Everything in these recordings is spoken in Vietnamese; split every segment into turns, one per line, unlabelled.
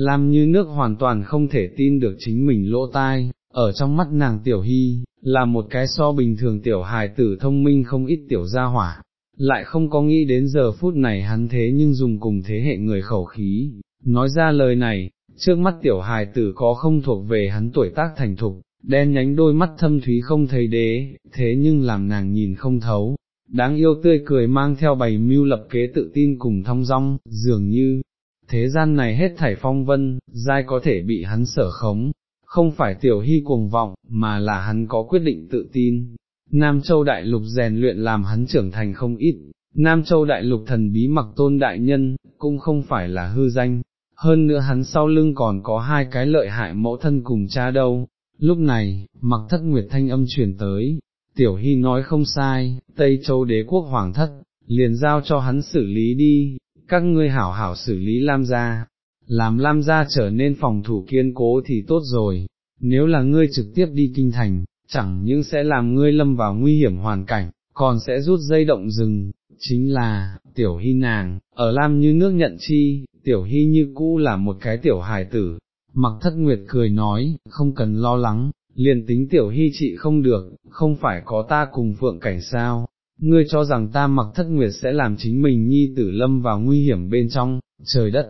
Lam như nước hoàn toàn không thể tin được chính mình lỗ tai, ở trong mắt nàng tiểu hy, là một cái so bình thường tiểu hài tử thông minh không ít tiểu gia hỏa, lại không có nghĩ đến giờ phút này hắn thế nhưng dùng cùng thế hệ người khẩu khí, nói ra lời này, trước mắt tiểu hài tử có không thuộc về hắn tuổi tác thành thục, đen nhánh đôi mắt thâm thúy không thấy đế, thế nhưng làm nàng nhìn không thấu, đáng yêu tươi cười mang theo bày mưu lập kế tự tin cùng thong dong, dường như, thế gian này hết thảy phong vân, dai có thể bị hắn sở khống, không phải tiểu hy cuồng vọng, mà là hắn có quyết định tự tin. Nam Châu Đại Lục rèn luyện làm hắn trưởng thành không ít, Nam Châu Đại Lục thần bí mặc tôn đại nhân, cũng không phải là hư danh, hơn nữa hắn sau lưng còn có hai cái lợi hại mẫu thân cùng cha đâu. Lúc này, mặc thất nguyệt thanh âm truyền tới, Tiểu Hy nói không sai, Tây Châu đế quốc hoàng thất, liền giao cho hắn xử lý đi, các ngươi hảo hảo xử lý Lam gia, làm Lam gia trở nên phòng thủ kiên cố thì tốt rồi, nếu là ngươi trực tiếp đi kinh thành, chẳng những sẽ làm ngươi lâm vào nguy hiểm hoàn cảnh, còn sẽ rút dây động rừng, chính là, tiểu hy nàng, ở Lam như nước nhận chi, tiểu hy như cũ là một cái tiểu hài tử, mặc thất nguyệt cười nói, không cần lo lắng, liền tính tiểu hy trị không được, không phải có ta cùng phượng cảnh sao, ngươi cho rằng ta mặc thất nguyệt sẽ làm chính mình nhi tử lâm vào nguy hiểm bên trong, trời đất,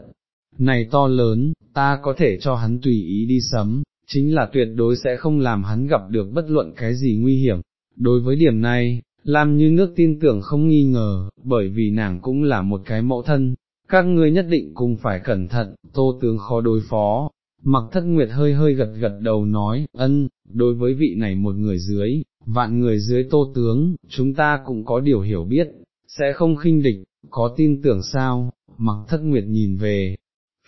này to lớn, ta có thể cho hắn tùy ý đi sấm, chính là tuyệt đối sẽ không làm hắn gặp được bất luận cái gì nguy hiểm. Đối với điểm này, làm như nước tin tưởng không nghi ngờ, bởi vì nàng cũng là một cái mẫu thân, các ngươi nhất định cùng phải cẩn thận, tô tướng khó đối phó. Mặc thất nguyệt hơi hơi gật gật đầu nói, ân, đối với vị này một người dưới, vạn người dưới tô tướng, chúng ta cũng có điều hiểu biết, sẽ không khinh địch, có tin tưởng sao, mặc thất nguyệt nhìn về,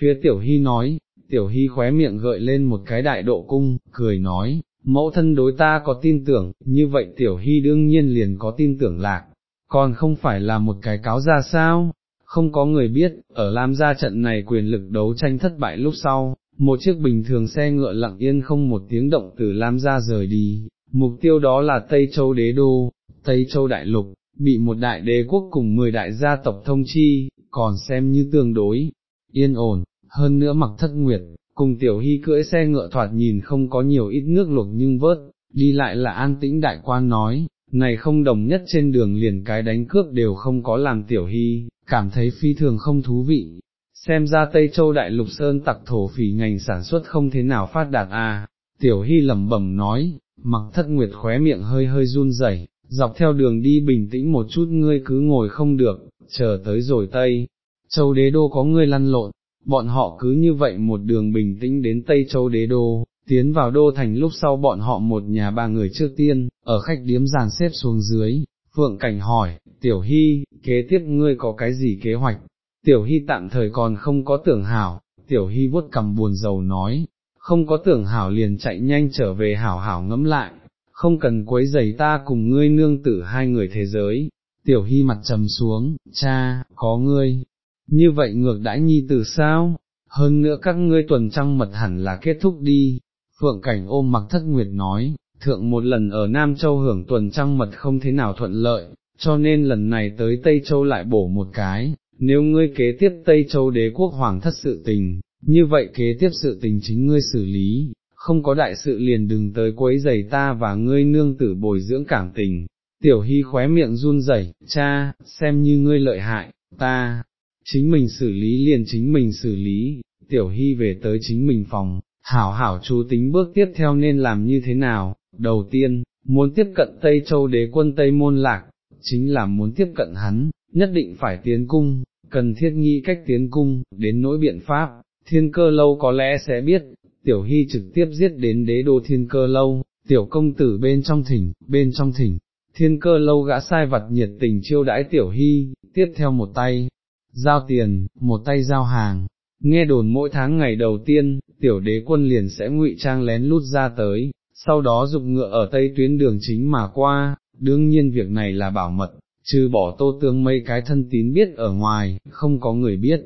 phía tiểu hy nói, tiểu hy khóe miệng gợi lên một cái đại độ cung, cười nói, mẫu thân đối ta có tin tưởng, như vậy tiểu hy đương nhiên liền có tin tưởng lạc, còn không phải là một cái cáo ra sao, không có người biết, ở Lam gia trận này quyền lực đấu tranh thất bại lúc sau, một chiếc bình thường xe ngựa lặng yên không một tiếng động từ Lam gia rời đi, mục tiêu đó là Tây Châu Đế Đô, Tây Châu Đại Lục, bị một đại đế quốc cùng 10 đại gia tộc thông chi, còn xem như tương đối, yên ổn, hơn nữa mặc thất nguyệt, cùng tiểu hy cưỡi xe ngựa thoạt nhìn không có nhiều ít nước luộc nhưng vớt, đi lại là an tĩnh đại quan nói, này không đồng nhất trên đường liền cái đánh cướp đều không có làm tiểu hy, cảm thấy phi thường không thú vị. Xem ra Tây Châu Đại Lục Sơn tặc thổ phỉ ngành sản xuất không thế nào phát đạt à, tiểu hy lẩm bẩm nói, mặc thất nguyệt khóe miệng hơi hơi run rẩy, dọc theo đường đi bình tĩnh một chút ngươi cứ ngồi không được, chờ tới rồi Tây, Châu Đế Đô có ngươi lăn lộn, bọn họ cứ như vậy một đường bình tĩnh đến Tây Châu Đế Đô, tiến vào đô thành lúc sau bọn họ một nhà ba người trước tiên, ở khách điếm giàn xếp xuống dưới, Phượng Cảnh hỏi, Tiểu Hy, kế tiếp ngươi có cái gì kế hoạch? Tiểu Hy tạm thời còn không có tưởng hảo, Tiểu Hy vuốt cầm buồn rầu nói, không có tưởng hảo liền chạy nhanh trở về hảo hảo ngẫm lại, không cần quấy giày ta cùng ngươi nương tử hai người thế giới. Tiểu Hy mặt trầm xuống, cha, có ngươi, như vậy ngược đãi nhi tử sao, hơn nữa các ngươi tuần trăng mật hẳn là kết thúc đi, Phượng Cảnh ôm mặc thất nguyệt nói, thượng một lần ở Nam Châu hưởng tuần trăng mật không thế nào thuận lợi, cho nên lần này tới Tây Châu lại bổ một cái, nếu ngươi kế tiếp Tây Châu đế quốc hoàng thất sự tình, như vậy kế tiếp sự tình chính ngươi xử lý, không có đại sự liền đừng tới quấy giày ta và ngươi nương tử bồi dưỡng cảm tình. Tiểu Hy khóe miệng run rẩy, cha, xem như ngươi lợi hại, ta, chính mình xử lý liền chính mình xử lý, Tiểu Hy về tới chính mình phòng, hảo hảo chú tính bước tiếp theo nên làm như thế nào, đầu tiên, muốn tiếp cận Tây Châu đế quân Tây Môn Lạc, chính là muốn tiếp cận hắn, nhất định phải tiến cung, cần thiết nghĩ cách tiến cung, đến nỗi biện pháp, thiên cơ lâu có lẽ sẽ biết, tiểu hy trực tiếp giết đến đế đô thiên cơ lâu, tiểu công tử bên trong thỉnh, bên trong thỉnh, thiên cơ lâu gã sai vặt nhiệt tình chiêu đãi tiểu hy, tiếp theo một tay, giao tiền, một tay giao hàng, nghe đồn mỗi tháng ngày đầu tiên, tiểu đế quân liền sẽ ngụy trang lén lút ra tới, sau đó dục ngựa ở tây tuyến đường chính mà qua, đương nhiên việc này là bảo mật, trừ bỏ tô tướng mấy cái thân tín biết ở ngoài, không có người biết.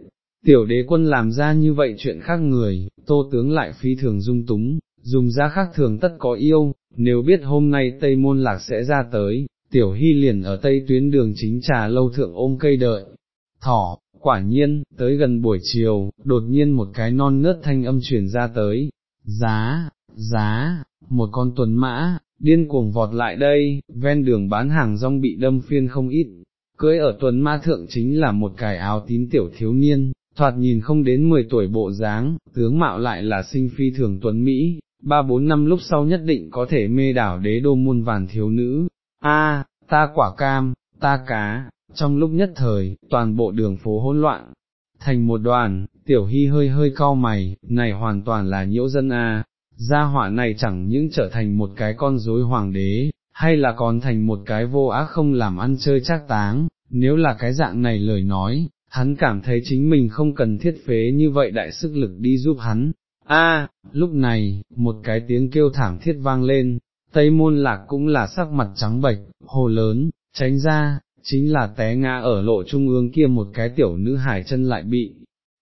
Tiểu đế quân làm ra như vậy chuyện khác người, tô tướng lại phi thường dung túng, dùng ra khác thường tất có yêu, nếu biết hôm nay Tây Môn Lạc sẽ ra tới, tiểu hy liền ở Tây tuyến đường chính trà lâu thượng ôm cây đợi, thỏ, quả nhiên, tới gần buổi chiều, đột nhiên một cái non nớt thanh âm truyền ra tới, giá, giá, một con tuần mã, điên cuồng vọt lại đây, ven đường bán hàng rong bị đâm phiên không ít, cưới ở tuần ma thượng chính là một cái áo tím tiểu thiếu niên, thoạt nhìn không đến 10 tuổi bộ dáng, tướng mạo lại là sinh phi thường tuấn Mỹ, ba bốn năm lúc sau nhất định có thể mê đảo đế đô muôn vàn thiếu nữ, a ta quả cam, ta cá, trong lúc nhất thời, toàn bộ đường phố hỗn loạn, thành một đoàn, tiểu hy hơi hơi cau mày, này hoàn toàn là nhiễu dân a. gia họa này chẳng những trở thành một cái con rối hoàng đế, hay là còn thành một cái vô ác không làm ăn chơi trác táng, nếu là cái dạng này lời nói, hắn cảm thấy chính mình không cần thiết phế như vậy đại sức lực đi giúp hắn. A, lúc này, một cái tiếng kêu thảm thiết vang lên, Tây môn lạc cũng là sắc mặt trắng bệch, hồ lớn, tránh ra, chính là té ngã ở lộ trung ương kia một cái tiểu nữ hải chân lại bị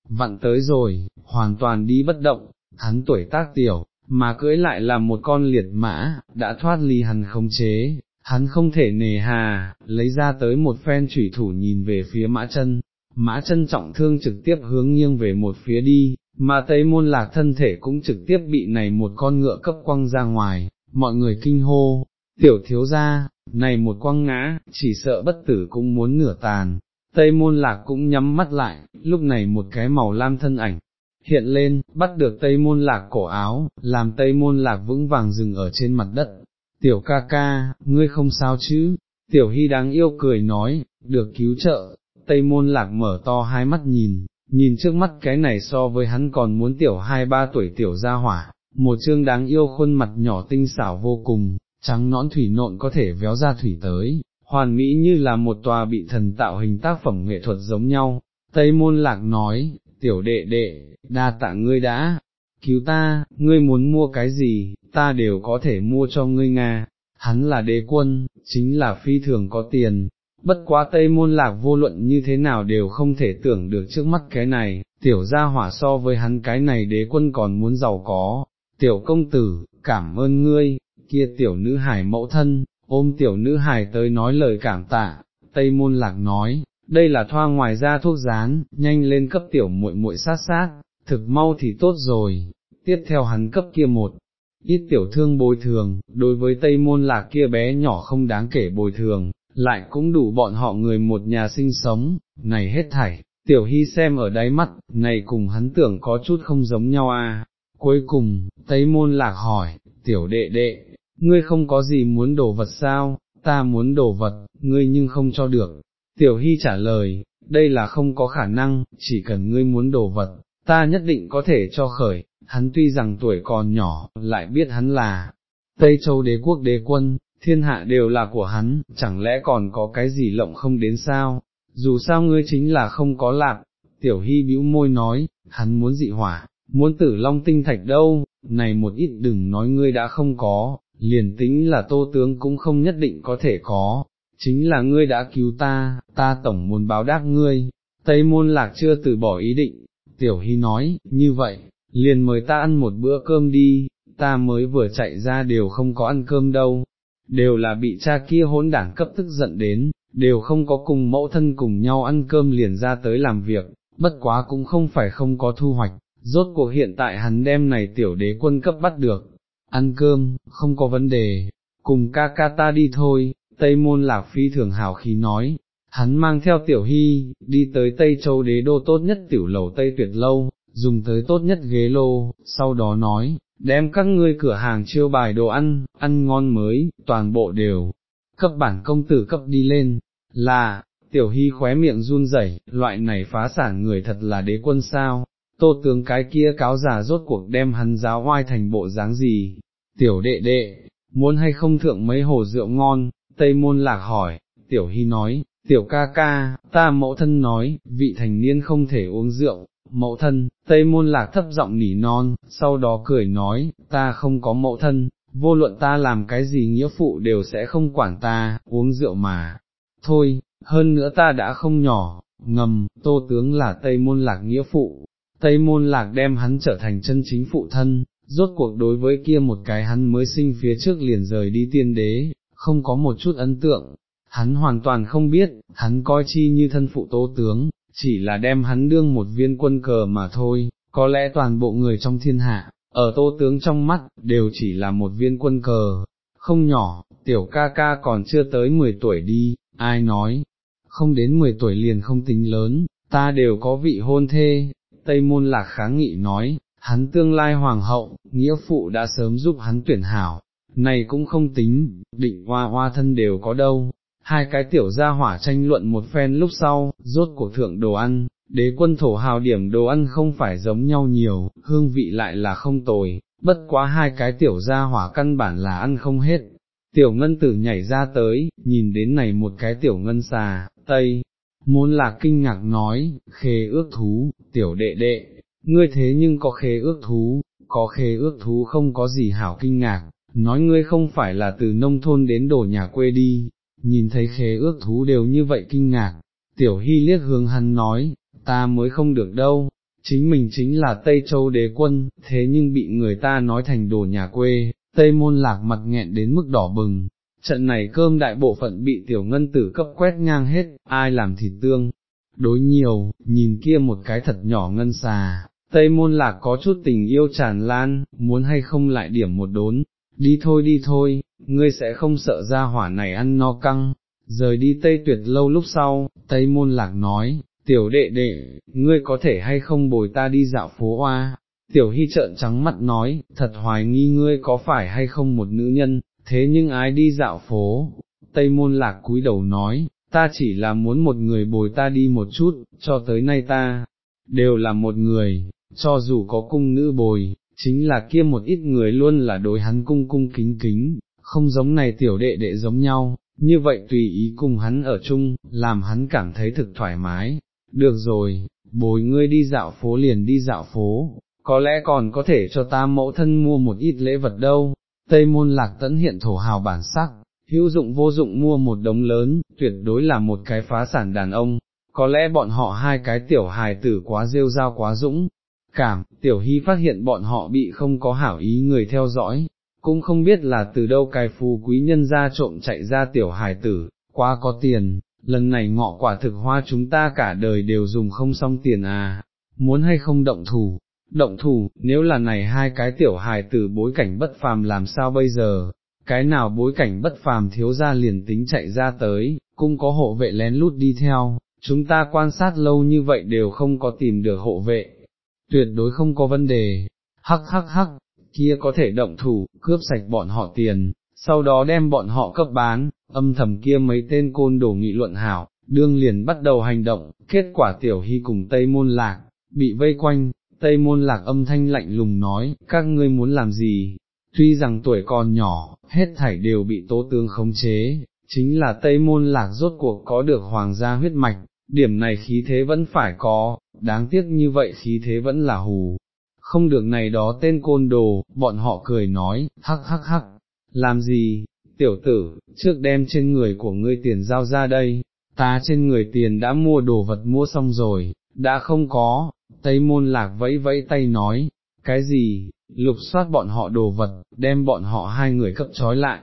vặn tới rồi, hoàn toàn đi bất động, hắn tuổi tác tiểu, mà cưỡi lại là một con liệt mã, đã thoát ly hắn khống chế, hắn không thể nề hà, lấy ra tới một phen chủy thủ nhìn về phía mã chân, mã chân trọng thương trực tiếp hướng nghiêng về một phía đi, mà tây môn lạc thân thể cũng trực tiếp bị này một con ngựa cấp quăng ra ngoài, mọi người kinh hô, tiểu thiếu gia, này một quăng ngã, chỉ sợ bất tử cũng muốn nửa tàn, tây môn lạc cũng nhắm mắt lại, lúc này một cái màu lam thân ảnh, hiện lên, bắt được tây môn lạc cổ áo, làm tây môn lạc vững vàng dừng ở trên mặt đất, tiểu ca ca, ngươi không sao chứ, tiểu hy đáng yêu cười nói, được cứu trợ, tây môn lạc mở to hai mắt nhìn, nhìn trước mắt cái này so với hắn còn muốn tiểu hai ba tuổi tiểu ra hỏa, một chương đáng yêu khuôn mặt nhỏ tinh xảo vô cùng, trắng nõn thủy nộn có thể véo ra thủy tới, hoàn mỹ như là một tòa bị thần tạo hình tác phẩm nghệ thuật giống nhau. Tây môn lạc nói, tiểu đệ đệ, đa tạ ngươi đã, cứu ta, ngươi muốn mua cái gì, ta đều có thể mua cho ngươi Nga, hắn là đế quân, chính là phi thường có tiền, bất quá Tây môn lạc vô luận như thế nào đều không thể tưởng được trước mắt cái này, tiểu gia hỏa so với hắn cái này đế quân còn muốn giàu có, tiểu công tử, cảm ơn ngươi, kia tiểu nữ hải mẫu thân, ôm tiểu nữ hải tới nói lời cảm tạ, Tây Môn Lạc nói, đây là thoa ngoài ra thuốc rán, nhanh lên cấp tiểu muội muội sát sát, thực mau thì tốt rồi, tiếp theo hắn cấp kia một, ít tiểu thương bồi thường, đối với Tây Môn Lạc kia bé nhỏ không đáng kể bồi thường, lại cũng đủ bọn họ người một nhà sinh sống, này hết thảy. Tiểu Hy xem ở đáy mắt, này cùng hắn tưởng có chút không giống nhau à, cuối cùng, Tây Môn Lạc hỏi, tiểu đệ đệ, ngươi không có gì muốn đổ vật sao, ta muốn đổ vật, ngươi nhưng không cho được. Tiểu Hy trả lời, đây là không có khả năng, chỉ cần ngươi muốn đổ vật, ta nhất định có thể cho khởi, hắn tuy rằng tuổi còn nhỏ, lại biết hắn là Tây Châu đế quốc đế quân, thiên hạ đều là của hắn, chẳng lẽ còn có cái gì lộng không đến sao, dù sao ngươi chính là không có lạc, tiểu hy bĩu môi nói, hắn muốn dị hỏa, muốn tử long tinh thạch đâu, này một ít đừng nói ngươi đã không có, liền tính là tô tướng cũng không nhất định có thể có, chính là ngươi đã cứu ta, ta tổng muốn báo đáp ngươi, Tây Môn Lạc chưa từ bỏ ý định, Tiểu Hy nói, như vậy, liền mời ta ăn một bữa cơm đi, ta mới vừa chạy ra đều không có ăn cơm đâu, đều là bị cha kia hỗn đảng cấp tức giận đến, đều không có cùng mẫu thân cùng nhau ăn cơm liền ra tới làm việc, bất quá cũng không phải không có thu hoạch, rốt cuộc hiện tại hắn đem này tiểu đế quân cấp bắt được, ăn cơm, không có vấn đề, cùng ca ca ta đi thôi, Tây Môn Lạc Phi thường hào khí nói, hắn mang theo tiểu hy, đi tới Tây Châu đế đô tốt nhất tiểu lầu Tây Tuyệt Lâu, dùng tới tốt nhất ghế lô, sau đó nói, đem các ngươi cửa hàng chiêu bài đồ ăn, ăn ngon mới, toàn bộ đều, cấp bản công tử cấp đi lên, là, tiểu hy khóe miệng run rẩy, loại này phá sản người thật là đế quân sao, tô tướng cái kia cáo giả rốt cuộc đem hắn giáo oai thành bộ dáng gì, tiểu đệ đệ, muốn hay không thượng mấy hồ rượu ngon, Tây Môn Lạc hỏi, tiểu hy nói, tiểu ca ca, ta mẫu thân nói, vị thành niên không thể uống rượu, mẫu thân, Tây Môn Lạc thấp giọng nỉ non, sau đó cười nói, ta không có mẫu thân, vô luận ta làm cái gì nghĩa phụ đều sẽ không quản ta, uống rượu mà, thôi, hơn nữa ta đã không nhỏ, ngầm, tô tướng là Tây Môn Lạc nghĩa phụ, Tây Môn Lạc đem hắn trở thành chân chính phụ thân, rốt cuộc đối với kia một cái hắn mới sinh phía trước liền rời đi tiên đế, không có một chút ấn tượng, hắn hoàn toàn không biết, hắn coi chi như thân phụ tô tướng, chỉ là đem hắn đương một viên quân cờ mà thôi, có lẽ toàn bộ người trong thiên hạ, ở tô tướng trong mắt, đều chỉ là một viên quân cờ, không nhỏ, tiểu ca ca còn chưa tới 10 tuổi đi, ai nói, không đến 10 tuổi liền không tính lớn, ta đều có vị hôn thê, Tây Môn Lạc kháng nghị nói, hắn tương lai hoàng hậu, nghĩa phụ đã sớm giúp hắn tuyển hảo, này cũng không tính, định hoa hoa thân đều có đâu. Hai cái tiểu gia hỏa tranh luận một phen lúc sau, rốt cuộc thượng đồ ăn, đế quân thổ hào điểm đồ ăn không phải giống nhau nhiều, hương vị lại là không tồi, bất quá hai cái tiểu gia hỏa căn bản là ăn không hết. Tiểu ngân tử nhảy ra tới, nhìn đến này một cái tiểu ngân xà, tây, môn là kinh ngạc nói, khế ước thú, tiểu đệ đệ, ngươi thế nhưng có khế ước thú, có khế ước thú không có gì hảo kinh ngạc, nói ngươi không phải là từ nông thôn đến đổ nhà quê đi, nhìn thấy khế ước thú đều như vậy kinh ngạc, tiểu hy liếc hướng hắn nói, ta mới không được đâu, chính mình chính là Tây Châu đế quân, thế nhưng bị người ta nói thành đồ nhà quê, Tây môn lạc mặt nghẹn đến mức đỏ bừng, trận này cơm đại bộ phận bị tiểu ngân tử cấp quét ngang hết, ai làm thịt tương, đối nhiều, nhìn kia một cái thật nhỏ ngân xà, Tây môn lạc có chút tình yêu tràn lan, muốn hay không lại điểm một đốn, đi thôi đi thôi, ngươi sẽ không sợ ra hỏa này ăn no căng, rời đi Tây tuyệt lâu lúc sau, Tây môn lạc nói, tiểu đệ đệ, ngươi có thể hay không bồi ta đi dạo phố hoa, tiểu hy trợn trắng mặt nói, thật hoài nghi ngươi có phải hay không một nữ nhân, thế nhưng ai đi dạo phố, Tây môn lạc cúi đầu nói, ta chỉ là muốn một người bồi ta đi một chút, cho tới nay ta, đều là một người, cho dù có cung nữ bồi, chính là kia một ít người luôn là đối hắn cung cung kính kính, không giống này tiểu đệ đệ giống nhau, như vậy tùy ý cùng hắn ở chung, làm hắn cảm thấy thực thoải mái, được rồi, bồi ngươi đi dạo phố liền đi dạo phố, có lẽ còn có thể cho ta mẫu thân mua một ít lễ vật đâu, Tây môn lạc tẫn hiện thổ hào bản sắc, hữu dụng vô dụng mua một đống lớn, tuyệt đối là một cái phá sản đàn ông, có lẽ bọn họ hai cái tiểu hài tử quá rêu rao quá dũng, cảm, tiểu hy phát hiện bọn họ bị không có hảo ý người theo dõi, cũng không biết là từ đâu cài phù quý nhân ra trộm chạy ra tiểu Hải tử, quá có tiền, lần này ngọ quả thực hoa chúng ta cả đời đều dùng không xong tiền à, muốn hay không động thủ, động thủ, nếu là này hai cái tiểu hài tử bối cảnh bất phàm làm sao bây giờ, cái nào bối cảnh bất phàm thiếu ra liền tính chạy ra tới, cũng có hộ vệ lén lút đi theo, chúng ta quan sát lâu như vậy đều không có tìm được hộ vệ, tuyệt đối không có vấn đề, hắc hắc hắc, kia có thể động thủ, cướp sạch bọn họ tiền, sau đó đem bọn họ cấp bán, âm thầm kia mấy tên côn đồ nghị luận hảo, đương liền bắt đầu hành động, kết quả tiểu hy cùng Tây Môn Lạc, bị vây quanh, Tây Môn Lạc âm thanh lạnh lùng nói, các ngươi muốn làm gì, tuy rằng tuổi còn nhỏ, hết thảy đều bị tố tướng khống chế, chính là Tây Môn Lạc rốt cuộc có được hoàng gia huyết mạch, điểm này khí thế vẫn phải có, đáng tiếc như vậy khí thế vẫn là hù. Không được này đó tên côn đồ, bọn họ cười nói, hắc hắc hắc, làm gì, tiểu tử, trước đem trên người của ngươi tiền giao ra đây, ta trên người tiền đã mua đồ vật mua xong rồi, đã không có, Tây môn lạc vẫy vẫy tay nói, cái gì, lục soát bọn họ đồ vật, đem bọn họ hai người cấp trói lại.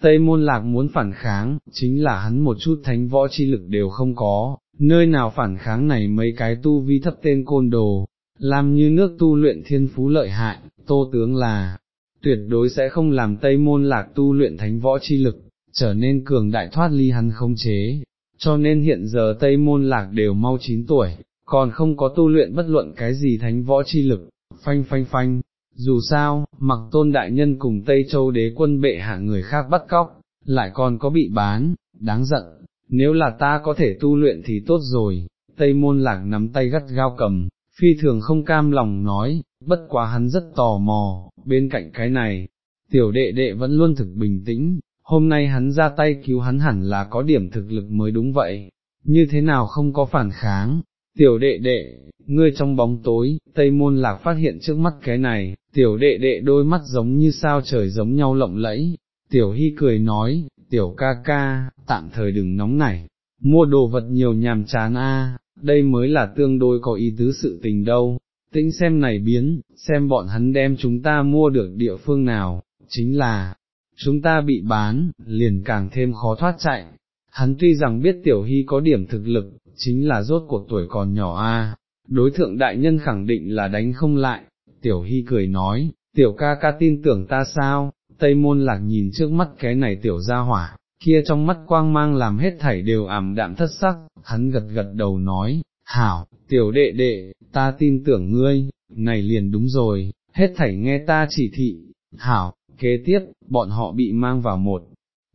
Tây môn lạc muốn phản kháng, chính là hắn một chút thánh võ chi lực đều không có, nơi nào phản kháng này mấy cái tu vi thấp tên côn đồ, làm như nước tu luyện thiên phú lợi hại, tô tướng là, tuyệt đối sẽ không làm Tây môn lạc tu luyện thánh võ chi lực, trở nên cường đại thoát ly hắn không chế, cho nên hiện giờ Tây môn lạc đều mau 9 tuổi, còn không có tu luyện bất luận cái gì thánh võ chi lực, phanh phanh phanh, dù sao, mặc tôn đại nhân cùng Tây Châu đế quân bệ hạ người khác bắt cóc, lại còn có bị bán, đáng giận, nếu là ta có thể tu luyện thì tốt rồi, Tây môn lạc nắm tay gắt gao cầm, phi thường không cam lòng nói, bất quá hắn rất tò mò, bên cạnh cái này, tiểu đệ đệ vẫn luôn thực bình tĩnh, hôm nay hắn ra tay cứu hắn hẳn là có điểm thực lực mới đúng vậy, như thế nào không có phản kháng, tiểu đệ đệ, ngươi trong bóng tối, Tây Môn Lạc phát hiện trước mắt cái này, tiểu đệ đệ đôi mắt giống như sao trời giống nhau lộng lẫy, tiểu hy cười nói, tiểu ca ca, tạm thời đừng nóng nảy, mua đồ vật nhiều nhàm chán a, đây mới là tương đối có ý tứ sự tình đâu, tĩnh xem này biến, xem bọn hắn đem chúng ta mua được địa phương nào, chính là, chúng ta bị bán, liền càng thêm khó thoát chạy. Hắn tuy rằng biết tiểu hy có điểm thực lực, chính là rốt cuộc tuổi còn nhỏ a. đối thượng đại nhân khẳng định là đánh không lại, tiểu hy cười nói, tiểu ca ca tin tưởng ta sao, tây môn lạc nhìn trước mắt cái này tiểu ra hỏa, kia trong mắt quang mang làm hết thảy đều ảm đạm thất sắc, hắn gật gật đầu nói, hảo, tiểu đệ đệ, ta tin tưởng ngươi, này liền đúng rồi, hết thảy nghe ta chỉ thị, hảo, kế tiếp, bọn họ bị mang vào một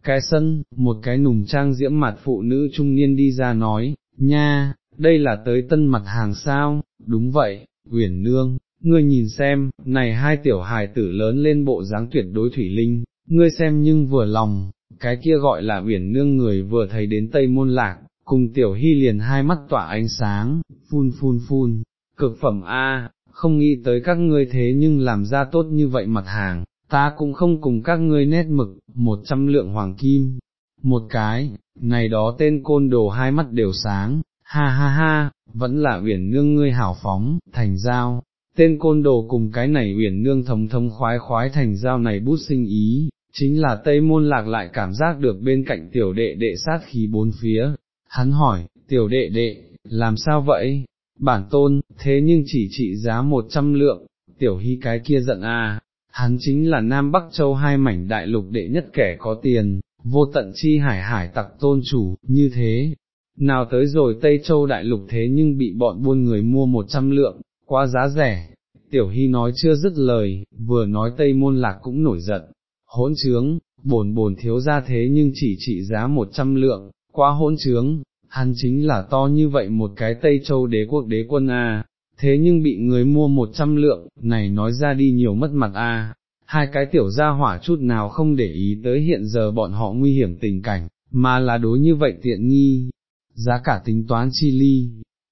cái sân, một cái nùng trang diễm mặt phụ nữ trung niên đi ra nói, nha, đây là tới tân mặt hàng sao, đúng vậy, uyển nương, ngươi nhìn xem, này hai tiểu hài tử lớn lên bộ dáng tuyệt đối thủy linh, ngươi xem nhưng vừa lòng, cái kia gọi là uyển nương người vừa thấy đến tây môn lạc, cùng tiểu hy liền hai mắt tỏa ánh sáng, phun phun phun, cực phẩm A, không nghĩ tới các ngươi thế nhưng làm ra tốt như vậy mặt hàng, ta cũng không cùng các ngươi nét mực, một trăm lượng hoàng kim, một cái, này đó tên côn đồ hai mắt đều sáng, ha ha ha, vẫn là uyển nương ngươi hảo phóng, thành giao, tên côn đồ cùng cái này uyển nương thống thống khoái khoái thành giao này bút sinh ý, chính là Tây Môn Lạc lại cảm giác được bên cạnh tiểu đệ đệ sát khí bốn phía, hắn hỏi, tiểu đệ đệ, làm sao vậy, bản tôn, thế nhưng chỉ trị giá một trăm lượng, tiểu hy cái kia giận à, hắn chính là Nam Bắc Châu hai mảnh đại lục đệ nhất kẻ có tiền, vô tận chi hải hải tặc tôn chủ, như thế, nào tới rồi Tây Châu đại lục thế nhưng bị bọn buôn người mua một trăm lượng, quá giá rẻ, tiểu hy nói chưa dứt lời, vừa nói Tây Môn Lạc cũng nổi giận, hỗn trướng, bổn bổn thiếu ra thế nhưng chỉ trị giá một trăm lượng, quá hỗn trướng, hắn chính là to như vậy một cái Tây Châu đế quốc đế quân a, thế nhưng bị người mua một trăm lượng, này nói ra đi nhiều mất mặt a. Hai cái tiểu gia hỏa chút nào không để ý tới hiện giờ bọn họ nguy hiểm tình cảnh, mà là đối như vậy tiện nghi, giá cả tính toán chi ly,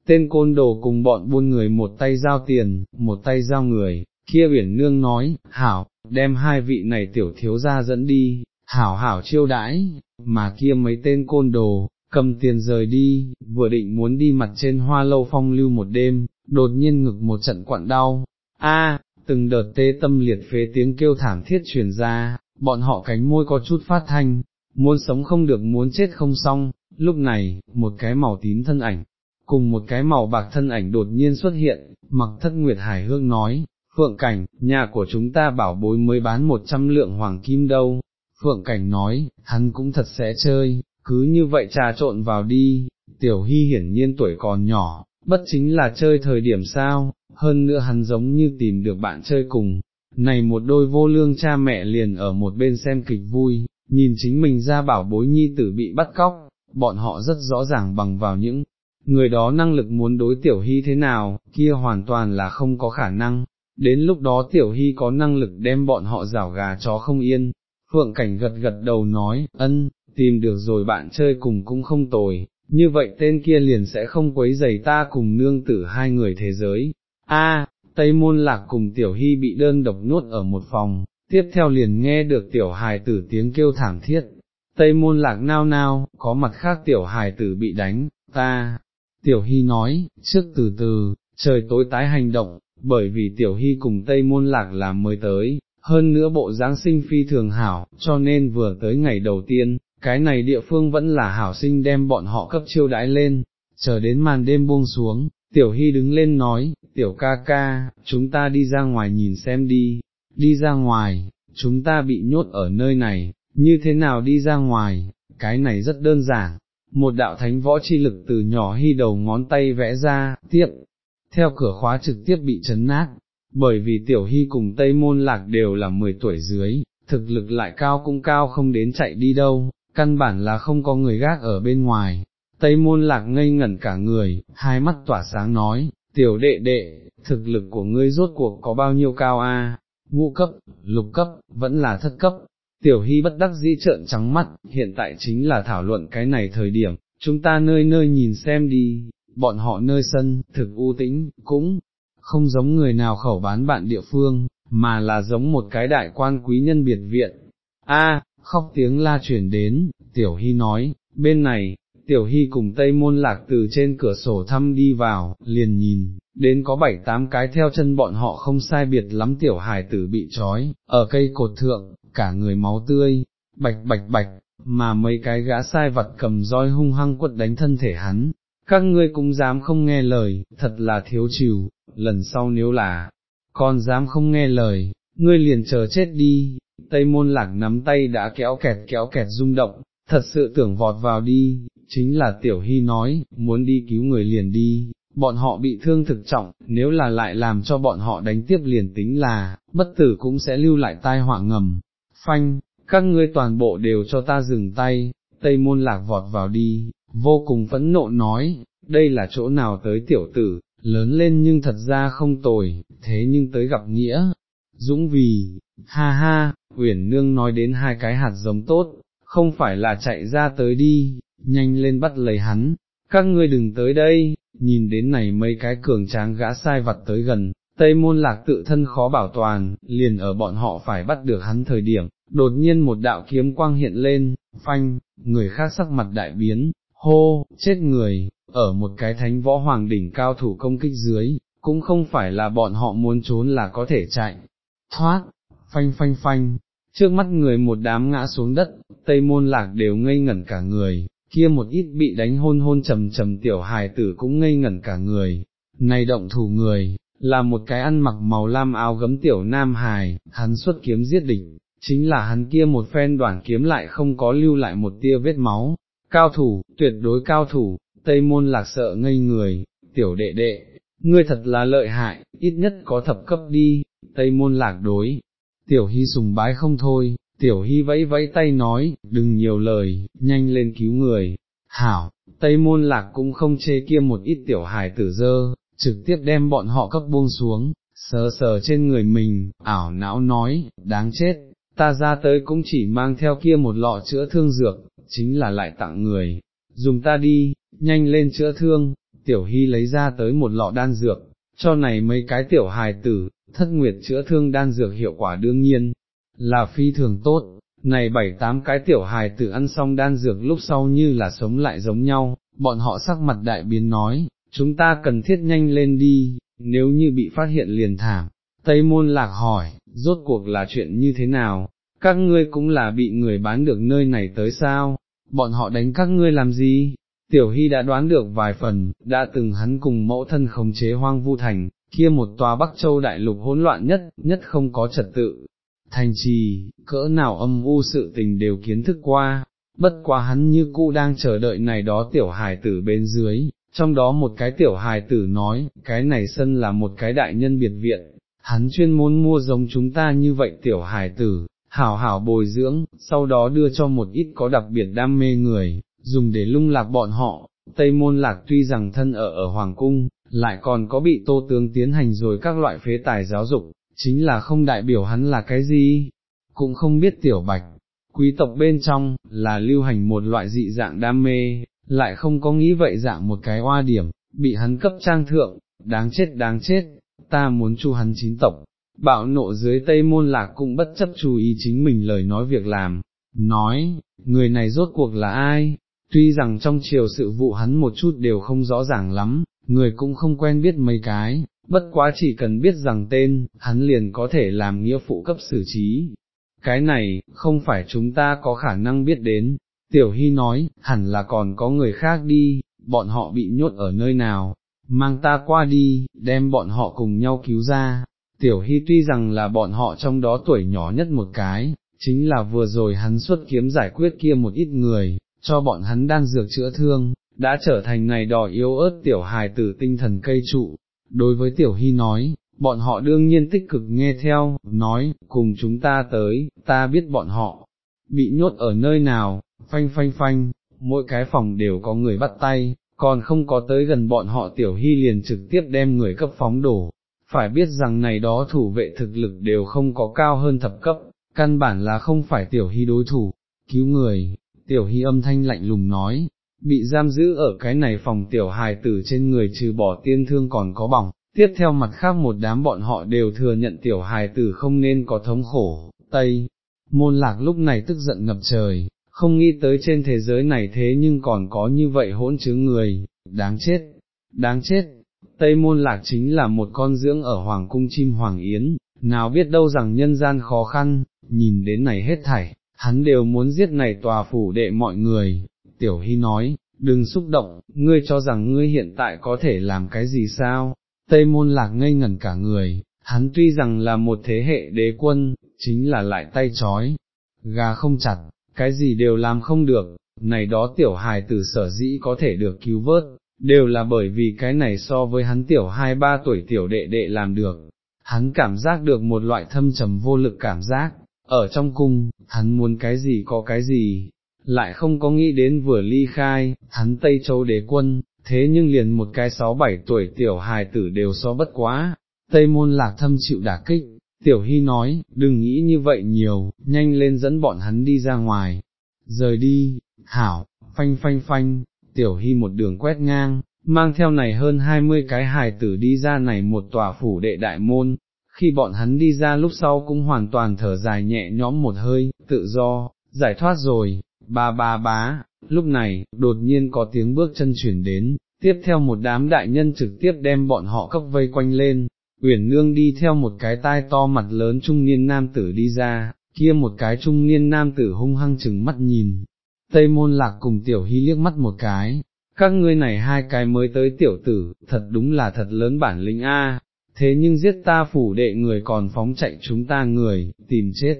tên côn đồ cùng bọn buôn người một tay giao tiền, một tay giao người, kia biển nương nói, hảo, đem hai vị này tiểu thiếu ra dẫn đi, hảo hảo chiêu đãi, mà kia mấy tên côn đồ, cầm tiền rời đi, vừa định muốn đi mặt trên hoa lâu phong lưu một đêm, đột nhiên ngực một trận quặn đau, a từng đợt tê tâm liệt phế tiếng kêu thảm thiết truyền ra, bọn họ cánh môi có chút phát thanh, muốn sống không được muốn chết không xong, lúc này, một cái màu tím thân ảnh, cùng một cái màu bạc thân ảnh đột nhiên xuất hiện, mặc thất nguyệt hải hương nói, Phượng Cảnh, nhà của chúng ta bảo bối mới bán một trăm lượng hoàng kim đâu, Phượng Cảnh nói, hắn cũng thật sẽ chơi, cứ như vậy trà trộn vào đi, tiểu hy hiển nhiên tuổi còn nhỏ, bất chính là chơi thời điểm sao, hơn nữa hắn giống như tìm được bạn chơi cùng, này một đôi vô lương cha mẹ liền ở một bên xem kịch vui, nhìn chính mình ra bảo bối nhi tử bị bắt cóc, bọn họ rất rõ ràng bằng vào những người đó năng lực muốn đối tiểu hy thế nào, kia hoàn toàn là không có khả năng, đến lúc đó tiểu hy có năng lực đem bọn họ rảo gà chó không yên, phượng cảnh gật gật đầu nói, ân, tìm được rồi bạn chơi cùng cũng không tồi, như vậy tên kia liền sẽ không quấy giày ta cùng nương tử hai người thế giới. A, Tây Môn Lạc cùng Tiểu Hy bị đơn độc nuốt ở một phòng, tiếp theo liền nghe được Tiểu Hài tử tiếng kêu thảm thiết. Tây Môn Lạc nao nao, có mặt khác Tiểu Hài tử bị đánh, ta. Tiểu Hy nói, trước từ từ, trời tối tái hành động, bởi vì Tiểu Hy cùng Tây Môn Lạc làm mới tới, hơn nữa bộ Giáng sinh phi thường hảo, cho nên vừa tới ngày đầu tiên, cái này địa phương vẫn là hảo sinh đem bọn họ cấp chiêu đãi lên, chờ đến màn đêm buông xuống, tiểu hy đứng lên nói, tiểu ca ca, chúng ta đi ra ngoài nhìn xem đi, đi ra ngoài, chúng ta bị nhốt ở nơi này, như thế nào đi ra ngoài, cái này rất đơn giản, một đạo thánh võ chi lực từ nhỏ hy đầu ngón tay vẽ ra, tiếp, theo cửa khóa trực tiếp bị chấn nát, bởi vì tiểu hy cùng Tây Môn Lạc đều là 10 tuổi dưới, thực lực lại cao cũng cao không đến chạy đi đâu, căn bản là không có người gác ở bên ngoài. Tây môn lạc ngây ngẩn cả người, hai mắt tỏa sáng nói, tiểu đệ đệ, thực lực của ngươi rốt cuộc có bao nhiêu cao a? ngũ cấp, lục cấp, vẫn là thất cấp. Tiểu hy bất đắc dĩ trợn trắng mắt, hiện tại chính là thảo luận cái này thời điểm, chúng ta nơi nơi nhìn xem đi, bọn họ nơi sân, thực u tĩnh, cũng không giống người nào khẩu bán bạn địa phương, mà là giống một cái đại quan quý nhân biệt viện. A, khóc tiếng la chuyển đến, tiểu hy nói, bên này, tiểu hy cùng tây môn lạc từ trên cửa sổ thăm đi vào, liền nhìn, đến có bảy tám cái theo chân bọn họ không sai biệt lắm tiểu Hải tử bị trói, ở cây cột thượng, cả người máu tươi, bạch bạch bạch, mà mấy cái gã sai vật cầm roi hung hăng quật đánh thân thể hắn, các ngươi cũng dám không nghe lời, thật là thiếu chịu, lần sau nếu là, con dám không nghe lời, ngươi liền chờ chết đi, Tây môn lạc nắm tay đã kéo kẹt kéo kẹt rung động, thật sự tưởng vọt vào đi, chính là tiểu hy nói, muốn đi cứu người liền đi, bọn họ bị thương thực trọng, nếu là lại làm cho bọn họ đánh tiếp liền tính là, bất tử cũng sẽ lưu lại tai họa ngầm, phanh, các ngươi toàn bộ đều cho ta dừng tay, tây môn lạc vọt vào đi, vô cùng phẫn nộ nói, đây là chỗ nào tới tiểu tử, lớn lên nhưng thật ra không tồi, thế nhưng tới gặp nghĩa, dũng vì, ha ha, uyển nương nói đến hai cái hạt giống tốt, không phải là chạy ra tới đi, nhanh lên bắt lấy hắn, các ngươi đừng tới đây, nhìn đến này mấy cái cường tráng gã sai vặt tới gần, Tây môn lạc tự thân khó bảo toàn, liền ở bọn họ phải bắt được hắn thời điểm, đột nhiên một đạo kiếm quang hiện lên, phanh, người khác sắc mặt đại biến, hô, chết người, ở một cái thánh võ hoàng đỉnh cao thủ công kích dưới, cũng không phải là bọn họ muốn trốn là có thể chạy, thoát, phanh phanh phanh, trước mắt người một đám ngã xuống đất, tây môn lạc đều ngây ngẩn cả người, kia một ít bị đánh hôn hôn trầm trầm tiểu hài tử cũng ngây ngẩn cả người, này động thủ người, là một cái ăn mặc màu lam áo gấm tiểu nam hài, hắn xuất kiếm giết địch, chính là hắn kia một phen đoạn kiếm lại không có lưu lại một tia vết máu, cao thủ, tuyệt đối cao thủ, tây môn lạc sợ ngây người, tiểu đệ đệ, ngươi thật là lợi hại, ít nhất có thập cấp đi, tây môn lạc đối, tiểu hy sùng bái không thôi, tiểu hy vẫy vẫy tay nói, đừng nhiều lời, nhanh lên cứu người, hảo, tây môn lạc cũng không chê kia một ít tiểu hài tử dơ, trực tiếp đem bọn họ cấp buông xuống, sờ sờ trên người mình, ảo não nói, đáng chết, ta ra tới cũng chỉ mang theo kia một lọ chữa thương dược, chính là lại tặng người, dùng ta đi, nhanh lên chữa thương, tiểu hy lấy ra tới một lọ đan dược, cho này mấy cái tiểu hài tử, thất nguyệt chữa thương đan dược hiệu quả đương nhiên, là phi thường tốt, này bảy tám cái tiểu hài tử ăn xong đan dược lúc sau như là sống lại giống nhau, bọn họ sắc mặt đại biến nói, chúng ta cần thiết nhanh lên đi, nếu như bị phát hiện liền thảm. Tây môn lạc hỏi, rốt cuộc là chuyện như thế nào, các ngươi cũng là bị người bán được nơi này tới sao, bọn họ đánh các ngươi làm gì? Tiểu Hy đã đoán được vài phần, đã từng hắn cùng mẫu thân khống chế hoang vu thành, kia một tòa Bắc Châu đại lục hỗn loạn nhất, nhất không có trật tự. Thành trì, cỡ nào âm u sự tình đều kiến thức qua, bất quá hắn như cũ đang chờ đợi này đó tiểu hài tử bên dưới, trong đó một cái tiểu hài tử nói, cái này sân là một cái đại nhân biệt viện, hắn chuyên môn mua giống chúng ta như vậy tiểu hài tử, hảo hảo bồi dưỡng, sau đó đưa cho một ít có đặc biệt đam mê người, dùng để lung lạc bọn họ, Tây Môn Lạc tuy rằng thân ở ở Hoàng Cung, lại còn có bị tô tướng tiến hành rồi các loại phế tài giáo dục, chính là không đại biểu hắn là cái gì, cũng không biết tiểu bạch, quý tộc bên trong, là lưu hành một loại dị dạng đam mê, lại không có nghĩ vậy dạng một cái oa điểm, bị hắn cấp trang thượng, đáng chết đáng chết, ta muốn chu hắn chín tộc. Bạo nộ dưới tây môn lạc cũng bất chấp chú ý chính mình lời nói việc làm, nói, người này rốt cuộc là ai, tuy rằng trong chiều sự vụ hắn một chút đều không rõ ràng lắm, người cũng không quen biết mấy cái, bất quá chỉ cần biết rằng tên, hắn liền có thể làm nghĩa phụ cấp xử trí. Cái này, không phải chúng ta có khả năng biết đến, Tiểu Hy nói, hẳn là còn có người khác đi, bọn họ bị nhốt ở nơi nào, mang ta qua đi, đem bọn họ cùng nhau cứu ra. Tiểu Hy tuy rằng là bọn họ trong đó tuổi nhỏ nhất một cái, chính là vừa rồi hắn xuất kiếm giải quyết kia một ít người, cho bọn hắn đan dược chữa thương, đã trở thành này đỏ yếu ớt tiểu hài tử tinh thần cây trụ. Đối với tiểu hy nói, bọn họ đương nhiên tích cực nghe theo, nói, cùng chúng ta tới, ta biết bọn họ, bị nhốt ở nơi nào, phanh phanh phanh, mỗi cái phòng đều có người bắt tay, còn không có tới gần bọn họ tiểu hy liền trực tiếp đem người cấp phóng đổ. Phải biết rằng này đó thủ vệ thực lực đều không có cao hơn thập cấp, căn bản là không phải tiểu hy đối thủ, cứu người, tiểu hy âm thanh lạnh lùng nói, bị giam giữ ở cái này phòng tiểu hài tử trên người trừ bỏ tiên thương còn có bỏng, tiếp theo mặt khác một đám bọn họ đều thừa nhận tiểu hài tử không nên có thống khổ, Tây, môn lạc lúc này tức giận ngập trời, không nghĩ tới trên thế giới này thế nhưng còn có như vậy hỗn chứ người, đáng chết, đáng chết, Tây môn lạc chính là một con dưỡng ở Hoàng cung chim Hoàng Yến, nào biết đâu rằng nhân gian khó khăn, nhìn đến này hết thảy, hắn đều muốn giết này tòa phủ đệ mọi người, tiểu hy nói, đừng xúc động, ngươi cho rằng ngươi hiện tại có thể làm cái gì sao, Tây Môn Lạc ngây ngẩn cả người, hắn tuy rằng là một thế hệ đế quân, chính là lại tay chói, gà không chặt, cái gì đều làm không được, này đó tiểu hài tử sở dĩ có thể được cứu vớt, đều là bởi vì cái này so với hắn tiểu hai ba tuổi tiểu đệ đệ làm được, hắn cảm giác được một loại thâm trầm vô lực cảm giác, ở trong cung, hắn muốn cái gì có cái gì, lại không có nghĩ đến vừa ly khai, hắn Tây Châu đế quân, thế nhưng liền một cái sáu bảy tuổi tiểu hài tử đều so bất quá, Tây Môn Lạc thâm chịu đả kích, Tiểu Hy nói, đừng nghĩ như vậy nhiều, nhanh lên dẫn bọn hắn đi ra ngoài, rời đi, hảo, phanh phanh phanh, Tiểu Hy một đường quét ngang, mang theo này hơn hai mươi cái hài tử đi ra này một tòa phủ đệ đại môn, khi bọn hắn đi ra lúc sau cũng hoàn toàn thở dài nhẹ nhõm một hơi, tự do, giải thoát rồi, ba ba bá, lúc này, đột nhiên có tiếng bước chân chuyển đến, tiếp theo một đám đại nhân trực tiếp đem bọn họ cấp vây quanh lên, Uyển Nương đi theo một cái tai to mặt lớn trung niên nam tử đi ra, kia một cái trung niên nam tử hung hăng chừng mắt nhìn, Tây Môn Lạc cùng Tiểu Hy liếc mắt một cái, các ngươi này hai cái mới tới tiểu tử, thật đúng là thật lớn bản lĩnh A, thế nhưng giết ta phủ đệ người còn phóng chạy chúng ta người, tìm chết,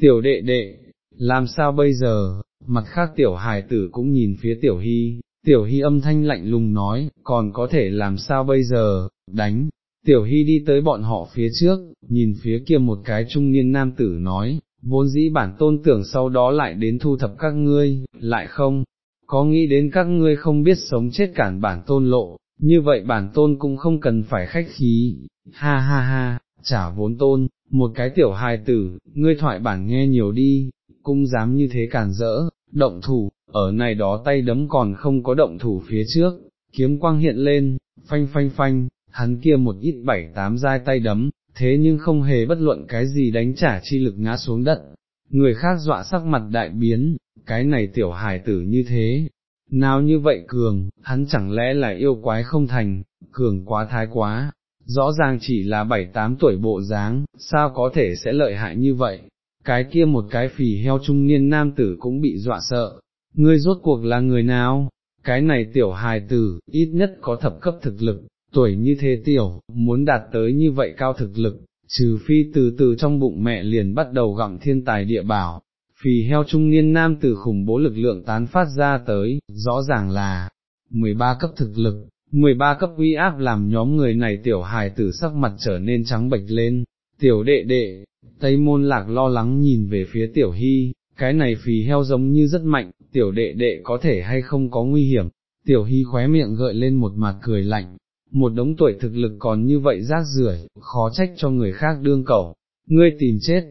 tiểu đệ đệ, làm sao bây giờ, mặt khác tiểu hài tử cũng nhìn phía tiểu hy, tiểu hy âm thanh lạnh lùng nói, còn có thể làm sao bây giờ, đánh, tiểu hy đi tới bọn họ phía trước, nhìn phía kia một cái trung niên nam tử nói, vốn dĩ bản tôn tưởng sau đó lại đến thu thập các ngươi, lại không, có nghĩ đến các ngươi không biết sống chết cản bản tôn lộ, như vậy bản tôn cũng không cần phải khách khí, ha ha ha, trả vốn tôn, một cái tiểu hài tử, ngươi thoại bản nghe nhiều đi, cũng dám như thế cản rỡ, động thủ, ở này đó tay đấm còn không có động thủ phía trước, kiếm quang hiện lên, phanh phanh phanh, hắn kia một ít bảy tám dai tay đấm, thế nhưng không hề bất luận cái gì đánh trả chi lực ngã xuống đất, người khác dọa sắc mặt đại biến, cái này tiểu hài tử như thế, nào như vậy cường, hắn chẳng lẽ là yêu quái không thành, cường quá thái quá, rõ ràng chỉ là bảy tám tuổi bộ dáng, sao có thể sẽ lợi hại như vậy, cái kia một cái phì heo trung niên nam tử cũng bị dọa sợ, ngươi rốt cuộc là người nào, cái này tiểu hài tử, ít nhất có thập cấp thực lực, tuổi như thế tiểu, muốn đạt tới như vậy cao thực lực, trừ phi từ từ trong bụng mẹ liền bắt đầu gặm thiên tài địa bảo, phì heo trung niên nam từ khủng bố lực lượng tán phát ra tới, rõ ràng là 13 cấp thực lực, 13 cấp uy áp làm nhóm người này tiểu hài tử sắc mặt trở nên trắng bệch lên, tiểu đệ đệ, Tây môn lạc lo lắng nhìn về phía tiểu hy, cái này phì heo giống như rất mạnh, tiểu đệ đệ có thể hay không có nguy hiểm, tiểu hy khóe miệng gợi lên một mặt cười lạnh, một đống tuổi thực lực còn như vậy rác rưởi, khó trách cho người khác đương cẩu, ngươi tìm chết,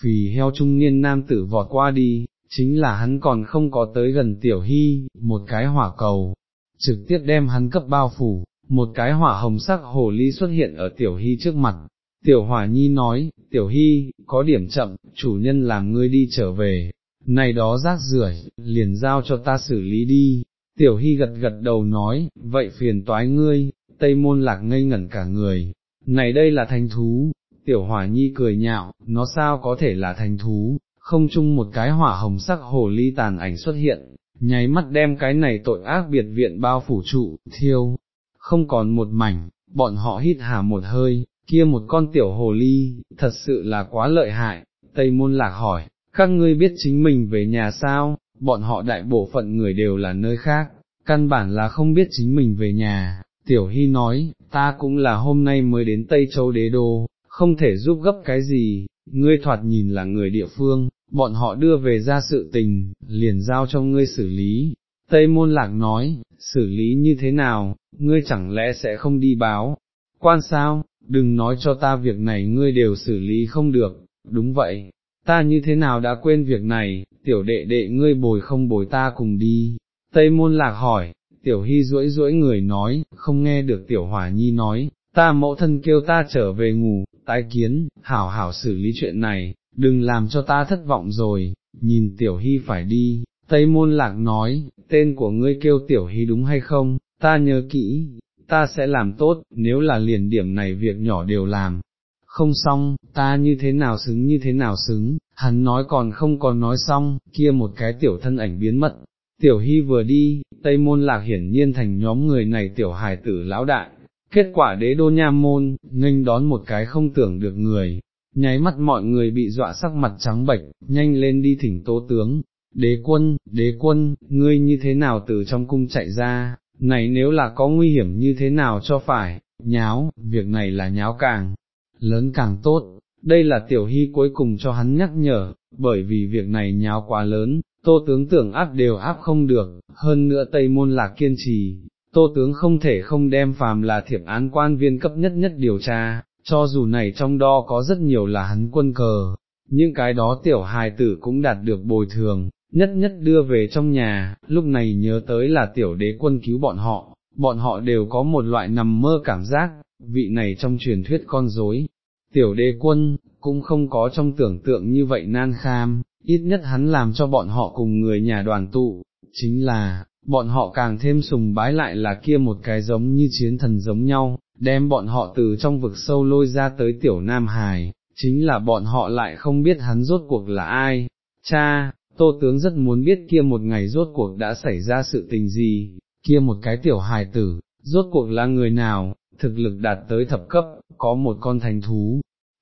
phì heo trung niên nam tử vọt qua đi, chính là hắn còn không có tới gần tiểu hy, một cái hỏa cầu, trực tiếp đem hắn cấp bao phủ, một cái hỏa hồng sắc hồ ly xuất hiện ở tiểu hy trước mặt. Tiểu hỏa nhi nói, tiểu hy, có điểm chậm, chủ nhân làm ngươi đi trở về, này đó rác rưởi, liền giao cho ta xử lý đi, tiểu hy gật gật đầu nói, vậy phiền toái ngươi, tây môn lạc ngây ngẩn cả người, này đây là thành thú, tiểu hỏa nhi cười nhạo, nó sao có thể là thành thú, không chung một cái hỏa hồng sắc hồ ly tàn ảnh xuất hiện, nháy mắt đem cái này tội ác biệt viện bao phủ trụ, thiêu, không còn một mảnh, bọn họ hít hà một hơi, kia một con tiểu hồ ly, thật sự là quá lợi hại, Tây Môn Lạc hỏi, các ngươi biết chính mình về nhà sao, bọn họ đại bộ phận người đều là nơi khác, căn bản là không biết chính mình về nhà, Tiểu Hy nói, ta cũng là hôm nay mới đến Tây Châu Đế Đô, không thể giúp gấp cái gì, ngươi thoạt nhìn là người địa phương, bọn họ đưa về ra sự tình, liền giao cho ngươi xử lý. Tây Môn Lạc nói, xử lý như thế nào, ngươi chẳng lẽ sẽ không đi báo, quan sao, đừng nói cho ta việc này ngươi đều xử lý không được, đúng vậy, ta như thế nào đã quên việc này, tiểu đệ đệ ngươi bồi không bồi ta cùng đi. Tây Môn Lạc hỏi, tiểu hy duỗi duỗi người nói, không nghe được tiểu hỏa nhi nói, ta mẫu thân kêu ta trở về ngủ, tái kiến, hảo hảo xử lý chuyện này, đừng làm cho ta thất vọng rồi, nhìn tiểu hy phải đi, Tây Môn Lạc nói, tên của ngươi kêu tiểu hy đúng hay không, ta nhớ kỹ, ta sẽ làm tốt, nếu là liền điểm này việc nhỏ đều làm. Không xong, ta như thế nào xứng như thế nào xứng, hắn nói còn không còn nói xong, kia một cái tiểu thân ảnh biến mất, Tiểu Hy vừa đi, Tây Môn Lạc hiển nhiên thành nhóm người này tiểu hài tử lão đại, kết quả đế đô Nha môn, nghênh đón một cái không tưởng được người, nháy mắt mọi người bị dọa sắc mặt trắng bệch, nhanh lên đi thỉnh tô tướng, đế quân, đế quân, ngươi như thế nào từ trong cung chạy ra, này nếu là có nguy hiểm như thế nào cho phải, nháo, việc này là nháo càng, lớn càng tốt, đây là tiểu hy cuối cùng cho hắn nhắc nhở, bởi vì việc này nháo quá lớn, tô tướng tưởng áp đều áp không được, hơn nữa Tây Môn Lạc kiên trì, tô tướng không thể không đem phàm là thiệp án quan viên cấp nhất nhất điều tra, cho dù này trong đó có rất nhiều là hắn quân cờ, những cái đó tiểu hài tử cũng đạt được bồi thường, nhất nhất đưa về trong nhà, lúc này nhớ tới là tiểu đế quân cứu bọn họ, bọn họ đều có một loại nằm mơ cảm giác, vị này trong truyền thuyết con dối. Tiểu đế quân, cũng không có trong tưởng tượng như vậy nan kham, ít nhất hắn làm cho bọn họ cùng người nhà đoàn tụ, chính là, bọn họ càng thêm sùng bái lại là kia một cái giống như chiến thần giống nhau, đem bọn họ từ trong vực sâu lôi ra tới tiểu Nam Hải, chính là bọn họ lại không biết hắn rốt cuộc là ai. Cha, Tô Tướng rất muốn biết kia một ngày rốt cuộc đã xảy ra sự tình gì, kia một cái tiểu hài tử, rốt cuộc là người nào, thực lực đạt tới thập cấp, có một con thành thú.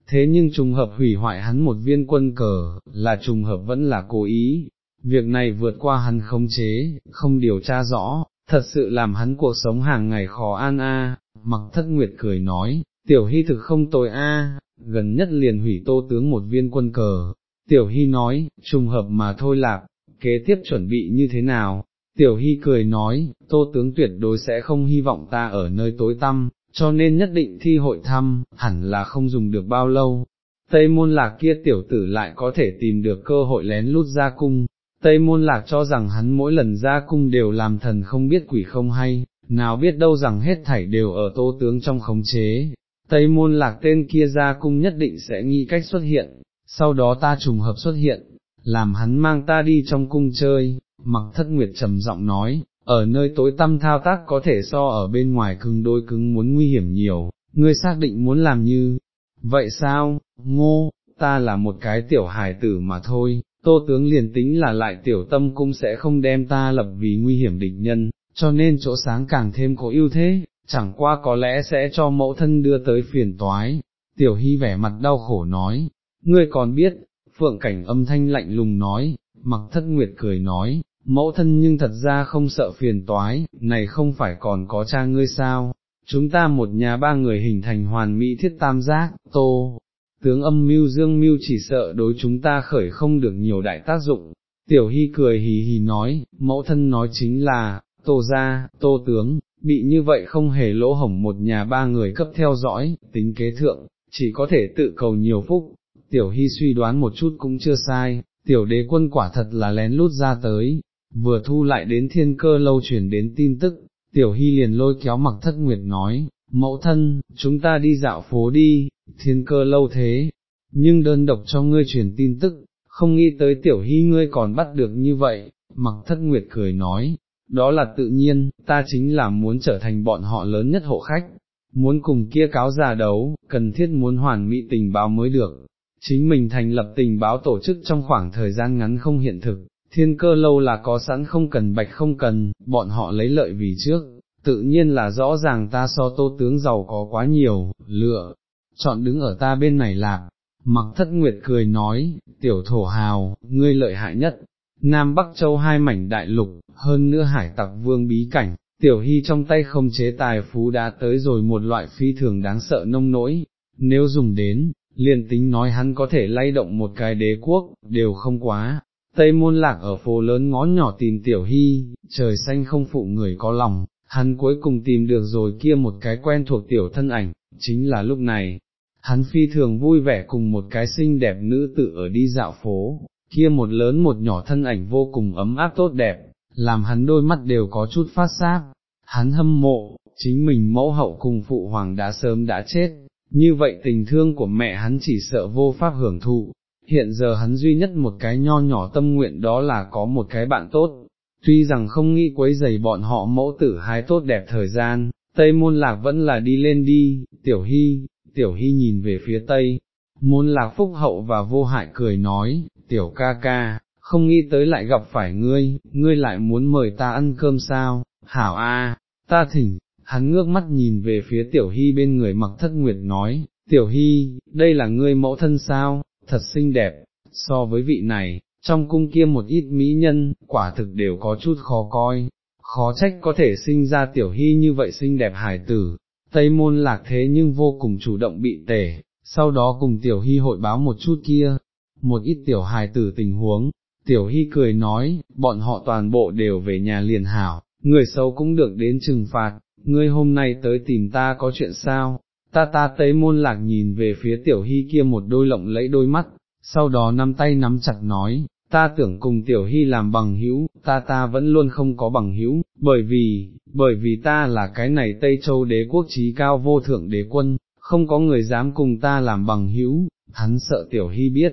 Thế nhưng trùng hợp hủy hoại hắn một viên quân cờ, là trùng hợp vẫn là cố ý, việc này vượt qua hắn không chế, không điều tra rõ, thật sự làm hắn cuộc sống hàng ngày khó an a. mặc thất nguyệt cười nói, tiểu hy thực không tồi a, gần nhất liền hủy tô tướng một viên quân cờ, tiểu hy nói, trùng hợp mà thôi lạc, kế tiếp chuẩn bị như thế nào, tiểu hy cười nói, tô tướng tuyệt đối sẽ không hy vọng ta ở nơi tối tăm, cho nên nhất định thi hội thăm, hẳn là không dùng được bao lâu. Tây môn lạc kia tiểu tử lại có thể tìm được cơ hội lén lút ra cung, Tây môn lạc cho rằng hắn mỗi lần ra cung đều làm thần không biết quỷ không hay, nào biết đâu rằng hết thảy đều ở tô tướng trong khống chế. Tây môn lạc tên kia ra cung nhất định sẽ nghĩ cách xuất hiện, sau đó ta trùng hợp xuất hiện, làm hắn mang ta đi trong cung chơi, mặc thất nguyệt trầm giọng nói, ở nơi tối tăm thao tác có thể so ở bên ngoài cứng đôi cứng muốn nguy hiểm nhiều, ngươi xác định muốn làm như, vậy sao, ngô, ta là một cái tiểu hài tử mà thôi, tô tướng liền tính là lại tiểu tâm cũng sẽ không đem ta lập vì nguy hiểm địch nhân, cho nên chỗ sáng càng thêm có ưu thế, chẳng qua có lẽ sẽ cho mẫu thân đưa tới phiền toái. Tiểu hy vẻ mặt đau khổ nói, ngươi còn biết, phượng cảnh âm thanh lạnh lùng nói, mặc thất nguyệt cười nói, mẫu thân nhưng thật ra không sợ phiền toái, này không phải còn có cha ngươi sao, chúng ta một nhà ba người hình thành hoàn mỹ thiết tam giác, tô, tướng âm mưu dương mưu chỉ sợ đối chúng ta khởi không được nhiều đại tác dụng. Tiểu Hy cười hì hì nói, mẫu thân nói chính là, tô gia, tô tướng, bị như vậy không hề lỗ hổng một nhà ba người cấp theo dõi, tính kế thượng, chỉ có thể tự cầu nhiều phúc. Tiểu Hy suy đoán một chút cũng chưa sai, tiểu đế quân quả thật là lén lút ra tới, vừa thu lại đến thiên cơ lâu truyền đến tin tức, tiểu Hy liền lôi kéo mặc thất nguyệt nói, mẫu thân, chúng ta đi dạo phố đi, thiên cơ lâu thế, nhưng đơn độc cho ngươi truyền tin tức, không nghĩ tới tiểu hy ngươi còn bắt được như vậy, mặc thất nguyệt cười nói, đó là tự nhiên, ta chính là muốn trở thành bọn họ lớn nhất hộ khách, muốn cùng kia cáo già đấu, cần thiết muốn hoàn mỹ tình báo mới được, chính mình thành lập tình báo tổ chức trong khoảng thời gian ngắn không hiện thực, thiên cơ lâu là có sẵn không cần bạch không cần, bọn họ lấy lợi vì trước, tự nhiên là rõ ràng ta so tô tướng giàu có quá nhiều, lựa, chọn đứng ở ta bên này lạc, mặc thất nguyệt cười nói, tiểu thổ hào, ngươi lợi hại nhất, Nam Bắc Châu hai mảnh đại lục, hơn nữa hải tặc vương bí cảnh, tiểu hy trong tay không chế tài phú đã tới rồi một loại phi thường đáng sợ nông nỗi, nếu dùng đến, liền tính nói hắn có thể lay động một cái đế quốc, đều không quá. Tây môn lạc ở phố lớn ngõ nhỏ tìm tiểu hy, trời xanh không phụ người có lòng, hắn cuối cùng tìm được rồi kia một cái quen thuộc tiểu thân ảnh, chính là lúc này, hắn phi thường vui vẻ cùng một cái xinh đẹp nữ tự ở đi dạo phố, kia một lớn một nhỏ thân ảnh vô cùng ấm áp tốt đẹp, làm hắn đôi mắt đều có chút phát sát, hắn hâm mộ, chính mình mẫu hậu cùng phụ hoàng đã sớm đã chết, như vậy tình thương của mẹ hắn chỉ sợ vô pháp hưởng thụ, hiện giờ hắn duy nhất một cái nho nhỏ tâm nguyện đó là có một cái bạn tốt, tuy rằng không nghĩ quấy giày bọn họ mẫu tử hái tốt đẹp thời gian, Tây môn lạc vẫn là đi lên đi, tiểu hy, tiểu hy nhìn về phía Tây, môn lạc phúc hậu và vô hại cười nói, tiểu ca ca, không nghĩ tới lại gặp phải ngươi, ngươi lại muốn mời ta ăn cơm sao, hảo a, ta thỉnh, hắn ngước mắt nhìn về phía tiểu hy bên người mặc thất nguyệt nói, tiểu hy, đây là ngươi mẫu thân sao, thật xinh đẹp, so với vị này, trong cung kia một ít mỹ nhân, quả thực đều có chút khó coi, khó trách có thể sinh ra tiểu hy như vậy xinh đẹp hài tử, Tây môn lạc thế nhưng vô cùng chủ động bị tể, sau đó cùng tiểu hy hội báo một chút kia, một ít tiểu hài tử tình huống, tiểu hy cười nói, bọn họ toàn bộ đều về nhà liền hảo, người xấu cũng được đến trừng phạt, ngươi hôm nay tới tìm ta có chuyện sao, ta ta tây môn lạc nhìn về phía tiểu hy kia một đôi lộng lẫy đôi mắt, sau đó nắm tay nắm chặt nói, ta tưởng cùng tiểu hy làm bằng hữu, ta ta vẫn luôn không có bằng hữu, bởi vì, bởi vì ta là cái này Tây Châu đế quốc trí cao vô thượng đế quân, không có người dám cùng ta làm bằng hữu, hắn sợ tiểu hy biết.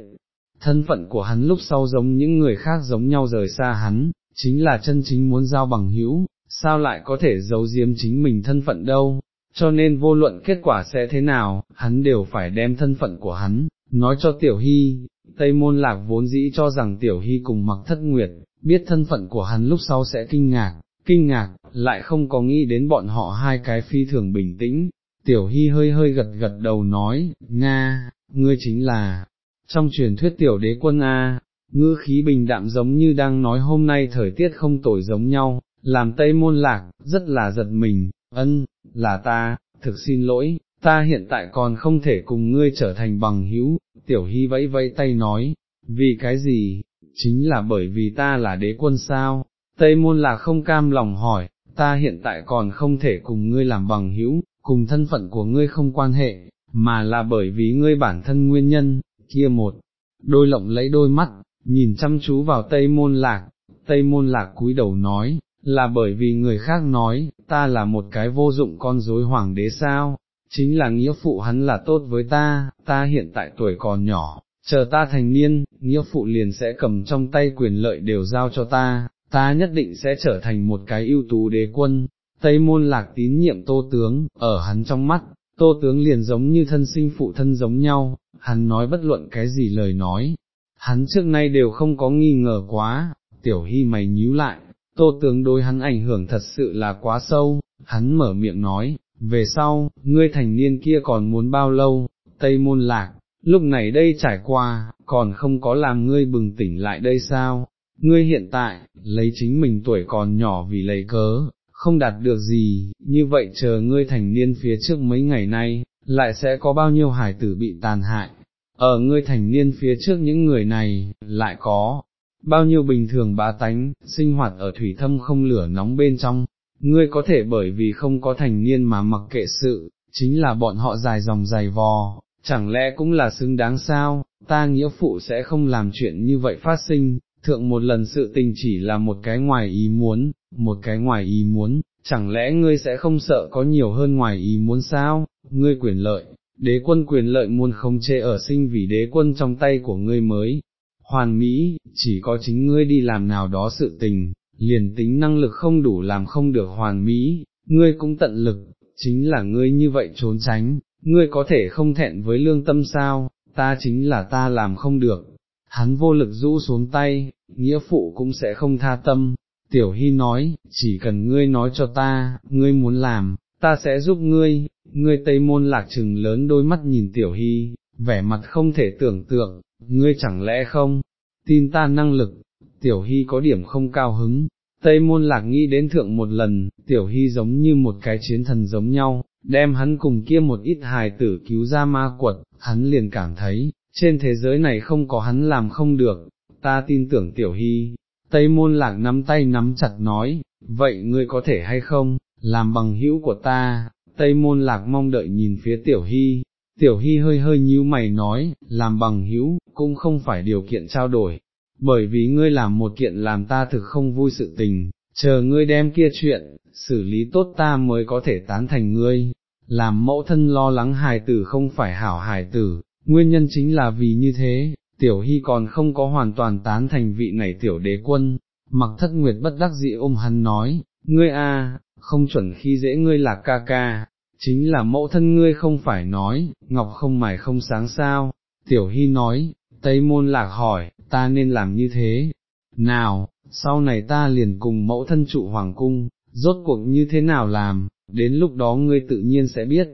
Thân phận của hắn lúc sau giống những người khác giống nhau rời xa hắn, chính là chân chính muốn giao bằng hữu, sao lại có thể giấu giếm chính mình thân phận đâu, cho nên vô luận kết quả sẽ thế nào, hắn đều phải đem thân phận của hắn, nói cho Tiểu Hy, Tây Môn Lạc vốn dĩ cho rằng Tiểu Hy cùng mặc thất nguyệt, biết thân phận của hắn lúc sau sẽ kinh ngạc, kinh ngạc, lại không có nghĩ đến bọn họ hai cái phi thường bình tĩnh, Tiểu Hy hơi hơi gật gật đầu nói, Nga, ngươi chính là, trong truyền thuyết Tiểu Đế Quân A, ngữ khí bình đạm giống như đang nói hôm nay thời tiết không tồi giống nhau, làm Tây Môn Lạc, rất là giật mình, ân, là ta, thực xin lỗi, ta hiện tại còn không thể cùng ngươi trở thành bằng hữu, tiểu hy vẫy vẫy tay nói, vì cái gì, chính là bởi vì ta là đế quân sao, Tây Môn là không cam lòng hỏi, ta hiện tại còn không thể cùng ngươi làm bằng hữu, cùng thân phận của ngươi không quan hệ, mà là bởi vì ngươi bản thân nguyên nhân, kia một, đôi lộng lấy đôi mắt, nhìn chăm chú vào Tây Môn Lạc, Tây Môn Lạc cúi đầu nói, là bởi vì người khác nói, ta là một cái vô dụng con rối hoàng đế sao, chính là nghĩa phụ hắn là tốt với ta, ta hiện tại tuổi còn nhỏ, chờ ta thành niên, nghĩa phụ liền sẽ cầm trong tay quyền lợi đều giao cho ta, ta nhất định sẽ trở thành một cái ưu tú đế quân. Tây môn lạc tín nhiệm tô tướng, ở hắn trong mắt, tô tướng liền giống như thân sinh phụ thân giống nhau, hắn nói bất luận cái gì lời nói, hắn trước nay đều không có nghi ngờ quá, tiểu hy mày nhíu lại, tô tướng đối hắn ảnh hưởng thật sự là quá sâu, hắn mở miệng nói, về sau, ngươi thành niên kia còn muốn bao lâu, Tây Môn Lạc, lúc này đây trải qua, còn không có làm ngươi bừng tỉnh lại đây sao, ngươi hiện tại, lấy chính mình tuổi còn nhỏ vì lấy cớ, không đạt được gì, như vậy chờ ngươi thành niên phía trước mấy ngày nay, lại sẽ có bao nhiêu hải tử bị tàn hại, ở ngươi thành niên phía trước những người này, lại có, bao nhiêu bình thường bá tánh, sinh hoạt ở thủy thâm không lửa nóng bên trong, ngươi có thể bởi vì không có thành niên mà mặc kệ sự, chính là bọn họ dài dòng dài vò, chẳng lẽ cũng là xứng đáng sao, ta nghĩa phụ sẽ không làm chuyện như vậy phát sinh, thượng một lần sự tình chỉ là một cái ngoài ý muốn, một cái ngoài ý muốn, chẳng lẽ ngươi sẽ không sợ có nhiều hơn ngoài ý muốn sao, ngươi quyền lợi, đế quân quyền lợi muôn không chê ở sinh vì đế quân trong tay của ngươi mới, hoàn mỹ, chỉ có chính ngươi đi làm nào đó sự tình, liền tính năng lực không đủ làm không được hoàn mỹ, ngươi cũng tận lực, chính là ngươi như vậy trốn tránh, ngươi có thể không thẹn với lương tâm sao, ta chính là ta làm không được. Hắn vô lực rũ xuống tay, nghĩa phụ cũng sẽ không tha tâm, tiểu hy nói, chỉ cần ngươi nói cho ta, ngươi muốn làm, ta sẽ giúp ngươi, ngươi tây môn lạc trừng lớn đôi mắt nhìn tiểu hy, vẻ mặt không thể tưởng tượng, ngươi chẳng lẽ không, tin ta năng lực, tiểu hy có điểm không cao hứng, Tây môn lạc nghĩ đến thượng một lần, tiểu hy giống như một cái chiến thần giống nhau, đem hắn cùng kia một ít hài tử cứu ra ma quật, hắn liền cảm thấy, trên thế giới này không có hắn làm không được, ta tin tưởng tiểu hy. Tây môn lạc nắm tay nắm chặt nói, vậy ngươi có thể hay không, làm bằng hữu của ta, Tây môn lạc mong đợi nhìn phía tiểu hy, tiểu hy hơi hơi nhíu mày nói, làm bằng hữu, cũng không phải điều kiện trao đổi, bởi vì ngươi làm một kiện làm ta thực không vui sự tình, chờ ngươi đem kia chuyện, xử lý tốt ta mới có thể tán thành ngươi, làm mẫu thân lo lắng hài tử không phải hảo hài tử, nguyên nhân chính là vì như thế, tiểu hy còn không có hoàn toàn tán thành vị này tiểu đế quân, mặc thất nguyệt bất đắc dĩ ôm hắn nói, ngươi a, không chuẩn khi dễ ngươi là ca ca, chính là mẫu thân ngươi không phải nói, ngọc không mài không sáng sao, tiểu hy nói, Tây môn lạc hỏi, ta nên làm như thế, nào, sau này ta liền cùng mẫu thân trụ hoàng cung, rốt cuộc như thế nào làm, đến lúc đó ngươi tự nhiên sẽ biết.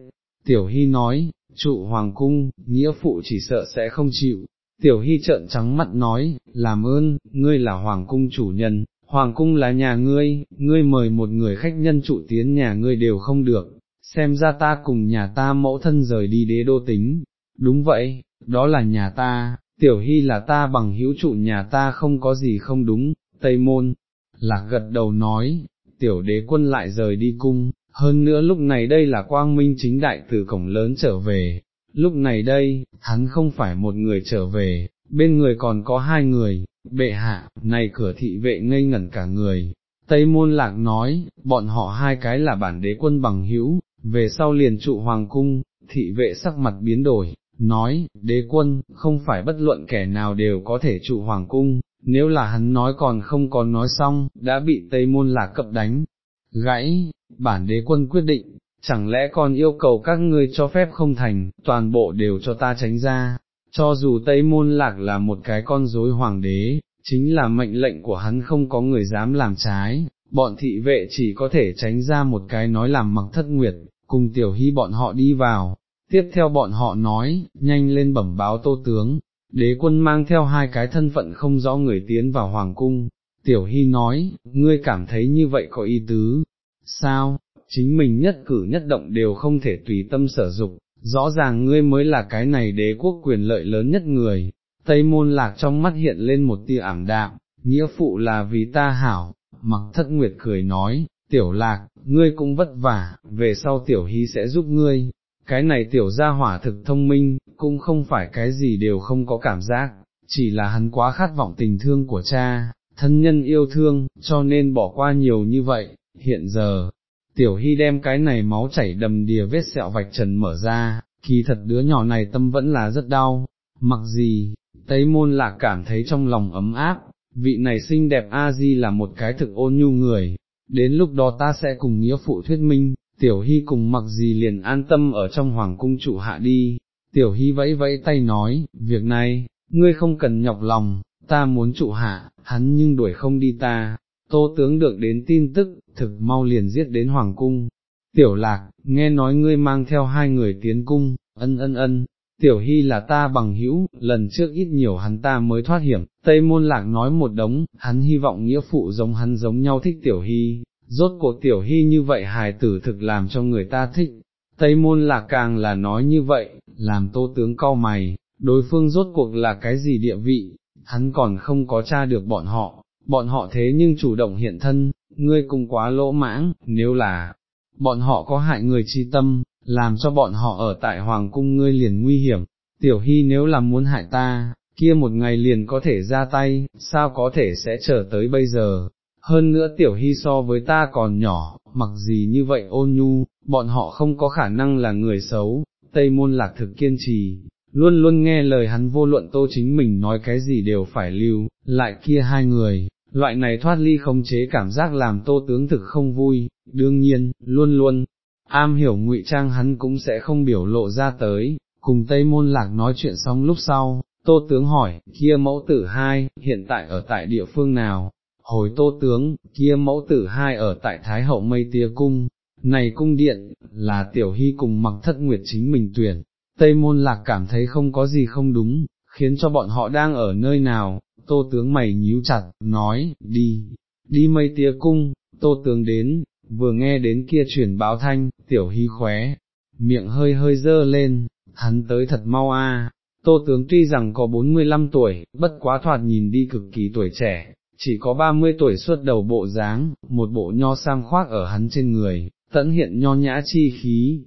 Tiểu Hy nói, trụ hoàng cung, nghĩa phụ chỉ sợ sẽ không chịu. Tiểu Hy trợn trắng mặt nói, làm ơn, ngươi là hoàng cung chủ nhân, hoàng cung là nhà ngươi, ngươi mời một người khách nhân trụ tiến nhà ngươi đều không được, xem ra ta cùng nhà ta mẫu thân rời đi đế đô tính. Đúng vậy, đó là nhà ta, tiểu hy là ta bằng hữu trụ nhà ta không có gì không đúng, Tây Môn, lạc gật đầu nói, tiểu đế quân lại rời đi cung, hơn nữa lúc này đây là quang minh chính đại từ cổng lớn trở về, lúc này đây, hắn không phải một người trở về, bên người còn có hai người, bệ hạ, này cửa thị vệ ngây ngẩn cả người. Tây môn lạc nói, bọn họ hai cái là bản đế quân bằng hữu, về sau liền trụ hoàng cung, thị vệ sắc mặt biến đổi, nói, đế quân, không phải bất luận kẻ nào đều có thể trụ hoàng cung, nếu là hắn nói còn không còn nói xong, đã bị Tây Môn Lạc cập đánh, gãy, bản đế quân quyết định, chẳng lẽ còn yêu cầu các ngươi cho phép không thành, toàn bộ đều cho ta tránh ra, cho dù Tây Môn Lạc là một cái con rối hoàng đế, chính là mệnh lệnh của hắn không có người dám làm trái, bọn thị vệ chỉ có thể tránh ra một cái nói làm mặc thất nguyệt, cùng tiểu hy bọn họ đi vào, tiếp theo bọn họ nói, nhanh lên bẩm báo tô tướng, đế quân mang theo hai cái thân phận không rõ người tiến vào hoàng cung, tiểu hy nói, ngươi cảm thấy như vậy có ý tứ, sao, chính mình nhất cử nhất động đều không thể tùy tâm sở dục, rõ ràng ngươi mới là cái này đế quốc quyền lợi lớn nhất người, tây môn lạc trong mắt hiện lên một tia ảm đạm, nghĩa phụ là vì ta hảo, mặc thất nguyệt cười nói, tiểu lạc, ngươi cũng vất vả, về sau tiểu hy sẽ giúp ngươi, cái này tiểu gia hỏa thực thông minh, cũng không phải cái gì đều không có cảm giác, chỉ là hắn quá khát vọng tình thương của cha, thân nhân yêu thương, cho nên bỏ qua nhiều như vậy, hiện giờ, tiểu hy đem cái này máu chảy đầm đìa vết sẹo vạch trần mở ra, kỳ thật đứa nhỏ này tâm vẫn là rất đau, mặc gì, Tây môn lạc cảm thấy trong lòng ấm áp, vị này xinh đẹp A-di là một cái thực ôn nhu người, đến lúc đó ta sẽ cùng nghĩa phụ thuyết minh, tiểu hy cùng mặc gì liền an tâm ở trong hoàng cung trụ hạ đi, tiểu hy vẫy vẫy tay nói, việc này, ngươi không cần nhọc lòng, ta muốn trụ hạ, hắn nhưng đuổi không đi ta, tô tướng được đến tin tức, thực mau liền giết đến hoàng cung. Tiểu lạc, nghe nói ngươi mang theo hai người tiến cung, ân ân ân, tiểu hy là ta bằng hữu, lần trước ít nhiều hắn ta mới thoát hiểm, Tây Môn Lạc nói một đống, hắn hy vọng nghĩa phụ giống hắn giống nhau thích tiểu hy, rốt cuộc tiểu hy như vậy hài tử thực làm cho người ta thích, Tây Môn Lạc càng là nói như vậy, làm tô tướng cau mày, đối phương rốt cuộc là cái gì địa vị, hắn còn không có tra được bọn họ, bọn họ thế nhưng chủ động hiện thân, ngươi cũng quá lỗ mãng, nếu là, bọn họ có hại người chi tâm, làm cho bọn họ ở tại Hoàng cung ngươi liền nguy hiểm, tiểu hy nếu là muốn hại ta, kia một ngày liền có thể ra tay, sao có thể sẽ chờ tới bây giờ, hơn nữa tiểu hy so với ta còn nhỏ, mặc gì như vậy ôn nhu, bọn họ không có khả năng là người xấu, Tây Môn Lạc thực kiên trì, luôn luôn nghe lời hắn vô luận tô chính mình nói cái gì đều phải lưu, lại kia hai người, loại này thoát ly không chế cảm giác làm tô tướng thực không vui, đương nhiên, luôn luôn, am hiểu ngụy trang hắn cũng sẽ không biểu lộ ra tới, cùng Tây Môn Lạc nói chuyện xong lúc sau, tô tướng hỏi, kia mẫu tử hai, hiện tại ở tại địa phương nào? Hồi tô tướng, kia mẫu tử hai ở tại Thái Hậu Mây tia Cung, này cung điện, là tiểu hy cùng mặc thất nguyệt chính mình tuyển, Tây Môn Lạc cảm thấy không có gì không đúng, khiến cho bọn họ đang ở nơi nào, tô tướng mày nhíu chặt, nói, đi, đi mây tia cung, tô tướng đến, vừa nghe đến kia chuyển báo thanh, tiểu hy khóe, miệng hơi hơi dơ lên, hắn tới thật mau a. Tô tướng tuy rằng có 45 tuổi, bất quá thoạt nhìn đi cực kỳ tuổi trẻ, chỉ có 30 tuổi xuất đầu bộ dáng, một bộ nho sam khoác ở hắn trên người, tẫn hiện nho nhã chi khí,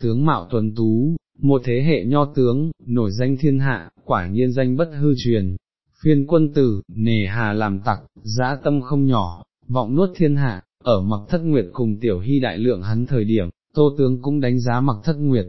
tướng mạo tuấn tú, một thế hệ nho tướng, nổi danh thiên hạ, quả nhiên danh bất hư truyền, phiên quân tử, nề hà làm tặc, giã tâm không nhỏ, vọng nuốt thiên hạ, ở mặc thất nguyệt cùng tiểu hy đại lượng hắn thời điểm, tô tướng cũng đánh giá mặc thất nguyệt,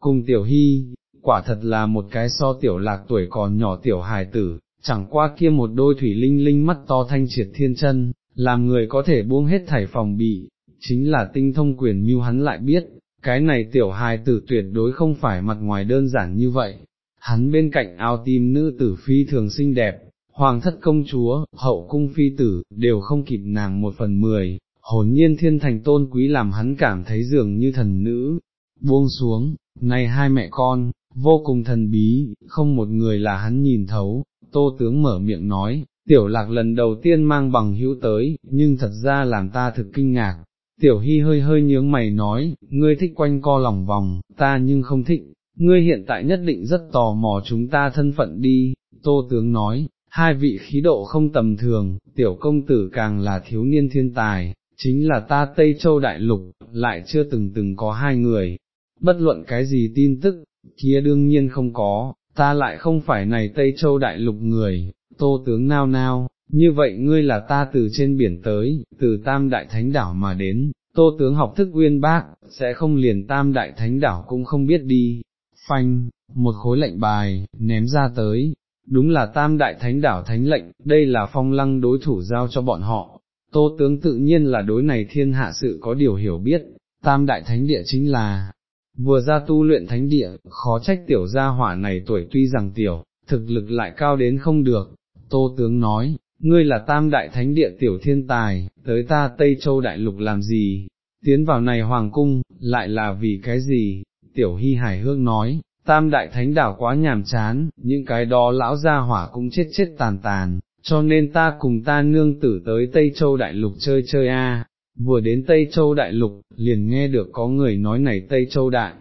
cùng tiểu hy, quả thật là một cái so tiểu lạc tuổi còn nhỏ tiểu hài tử, chẳng qua kia một đôi thủy linh linh mắt to thanh triệt thiên chân, làm người có thể buông hết thảy phòng bị, chính là tinh thông quyền mưu hắn lại biết, cái này tiểu hài tử tuyệt đối không phải mặt ngoài đơn giản như vậy, hắn bên cạnh ao tim nữ tử phi thường xinh đẹp, hoàng thất công chúa, hậu cung phi tử, đều không kịp nàng một phần mười, hồn nhiên thiên thành tôn quý làm hắn cảm thấy dường như thần nữ, buông xuống, này hai mẹ con, vô cùng thần bí, không một người là hắn nhìn thấu, tô tướng mở miệng nói, tiểu lạc lần đầu tiên mang bằng hữu tới, nhưng thật ra làm ta thực kinh ngạc. Tiểu hy hơi hơi nhướng mày nói, ngươi thích quanh co lòng vòng, ta nhưng không thích, ngươi hiện tại nhất định rất tò mò chúng ta thân phận đi, tô tướng nói, hai vị khí độ không tầm thường, tiểu công tử càng là thiếu niên thiên tài, chính là ta Tây Châu Đại Lục, lại chưa từng từng có hai người, bất luận cái gì tin tức, kia đương nhiên không có, ta lại không phải này Tây Châu Đại Lục người, tô tướng nao nao, như vậy ngươi là ta từ trên biển tới, từ Tam Đại Thánh Đảo mà đến, tô tướng học thức uyên bác, sẽ không liền Tam Đại Thánh Đảo cũng không biết đi, phanh, một khối lệnh bài, ném ra tới, đúng là Tam Đại Thánh Đảo Thánh lệnh, đây là phong lăng đối thủ giao cho bọn họ. Tô tướng tự nhiên là đối này thiên hạ sự có điều hiểu biết, tam đại thánh địa chính là, vừa ra tu luyện thánh địa, khó trách tiểu gia hỏa này tuổi tuy rằng tiểu, thực lực lại cao đến không được, tô tướng nói, ngươi là tam đại thánh địa tiểu thiên tài, tới ta Tây Châu Đại Lục làm gì, tiến vào này hoàng cung, lại là vì cái gì, tiểu hy hải hước nói, tam đại thánh đảo quá nhàm chán, những cái đó lão gia hỏa cũng chết chết tàn tàn, cho nên ta cùng ta nương tử tới Tây Châu Đại Lục chơi chơi a. Vừa đến Tây Châu Đại Lục, liền nghe được có người nói này Tây Châu Đại,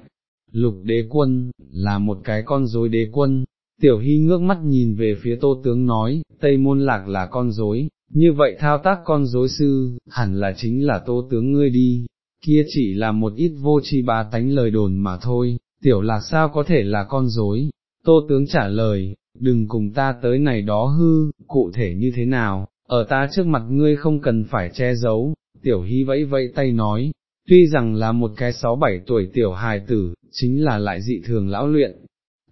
Lục đế quân, là một cái con rối đế quân, tiểu hy ngước mắt nhìn về phía tô tướng nói, Tây Môn Lạc là con rối, như vậy thao tác con rối sư, hẳn là chính là tô tướng ngươi đi, kia chỉ là một ít vô tri bá tánh lời đồn mà thôi, tiểu lạc sao có thể là con rối? Tô tướng trả lời, đừng cùng ta tới này đó hư, cụ thể như thế nào, ở ta trước mặt ngươi không cần phải che giấu, tiểu hy vẫy vẫy tay nói, tuy rằng là một cái sáu bảy tuổi tiểu hài tử, chính là lại dị thường lão luyện,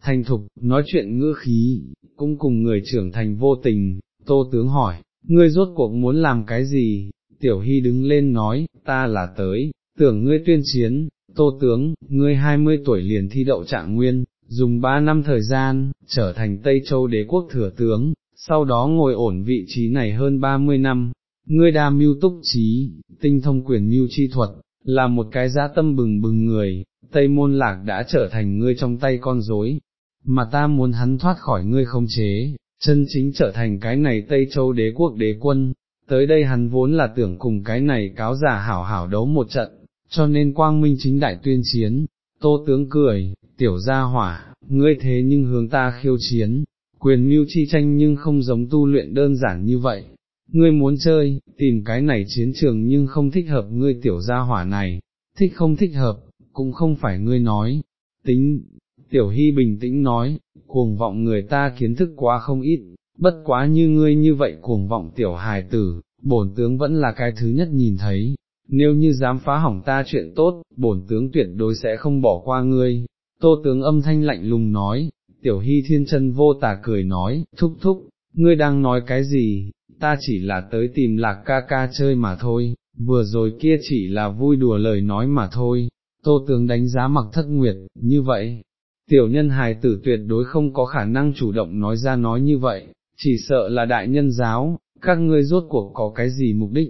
thành thục, nói chuyện ngữ khí, cũng cùng người trưởng thành vô tình, tô tướng hỏi, ngươi rốt cuộc muốn làm cái gì, tiểu hy đứng lên nói, ta là tới, tưởng ngươi tuyên chiến, tô tướng, ngươi hai mươi tuổi liền thi đậu trạng nguyên, dùng ba năm thời gian, trở thành Tây Châu đế quốc thừa tướng, sau đó ngồi ổn vị trí này hơn ba mươi năm, ngươi đa mưu túc trí, tinh thông quyền mưu chi thuật, là một cái giá tâm bừng bừng người, Tây Môn Lạc đã trở thành ngươi trong tay con rối, mà ta muốn hắn thoát khỏi ngươi không chế, chân chính trở thành cái này Tây Châu đế quốc đế quân, tới đây hắn vốn là tưởng cùng cái này cáo giả hảo hảo đấu một trận, cho nên quang minh chính đại tuyên chiến, tô tướng cười, tiểu gia hỏa, ngươi thế nhưng hướng ta khiêu chiến, quyền mưu chi tranh nhưng không giống tu luyện đơn giản như vậy. Ngươi muốn chơi, tìm cái này chiến trường nhưng không thích hợp ngươi tiểu gia hỏa này, thích không thích hợp, cũng không phải ngươi nói, tính, tiểu hy bình tĩnh nói, cuồng vọng người ta kiến thức quá không ít, bất quá như ngươi như vậy cuồng vọng tiểu hài tử, bổn tướng vẫn là cái thứ nhất nhìn thấy, nếu như dám phá hỏng ta chuyện tốt, bổn tướng tuyệt đối sẽ không bỏ qua ngươi. Tô tướng âm thanh lạnh lùng nói, tiểu hy thiên chân vô tà cười nói, thúc thúc, ngươi đang nói cái gì, ta chỉ là tới tìm lạc ca ca chơi mà thôi, vừa rồi kia chỉ là vui đùa lời nói mà thôi, tô tướng đánh giá mặc thất nguyệt, như vậy, tiểu nhân hài tử tuyệt đối không có khả năng chủ động nói ra nói như vậy, chỉ sợ là đại nhân giáo, các ngươi rốt cuộc có cái gì mục đích,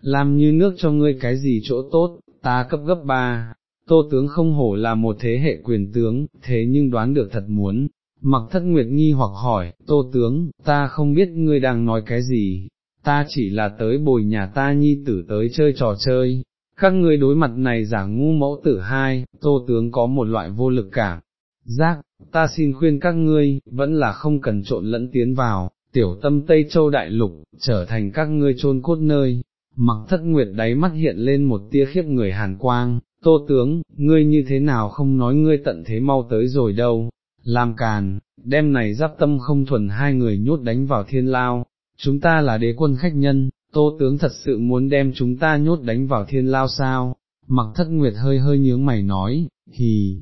làm như nước cho ngươi cái gì chỗ tốt, ta cấp gấp ba. Tô tướng không hổ là một thế hệ quyền tướng, thế nhưng đoán được thật muốn, mặc thất nguyệt nghi hoặc hỏi, tô tướng, ta không biết ngươi đang nói cái gì, ta chỉ là tới bồi nhà ta nhi tử tới chơi trò chơi, các ngươi đối mặt này giả ngu mẫu tử hai, tô tướng có một loại vô lực cảm, giác, ta xin khuyên các ngươi, vẫn là không cần trộn lẫn tiến vào, tiểu tâm Tây Châu Đại Lục, trở thành các ngươi chôn cốt nơi, mặc thất nguyệt đáy mắt hiện lên một tia khiếp người hàn quang, tô tướng, ngươi như thế nào không nói ngươi tận thế mau tới rồi đâu, làm càn, đem này giáp tâm không thuần hai người nhốt đánh vào thiên lao, chúng ta là đế quân khách nhân, tô tướng thật sự muốn đem chúng ta nhốt đánh vào thiên lao sao, mặc thất nguyệt hơi hơi nhướng mày nói, hì,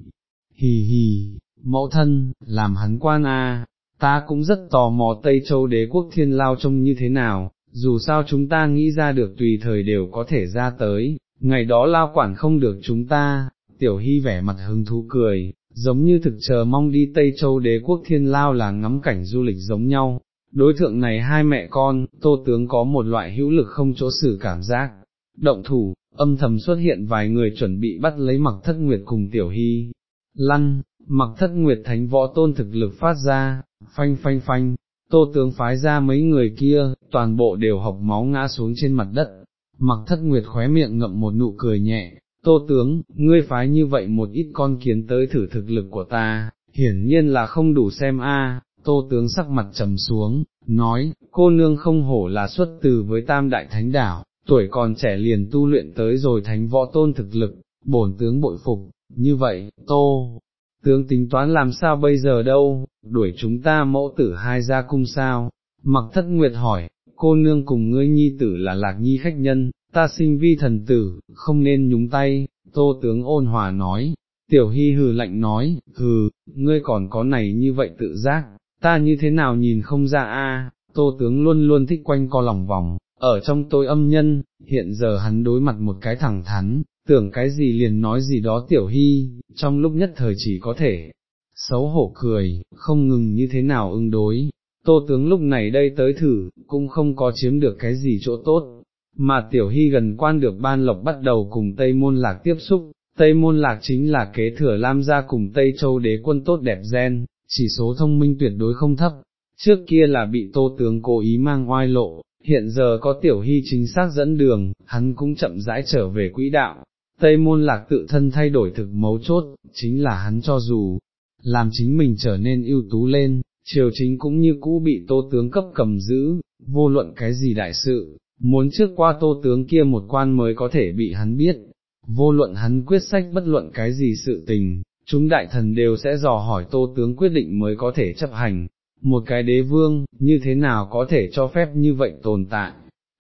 hì hì, mẫu thân, làm hắn quan a, ta cũng rất tò mò Tây Châu đế quốc thiên lao trông như thế nào, dù sao chúng ta nghĩ ra được tùy thời đều có thể ra tới, ngày đó lao quản không được chúng ta, tiểu hy vẻ mặt hứng thú cười, giống như thực chờ mong đi Tây Châu đế quốc thiên lao là ngắm cảnh du lịch giống nhau, Đối thượng này hai mẹ con, tô tướng có một loại hữu lực không chỗ xử cảm giác, động thủ, âm thầm xuất hiện vài người chuẩn bị bắt lấy mặc thất nguyệt cùng tiểu hy, lăn, mặc thất nguyệt thánh võ tôn thực lực phát ra, phanh phanh phanh, tô tướng phái ra mấy người kia, toàn bộ đều học máu ngã xuống trên mặt đất, mặc thất nguyệt khóe miệng ngậm một nụ cười nhẹ, tô tướng, ngươi phái như vậy một ít con kiến tới thử thực lực của ta, hiển nhiên là không đủ xem a. tô tướng sắc mặt trầm xuống, nói, cô nương không hổ là xuất từ với tam đại thánh đảo, tuổi còn trẻ liền tu luyện tới rồi thánh võ tôn thực lực, bổn tướng bội phục, như vậy, tô, tướng tính toán làm sao bây giờ đâu, đuổi chúng ta mẫu tử hai ra cung sao, mặc thất nguyệt hỏi, cô nương cùng ngươi nhi tử là lạc nhi khách nhân, ta sinh vi thần tử, không nên nhúng tay, tô tướng ôn hòa nói, tiểu hy hừ lạnh nói, hừ, ngươi còn có này như vậy tự giác, ta như thế nào nhìn không ra a? tô tướng luôn luôn thích quanh co lòng vòng, ở trong tôi âm nhân, hiện giờ hắn đối mặt một cái thẳng thắn, tưởng cái gì liền nói gì đó tiểu hy, trong lúc nhất thời chỉ có thể xấu hổ cười, không ngừng như thế nào ứng đối. Tô tướng lúc này đây tới thử, cũng không có chiếm được cái gì chỗ tốt, mà tiểu hy gần quan được ban lộc bắt đầu cùng Tây Môn Lạc tiếp xúc, Tây Môn Lạc chính là kế thừa Lam gia cùng Tây Châu đế quân tốt đẹp gen, chỉ số thông minh tuyệt đối không thấp, trước kia là bị tô tướng cố ý mang oai lộ, hiện giờ có tiểu hy chính xác dẫn đường, hắn cũng chậm rãi trở về quỹ đạo. Tây môn lạc tự thân thay đổi thực mấu chốt, chính là hắn cho dù, làm chính mình trở nên ưu tú lên, triều chính cũng như cũ bị tô tướng cấp cầm giữ, vô luận cái gì đại sự, muốn trước qua tô tướng kia một quan mới có thể bị hắn biết, vô luận hắn quyết sách bất luận cái gì sự tình, chúng đại thần đều sẽ dò hỏi tô tướng quyết định mới có thể chấp hành, một cái đế vương, như thế nào có thể cho phép như vậy tồn tại,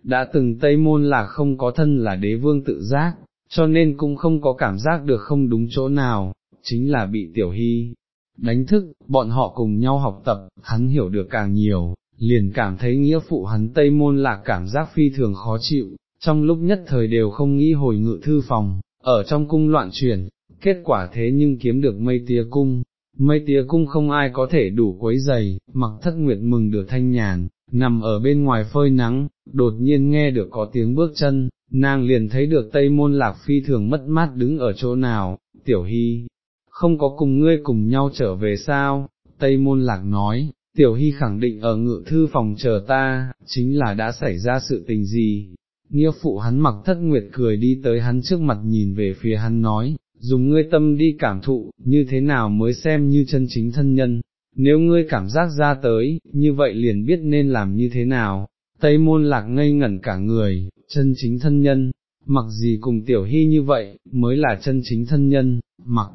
đã từng Tây Môn là không có thân là đế vương tự giác, cho nên cũng không có cảm giác được không đúng chỗ nào, chính là bị tiểu hy đánh thức, bọn họ cùng nhau học tập, hắn hiểu được càng nhiều, liền cảm thấy nghĩa phụ hắn Tây Môn lạc cảm giác phi thường khó chịu, trong lúc nhất thời đều không nghĩ hồi ngự thư phòng, ở trong cung loạn chuyển, kết quả thế nhưng kiếm được mây tía cung, mây tía cung không ai có thể đủ quấy giày, mặc thất nguyệt mừng được thanh nhàn, nằm ở bên ngoài phơi nắng, đột nhiên nghe được có tiếng bước chân, nàng liền thấy được tây môn lạc phi thường mất mát đứng ở chỗ nào, tiểu hy, không có cùng ngươi cùng nhau trở về sao, tây môn lạc nói, tiểu hy khẳng định ở ngự thư phòng chờ ta, chính là đã xảy ra sự tình gì. Nghĩa phụ hắn mặc thất nguyệt cười đi tới hắn trước mặt nhìn về phía hắn nói, dùng ngươi tâm đi cảm thụ, như thế nào mới xem như chân chính thân nhân, nếu ngươi cảm giác ra tới, như vậy liền biết nên làm như thế nào, Tây môn lạc ngây ngẩn cả người, chân chính thân nhân, mặc gì cùng tiểu hy như vậy, mới là chân chính thân nhân, mặc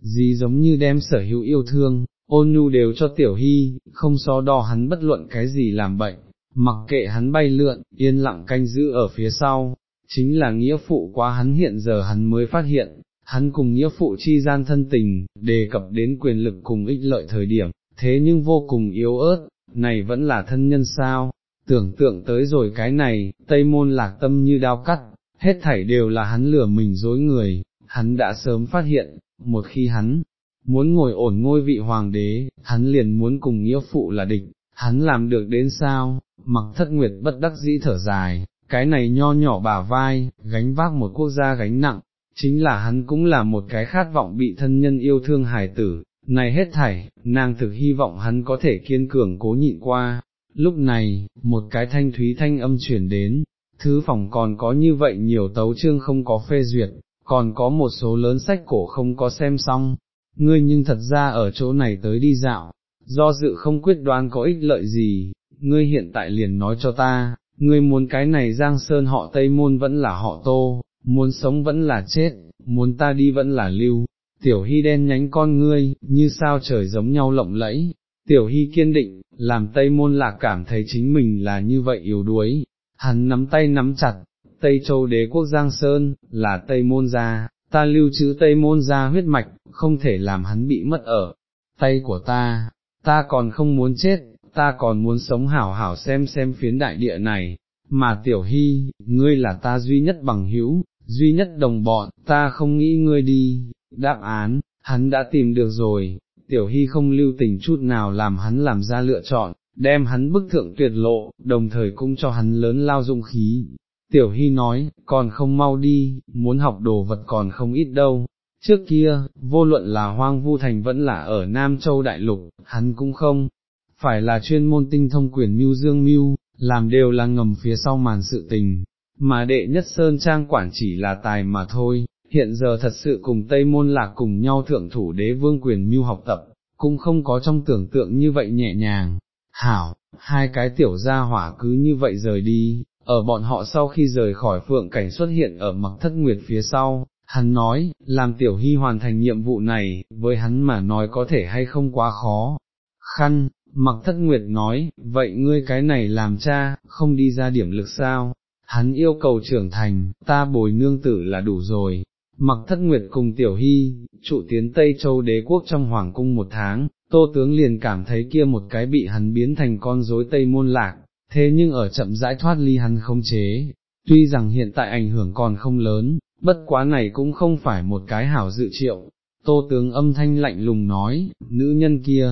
gì giống như đem sở hữu yêu thương, ôn nhu đều cho tiểu hy, không so đo hắn bất luận cái gì làm bệnh, mặc kệ hắn bay lượn, yên lặng canh giữ ở phía sau, chính là nghĩa phụ quá hắn hiện giờ hắn mới phát hiện, hắn cùng nghĩa phụ chi gian thân tình, đề cập đến quyền lực cùng ích lợi thời điểm, thế nhưng vô cùng yếu ớt, này vẫn là thân nhân sao, tưởng tượng tới rồi cái này, tây môn lạc tâm như đao cắt, hết thảy đều là hắn lừa mình dối người, hắn đã sớm phát hiện, một khi hắn muốn ngồi ổn ngôi vị hoàng đế, hắn liền muốn cùng nghĩa phụ là địch, hắn làm được đến sao, mặc thất nguyệt bất đắc dĩ thở dài, cái này nho nhỏ bà vai, gánh vác một quốc gia gánh nặng, chính là hắn cũng là một cái khát vọng bị thân nhân yêu thương hài tử, này hết thảy, nàng thực hy vọng hắn có thể kiên cường cố nhịn qua. Lúc này, một cái thanh thúy thanh âm chuyển đến, thứ phòng còn có như vậy nhiều tấu chương không có phê duyệt, còn có một số lớn sách cổ không có xem xong, ngươi nhưng thật ra ở chỗ này tới đi dạo, do dự không quyết đoán có ích lợi gì, ngươi hiện tại liền nói cho ta, ngươi muốn cái này Giang Sơn họ Tây Môn vẫn là họ Tô, muốn sống vẫn là chết, muốn ta đi vẫn là lưu, tiểu hy đen nhánh con ngươi, như sao trời giống nhau lộng lẫy, tiểu hy kiên định, làm Tây Môn Lạc cảm thấy chính mình là như vậy yếu đuối, hắn nắm tay nắm chặt, Tây Châu đế quốc Giang Sơn, là Tây Môn gia, ta lưu trữ Tây Môn ra huyết mạch, không thể làm hắn bị mất ở tay của ta, ta còn không muốn chết, ta còn muốn sống hảo hảo xem xem phiến đại địa này, mà tiểu hy, ngươi là ta duy nhất bằng hữu, duy nhất đồng bọn, ta không nghĩ ngươi đi, đáp án, hắn đã tìm được rồi, tiểu hy không lưu tình chút nào làm hắn làm ra lựa chọn, đem hắn bức thượng tuyệt lộ, đồng thời cũng cho hắn lớn lao dung khí. Tiểu Hy nói, còn không mau đi, muốn học đồ vật còn không ít đâu. Trước kia, vô luận là hoang vu thành vẫn là ở Nam Châu Đại Lục, hắn cũng không, phải là chuyên môn tinh thông quyền mưu dương mưu, làm đều là ngầm phía sau màn sự tình, mà đệ nhất sơn trang quản chỉ là tài mà thôi, hiện giờ thật sự cùng Tây Môn Lạc cùng nhau thượng thủ đế vương quyền mưu học tập, cũng không có trong tưởng tượng như vậy nhẹ nhàng. Hảo, hai cái tiểu gia hỏa cứ như vậy rời đi, ở bọn họ sau khi rời khỏi phượng cảnh xuất hiện ở mặc thất nguyệt phía sau, hắn nói, làm tiểu hy hoàn thành nhiệm vụ này, với hắn mà nói có thể hay không quá khó. Khăn, mặc thất nguyệt nói, vậy ngươi cái này làm cha, không đi ra điểm lực sao, hắn yêu cầu trưởng thành, ta bồi nương tử là đủ rồi. Mặc thất nguyệt cùng tiểu hy, trụ tiến Tây Châu đế quốc trong hoàng cung một tháng, tô tướng liền cảm thấy kia một cái bị hắn biến thành con rối Tây môn lạc, thế nhưng ở chậm rãi thoát ly hắn không chế, tuy rằng hiện tại ảnh hưởng còn không lớn, bất quá này cũng không phải một cái hảo dự triệu. Tô tướng âm thanh lạnh lùng nói, nữ nhân kia,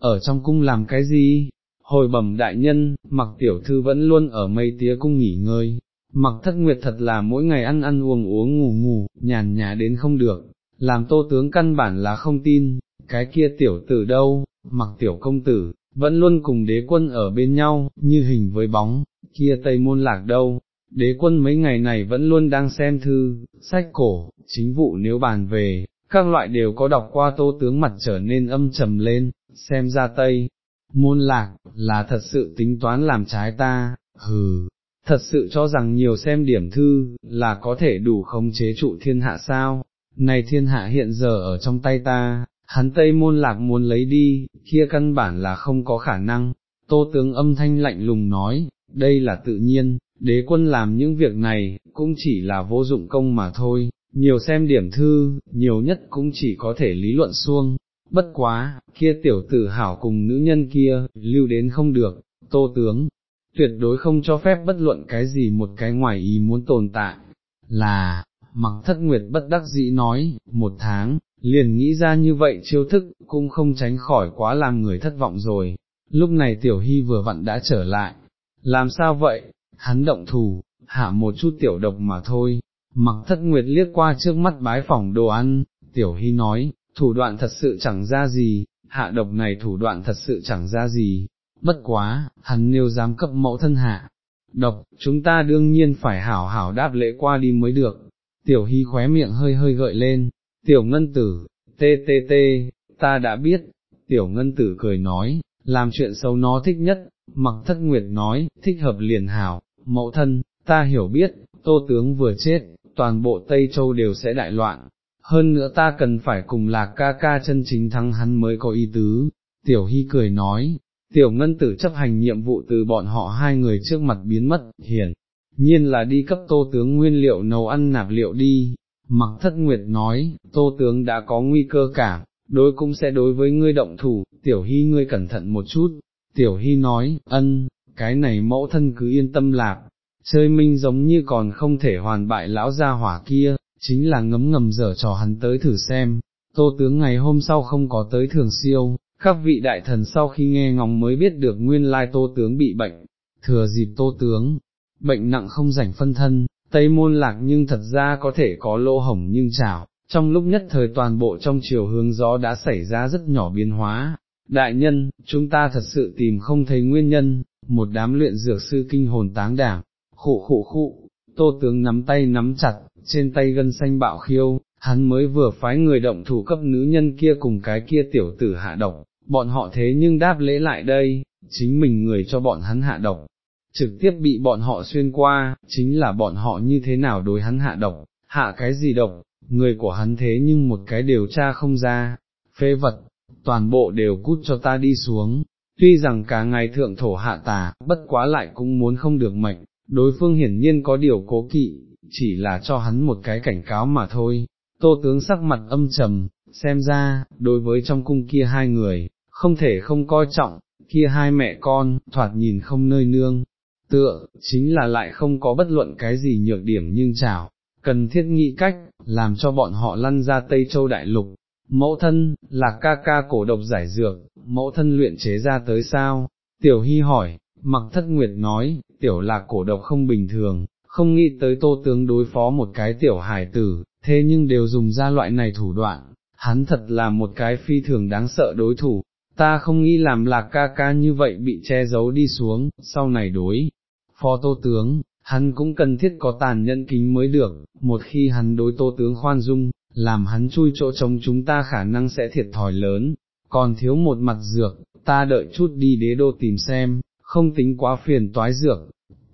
ở trong cung làm cái gì, hồi bẩm đại nhân, mặc tiểu thư vẫn luôn ở mây tía cung nghỉ ngơi, mặc thất nguyệt thật là mỗi ngày ăn ăn uống uống ngủ ngủ, nhàn nhã đến không được, làm tô tướng căn bản là không tin, cái kia tiểu tử đâu, mặc tiểu công tử, vẫn luôn cùng đế quân ở bên nhau, như hình với bóng, kia tây môn lạc đâu, đế quân mấy ngày này vẫn luôn đang xem thư, sách cổ, chính vụ nếu bàn về, các loại đều có đọc qua tô tướng mặt trở nên âm trầm lên, xem ra tây, môn lạc, là thật sự tính toán làm trái ta, hừ, thật sự cho rằng nhiều xem điểm thư, là có thể đủ khống chế trụ thiên hạ sao, này thiên hạ hiện giờ ở trong tay ta, hắn tây môn lạc muốn lấy đi, kia căn bản là không có khả năng, tô tướng âm thanh lạnh lùng nói, đây là tự nhiên, đế quân làm những việc này, cũng chỉ là vô dụng công mà thôi, nhiều xem điểm thư, nhiều nhất cũng chỉ có thể lý luận xuông, bất quá, kia tiểu tử hảo cùng nữ nhân kia, lưu đến không được, tô tướng, tuyệt đối không cho phép bất luận cái gì một cái ngoài ý muốn tồn tại, là, mặc thất nguyệt bất đắc dĩ nói, một tháng, liền nghĩ ra như vậy chiêu thức, cũng không tránh khỏi quá làm người thất vọng rồi, lúc này tiểu hy vừa vặn đã trở lại, làm sao vậy, hắn động thủ, hạ một chút tiểu độc mà thôi, mặc thất nguyệt liếc qua trước mắt bái phòng đồ ăn, tiểu hy nói, thủ đoạn thật sự chẳng ra gì, hạ độc này thủ đoạn thật sự chẳng ra gì, bất quá, hắn nêu dám cấp mẫu thân hạ, độc, chúng ta đương nhiên phải hảo hảo đáp lễ qua đi mới được, tiểu hy khóe miệng hơi hơi gợi lên, tiểu ngân tử, tê tê tê, ta đã biết, tiểu ngân tử cười nói, làm chuyện xấu nó thích nhất, mặc thất nguyệt nói, thích hợp liền hảo, mẫu thân, ta hiểu biết, tô tướng vừa chết, toàn bộ Tây Châu đều sẽ đại loạn, hơn nữa ta cần phải cùng lạc ca ca chân chính thắng hắn mới có ý tứ, tiểu hy cười nói, tiểu ngân tử chấp hành nhiệm vụ từ bọn họ hai người trước mặt biến mất, hiển, nhiên là đi cấp tô tướng nguyên liệu nấu ăn nạp liệu đi, mặc thất nguyệt nói, tô tướng đã có nguy cơ cả, đối cũng sẽ đối với ngươi động thủ, tiểu hy ngươi cẩn thận một chút, tiểu hy nói, ân, cái này mẫu thân cứ yên tâm lạc, chơi minh giống như còn không thể hoàn bại lão gia hỏa kia, chính là ngấm ngầm dở trò hắn tới thử xem, tô tướng ngày hôm sau không có tới thường siêu, các vị đại thần sau khi nghe ngóng mới biết được nguyên lai tô tướng bị bệnh, thừa dịp tô tướng, bệnh nặng không rảnh phân thân, tây môn lạc nhưng thật ra có thể có lỗ hổng nhưng chảo, trong lúc nhất thời toàn bộ trong chiều hướng gió đã xảy ra rất nhỏ biến hóa. Đại nhân, chúng ta thật sự tìm không thấy nguyên nhân, một đám luyện dược sư kinh hồn táng đảm, khụ khụ khụ, tô tướng nắm tay nắm chặt, trên tay gân xanh bạo khiêu, hắn mới vừa phái người động thủ cấp nữ nhân kia cùng cái kia tiểu tử hạ độc, bọn họ thế nhưng đáp lễ lại đây, chính mình người cho bọn hắn hạ độc, trực tiếp bị bọn họ xuyên qua, chính là bọn họ như thế nào đối hắn hạ độc, hạ cái gì độc, người của hắn thế nhưng một cái điều tra không ra, phê vật, toàn bộ đều cút cho ta đi xuống, tuy rằng cả ngày thượng thổ hạ tà, bất quá lại cũng muốn không được mệnh, đối phương hiển nhiên có điều cố kỵ, chỉ là cho hắn một cái cảnh cáo mà thôi. Tô tướng sắc mặt âm trầm, xem ra, đối với trong cung kia hai người, không thể không coi trọng, kia hai mẹ con, thoạt nhìn không nơi nương, tựa, chính là lại không có bất luận cái gì nhược điểm nhưng chảo, cần thiết nghĩ cách, làm cho bọn họ lăn ra Tây Châu Đại Lục. Mẫu thân, là ca ca cổ độc giải dược, mẫu thân luyện chế ra tới sao, Tiểu Hy hỏi, mặc thất nguyệt nói, tiểu lạc cổ độc không bình thường, không nghĩ tới tô tướng đối phó một cái tiểu hài tử, thế nhưng đều dùng ra loại này thủ đoạn, hắn thật là một cái phi thường đáng sợ đối thủ, ta không nghĩ làm lạc ca ca như vậy bị che giấu đi xuống, sau này đối, phó tô tướng, hắn cũng cần thiết có tàn nhẫn kính mới được, một khi hắn đối tô tướng khoan dung, làm hắn chui chỗ trống chúng ta khả năng sẽ thiệt thòi lớn, còn thiếu một mặt dược, ta đợi chút đi đế đô tìm xem, không tính quá phiền toái dược,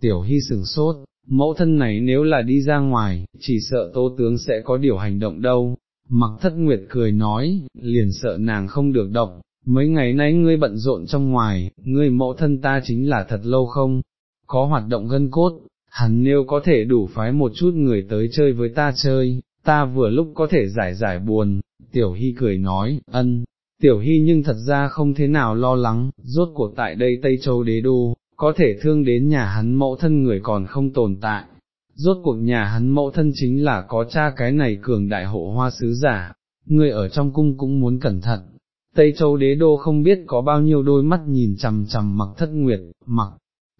tiểu hy sừng sốt, mẫu thân này nếu là đi ra ngoài, chỉ sợ tô tướng sẽ có điều hành động đâu, mặc thất nguyệt cười nói, liền sợ nàng không được động, mấy ngày nay ngươi bận rộn trong ngoài, ngươi mẫu thân ta chính là thật lâu không, có hoạt động gân cốt, hắn nếu có thể đủ phái một chút người tới chơi với ta chơi, ta vừa lúc có thể giải giải buồn, tiểu hy cười nói, ân, tiểu hy nhưng thật ra không thế nào lo lắng, rốt cuộc tại đây Tây Châu đế đô, có thể thương đến nhà hắn mẫu thân người còn không tồn tại, rốt cuộc nhà hắn mẫu thân chính là có cha cái này cường đại hộ hoa sứ giả, người ở trong cung cũng muốn cẩn thận. Tây Châu đế đô không biết có bao nhiêu đôi mắt nhìn chằm chằm mặc thất nguyệt, mặc,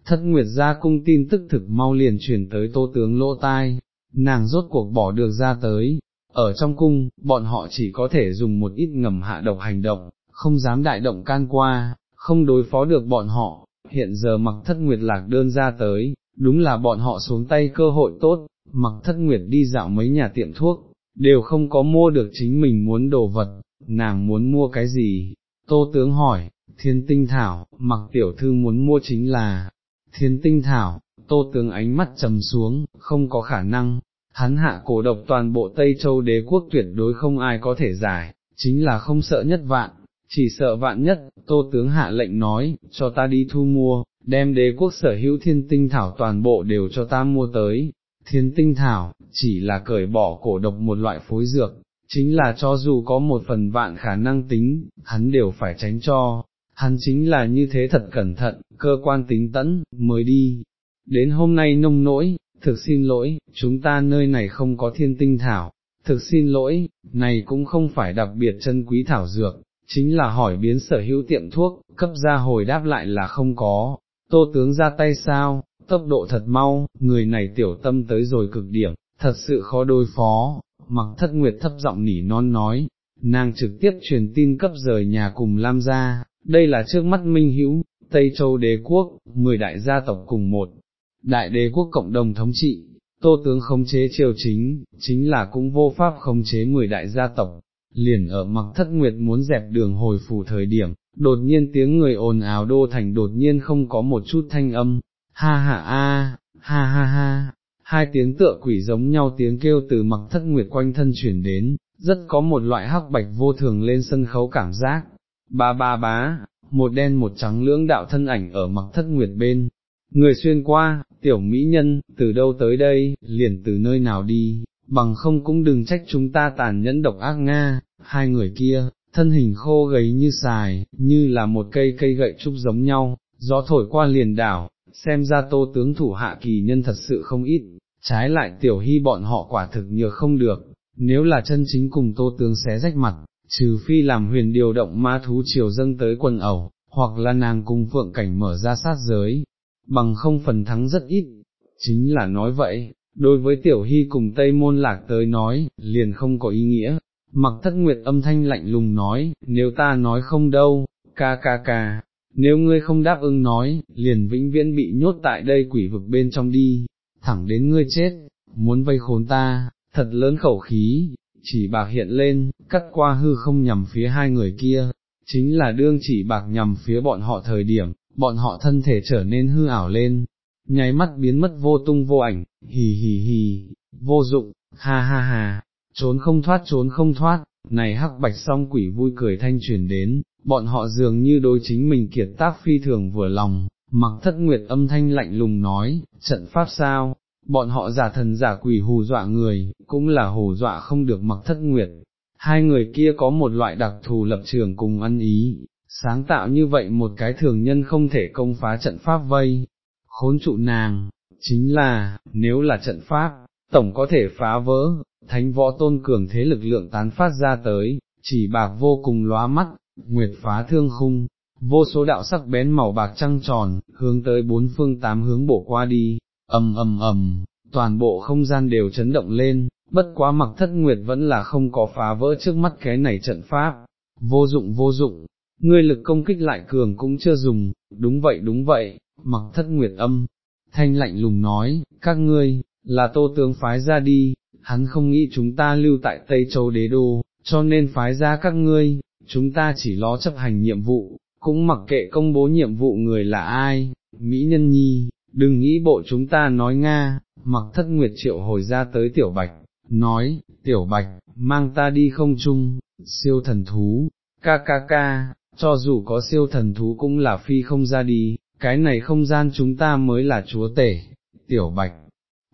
thất nguyệt ra cung tin tức thực mau liền truyền tới tô tướng lỗ tai, nàng rốt cuộc bỏ được ra tới, ở trong cung, bọn họ chỉ có thể dùng một ít ngầm hạ độc hành động, không dám đại động can qua, không đối phó được bọn họ, hiện giờ mặc thất nguyệt lạc đơn ra tới, đúng là bọn họ xuống tay cơ hội tốt, mặc thất nguyệt đi dạo mấy nhà tiệm thuốc, đều không có mua được chính mình muốn đồ vật, nàng muốn mua cái gì, tô tướng hỏi, thiên tinh thảo, mặc tiểu thư muốn mua chính là, thiên tinh thảo, tô tướng ánh mắt trầm xuống, không có khả năng, hắn hạ cổ độc toàn bộ Tây Châu đế quốc tuyệt đối không ai có thể giải, chính là không sợ nhất vạn, chỉ sợ vạn nhất, tô tướng hạ lệnh nói, cho ta đi thu mua, đem đế quốc sở hữu thiên tinh thảo toàn bộ đều cho ta mua tới, thiên tinh thảo, chỉ là cởi bỏ cổ độc một loại phối dược, chính là cho dù có một phần vạn khả năng tính, hắn đều phải tránh cho, hắn chính là như thế thật cẩn thận, cơ quan tính tẫn, mới đi. Đến hôm nay nông nỗi, thực xin lỗi, chúng ta nơi này không có thiên tinh thảo, thực xin lỗi, này cũng không phải đặc biệt chân quý thảo dược, chính là hỏi biến sở hữu tiệm thuốc, cấp ra hồi đáp lại là không có, tô tướng ra tay sao, tốc độ thật mau, người này tiểu tâm tới rồi cực điểm, thật sự khó đối phó, mặc thất nguyệt thấp giọng nỉ non nói, nàng trực tiếp truyền tin cấp rời nhà cùng Lam gia, đây là trước mắt minh hữu, Tây Châu đế quốc, 10 đại gia tộc cùng một, đại đế quốc cộng đồng thống trị, tô tướng khống chế triều chính, chính là cũng vô pháp khống chế 10 đại gia tộc, liền ở mặc thất nguyệt muốn dẹp đường hồi phủ thời điểm, đột nhiên tiếng người ồn ào đô thành đột nhiên không có một chút thanh âm, ha ha a, ha ha ha, hai tiếng tựa quỷ giống nhau tiếng kêu từ mặc thất nguyệt quanh thân chuyển đến, rất có một loại hắc bạch vô thường lên sân khấu cảm giác, ba ba bá, một đen một trắng lưỡng đạo thân ảnh ở mặc thất nguyệt bên, người xuyên qua, tiểu mỹ nhân, từ đâu tới đây, liền từ nơi nào đi, bằng không cũng đừng trách chúng ta tàn nhẫn độc ác Nga, hai người kia, thân hình khô gầy như xài, như là một cây cây gậy trúc giống nhau, gió thổi qua liền đảo, xem ra tô tướng thủ hạ kỳ nhân thật sự không ít, trái lại tiểu hy bọn họ quả thực nhờ không được, nếu là chân chính cùng tô tướng xé rách mặt, trừ phi làm huyền điều động ma thú chiều dâng tới quần ẩu, hoặc là nàng cùng phượng cảnh mở ra sát giới, bằng không phần thắng rất ít, chính là nói vậy, đối với tiểu hy cùng Tây Môn Lạc tới nói, liền không có ý nghĩa, mặc thất nguyệt âm thanh lạnh lùng nói, nếu ta nói không đâu, ca ca ca, nếu ngươi không đáp ứng nói, liền vĩnh viễn bị nhốt tại đây quỷ vực bên trong đi, thẳng đến ngươi chết, muốn vây khốn ta, thật lớn khẩu khí, chỉ bạc hiện lên, cắt qua hư không nhằm phía hai người kia, chính là đương chỉ bạc nhằm phía bọn họ thời điểm, bọn họ thân thể trở nên hư ảo lên, nháy mắt biến mất vô tung vô ảnh, hì hì hì, vô dụng, ha ha ha, trốn không thoát trốn không thoát, này hắc bạch song quỷ vui cười thanh truyền đến, bọn họ dường như đối chính mình kiệt tác phi thường vừa lòng, mặc thất nguyệt âm thanh lạnh lùng nói, trận pháp sao, bọn họ giả thần giả quỷ hù dọa người, cũng là hù dọa không được mặc thất nguyệt. Hai người kia có một loại đặc thù lập trường cùng ăn ý, sáng tạo như vậy một cái thường nhân không thể công phá trận pháp vây, khốn trụ nàng, chính là, nếu là trận pháp, tổng có thể phá vỡ, thánh võ tôn cường thế lực lượng tán phát ra tới, chỉ bạc vô cùng lóa mắt, nguyệt phá thương khung, vô số đạo sắc bén màu bạc trăng tròn, hướng tới bốn phương tám hướng bổ qua đi, ầm ầm ầm, toàn bộ không gian đều chấn động lên, bất quá mặc thất nguyệt vẫn là không có phá vỡ trước mắt cái này trận pháp, vô dụng vô dụng, ngươi lực công kích lại cường cũng chưa dùng, đúng vậy đúng vậy, mặc thất nguyệt âm, thanh lạnh lùng nói, các ngươi, là tô tướng phái ra đi, hắn không nghĩ chúng ta lưu tại Tây Châu đế đô, cho nên phái ra các ngươi, chúng ta chỉ lo chấp hành nhiệm vụ, cũng mặc kệ công bố nhiệm vụ người là ai, Mỹ Nhân Nhi, đừng nghĩ bộ chúng ta nói Nga, mặc thất nguyệt triệu hồi ra tới Tiểu Bạch, nói, Tiểu Bạch, mang ta đi không chung, siêu thần thú, ca ca ca, cho dù có siêu thần thú cũng là phi không ra đi, cái này không gian chúng ta mới là chúa tể, Tiểu Bạch,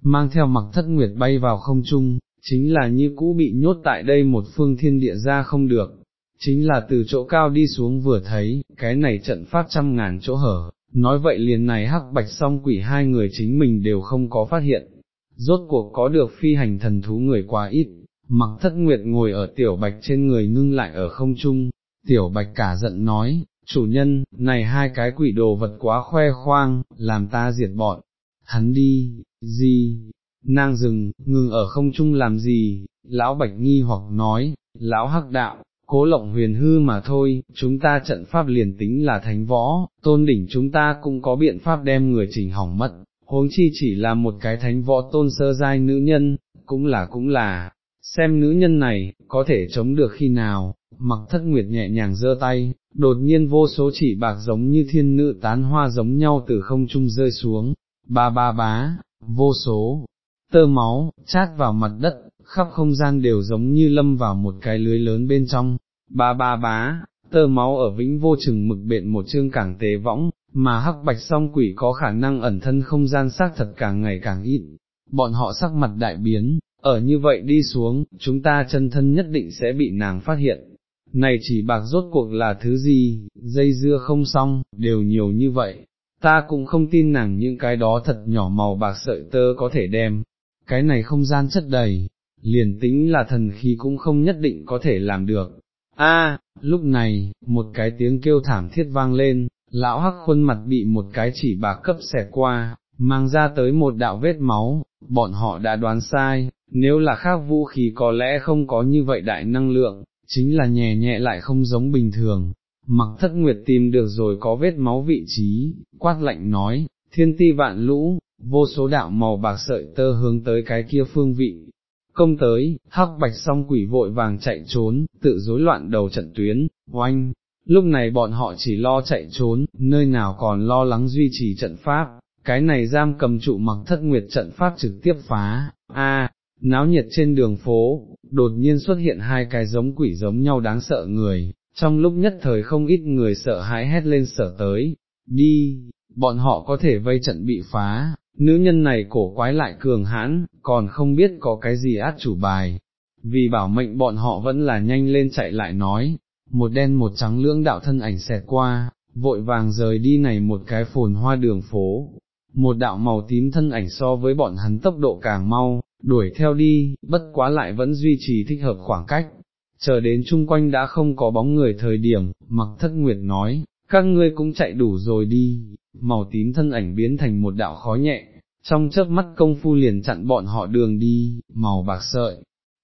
mang theo mặc thất nguyệt bay vào không trung, chính là như cũ bị nhốt tại đây một phương thiên địa ra không được, chính là từ chỗ cao đi xuống vừa thấy, cái này trận pháp trăm ngàn chỗ hở, nói vậy liền này hắc bạch song quỷ hai người chính mình đều không có phát hiện, rốt cuộc có được phi hành thần thú người quá ít, mặc thất nguyệt ngồi ở tiểu bạch trên người ngưng lại ở không trung, tiểu bạch cả giận nói, chủ nhân, này hai cái quỷ đồ vật quá khoe khoang, làm ta diệt bọn, hắn đi, gì, nang dừng, ngừng ở không trung làm gì, lão bạch nghi hoặc nói, lão hắc đạo, cố lộng huyền hư mà thôi, chúng ta trận pháp liền tính là thánh võ, tôn đỉnh chúng ta cũng có biện pháp đem người chỉnh hỏng mất, huống chi chỉ là một cái thánh võ tôn sơ giai nữ nhân, cũng là cũng là, xem nữ nhân này, có thể chống được khi nào, mặc thất nguyệt nhẹ nhàng giơ tay, đột nhiên vô số chỉ bạc giống như thiên nữ tán hoa giống nhau từ không trung rơi xuống, ba ba bá, vô số, tơ máu, chát vào mặt đất, khắp không gian đều giống như lâm vào một cái lưới lớn bên trong, ba ba bá, tơ máu ở vĩnh vô chừng mực bện một chương cảng tế võng, mà hắc bạch song quỷ có khả năng ẩn thân không gian xác thật càng ngày càng ít, bọn họ sắc mặt đại biến, ở như vậy đi xuống, chúng ta chân thân nhất định sẽ bị nàng phát hiện. Này chỉ bạc rốt cuộc là thứ gì, dây dưa không xong, đều nhiều như vậy, ta cũng không tin nàng những cái đó thật nhỏ màu bạc sợi tơ có thể đem, cái này không gian chất đầy, liền tính là thần khí cũng không nhất định có thể làm được. A, lúc này, một cái tiếng kêu thảm thiết vang lên, lão hắc khuôn mặt bị một cái chỉ bạc cấp xẹt qua, mang ra tới một đạo vết máu, bọn họ đã đoán sai, nếu là khác vũ khí có lẽ không có như vậy đại năng lượng, chính là nhẹ nhẹ lại không giống bình thường. Mặc thất nguyệt tìm được rồi có vết máu vị trí, quát lạnh nói, thiên ti vạn lũ, vô số đạo màu bạc sợi tơ hướng tới cái kia phương vị. Công tới, hắc bạch song quỷ vội vàng chạy trốn, tự rối loạn đầu trận tuyến, oanh, lúc này bọn họ chỉ lo chạy trốn, nơi nào còn lo lắng duy trì trận pháp, cái này giam cầm trụ mặc thất nguyệt trận pháp trực tiếp phá, a náo nhiệt trên đường phố, đột nhiên xuất hiện hai cái giống quỷ giống nhau đáng sợ người, trong lúc nhất thời không ít người sợ hãi hét lên sở tới, đi, bọn họ có thể vây trận bị phá, nữ nhân này cổ quái lại cường hãn, còn không biết có cái gì át chủ bài, vì bảo mệnh bọn họ vẫn là nhanh lên chạy lại nói, một đen một trắng lưỡng đạo thân ảnh xẹt qua, vội vàng rời đi này một cái phồn hoa đường phố, một đạo màu tím thân ảnh so với bọn hắn tốc độ càng mau, đuổi theo đi, bất quá lại vẫn duy trì thích hợp khoảng cách. Chờ đến chung quanh đã không có bóng người thời điểm, mặc thất nguyệt nói, các ngươi cũng chạy đủ rồi đi, màu tím thân ảnh biến thành một đạo khó nhẹ, trong chớp mắt công phu liền chặn bọn họ đường đi, màu bạc sợi,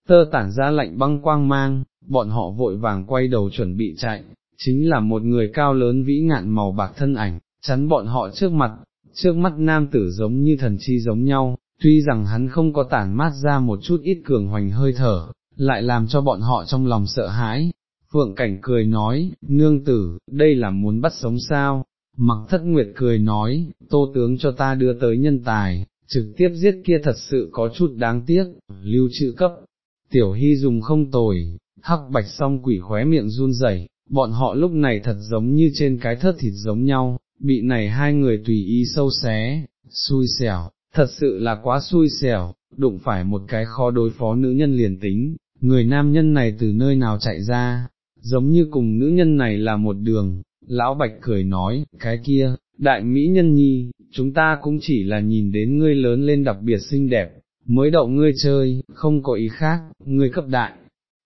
tơ tản ra lạnh băng quang mang, bọn họ vội vàng quay đầu chuẩn bị chạy, chính là một người cao lớn vĩ ngạn màu bạc thân ảnh, chắn bọn họ trước mặt, trước mắt nam tử giống như thần chi giống nhau, tuy rằng hắn không có tản mát ra một chút ít cường hoành hơi thở, lại làm cho bọn họ trong lòng sợ hãi. Phượng Cảnh cười nói, nương tử, đây là muốn bắt sống sao? Mặc thất nguyệt cười nói, tô tướng cho ta đưa tới nhân tài, trực tiếp giết kia thật sự có chút đáng tiếc, lưu trữ cấp. Tiểu hy dùng không tồi, hắc bạch song quỷ khóe miệng run rẩy, bọn họ lúc này thật giống như trên cái thớt thịt giống nhau, bị này hai người tùy ý sâu xé, xui xẻo, thật sự là quá xui xẻo, đụng phải một cái khó đối phó nữ nhân liền tính, người nam nhân này từ nơi nào chạy ra, giống như cùng nữ nhân này là một đường, lão bạch cười nói, cái kia, đại mỹ nhân nhi, chúng ta cũng chỉ là nhìn đến ngươi lớn lên đặc biệt xinh đẹp, mới đậu ngươi chơi, không có ý khác, ngươi cấp đại.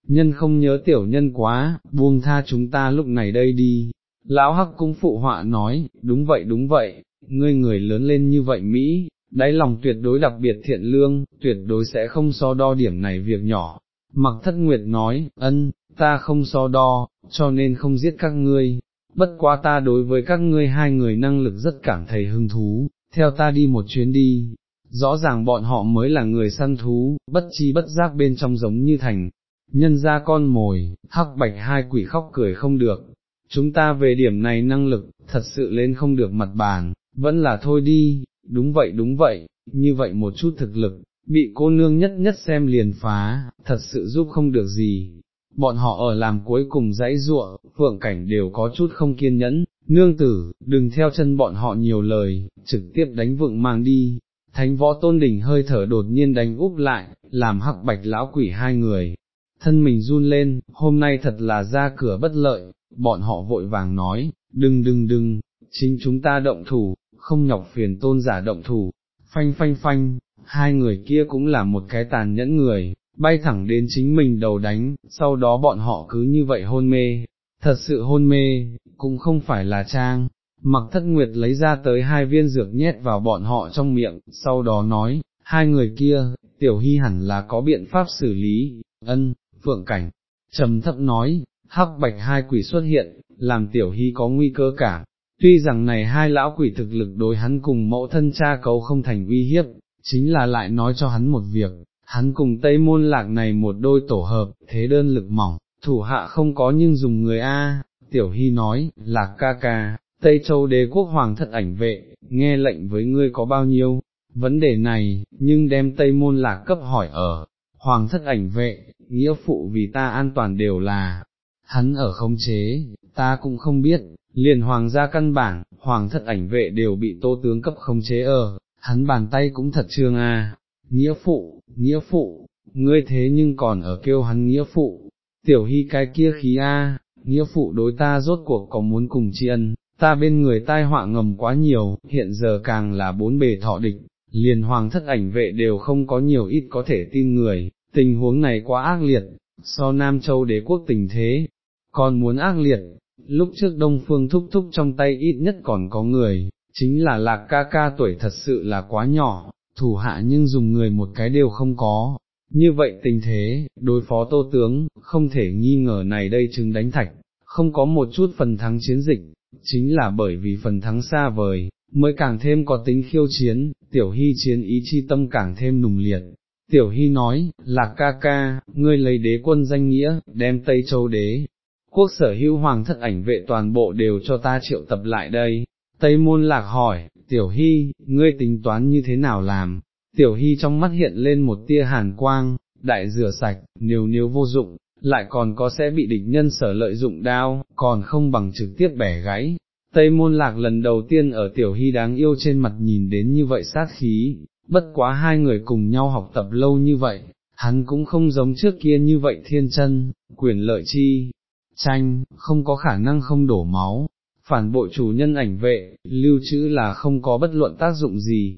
Nhân không nhớ tiểu nhân quá, buông tha chúng ta lúc này đây đi, lão hắc cũng phụ họa nói, đúng vậy đúng vậy, ngươi người lớn lên như vậy Mỹ, đáy lòng tuyệt đối đặc biệt thiện lương, tuyệt đối sẽ không so đo điểm này việc nhỏ. Mặc thất nguyệt nói, ân, ta không so đo, cho nên không giết các ngươi, bất quá ta đối với các ngươi hai người năng lực rất cảm thấy hứng thú, theo ta đi một chuyến đi. Rõ ràng bọn họ mới là người săn thú, bất chi bất giác bên trong giống như thành, nhân ra con mồi, hắc bạch hai quỷ khóc cười không được, chúng ta về điểm này năng lực, thật sự lên không được mặt bàn, vẫn là thôi đi, đúng vậy đúng vậy, như vậy một chút thực lực, bị cô nương nhất nhất xem liền phá, thật sự giúp không được gì. Bọn họ ở làm cuối cùng dãy ruộng, phượng cảnh đều có chút không kiên nhẫn, nương tử, đừng theo chân bọn họ nhiều lời, trực tiếp đánh vượng mang đi. Thánh võ tôn đỉnh hơi thở đột nhiên đánh úp lại, làm hắc bạch lão quỷ hai người. Thân mình run lên, hôm nay thật là ra cửa bất lợi, bọn họ vội vàng nói, đừng đừng đừng, chính chúng ta động thủ, không nhọc phiền tôn giả động thủ, phanh phanh phanh, hai người kia cũng là một cái tàn nhẫn người, bay thẳng đến chính mình đầu đánh, sau đó bọn họ cứ như vậy hôn mê, thật sự hôn mê, cũng không phải là trang. Mặc thất nguyệt lấy ra tới hai viên dược nhét vào bọn họ trong miệng, sau đó nói, hai người kia, tiểu hy hẳn là có biện pháp xử lý, ân, phượng cảnh, trầm thấp nói, hắc bạch hai quỷ xuất hiện, làm tiểu hy có nguy cơ cả, tuy rằng này hai lão quỷ thực lực đối hắn cùng mẫu thân cha cấu không thành uy hiếp, chính là lại nói cho hắn một việc, hắn cùng Tây Môn Lạc này một đôi tổ hợp, thế đơn lực mỏng, thủ hạ không có nhưng dùng người A, Tiểu Hy nói, Lạc ca ca, Tây Châu đế quốc hoàng thất ảnh vệ, nghe lệnh với ngươi có bao nhiêu, vấn đề này, nhưng đem Tây Môn Lạc cấp hỏi ở, hoàng thất ảnh vệ, nghĩa phụ vì ta an toàn đều là, hắn ở không chế, ta cũng không biết, liền hoàng gia căn bản, hoàng thất ảnh vệ đều bị tô tướng cấp không chế ở, hắn bàn tay cũng thật trương à, nghĩa phụ, nghĩa phụ, ngươi thế nhưng còn ở kêu hắn nghĩa phụ, tiểu hy cái kia khí a, nghĩa phụ đối ta rốt cuộc có muốn cùng tri ân, ta bên người tai họa ngầm quá nhiều, hiện giờ càng là bốn bề thọ địch, liền hoàng thất ảnh vệ đều không có nhiều ít có thể tin người, tình huống này quá ác liệt, so Nam Châu đế quốc tình thế, còn muốn ác liệt, lúc trước Đông Phương thúc thúc trong tay ít nhất còn có người, chính là lạc ca ca tuổi thật sự là quá nhỏ, thủ hạ nhưng dùng người một cái đều không có. Như vậy tình thế, đối phó tô tướng, không thể nghi ngờ này đây chứng đánh thạch, không có một chút phần thắng chiến dịch, chính là bởi vì phần thắng xa vời, mới càng thêm có tính khiêu chiến, tiểu hy chiến ý chi tâm càng thêm nùng liệt. Tiểu hy nói, là ca ca, ngươi lấy đế quân danh nghĩa, đem Tây Châu đế, quốc sở hữu hoàng thất ảnh vệ toàn bộ đều cho ta triệu tập lại đây. Tây môn lạc hỏi, tiểu hy, ngươi tính toán như thế nào làm? Tiểu hy trong mắt hiện lên một tia hàn quang, đại rửa sạch, nếu nếu vô dụng, lại còn có sẽ bị địch nhân sở lợi dụng đao, còn không bằng trực tiếp bẻ gãy. Tây môn lạc lần đầu tiên ở tiểu hy đáng yêu trên mặt nhìn đến như vậy sát khí, bất quá hai người cùng nhau học tập lâu như vậy, hắn cũng không giống trước kia như vậy thiên chân, quyền lợi chi, tranh, không có khả năng không đổ máu, phản bội chủ nhân ảnh vệ, lưu trữ là không có bất luận tác dụng gì.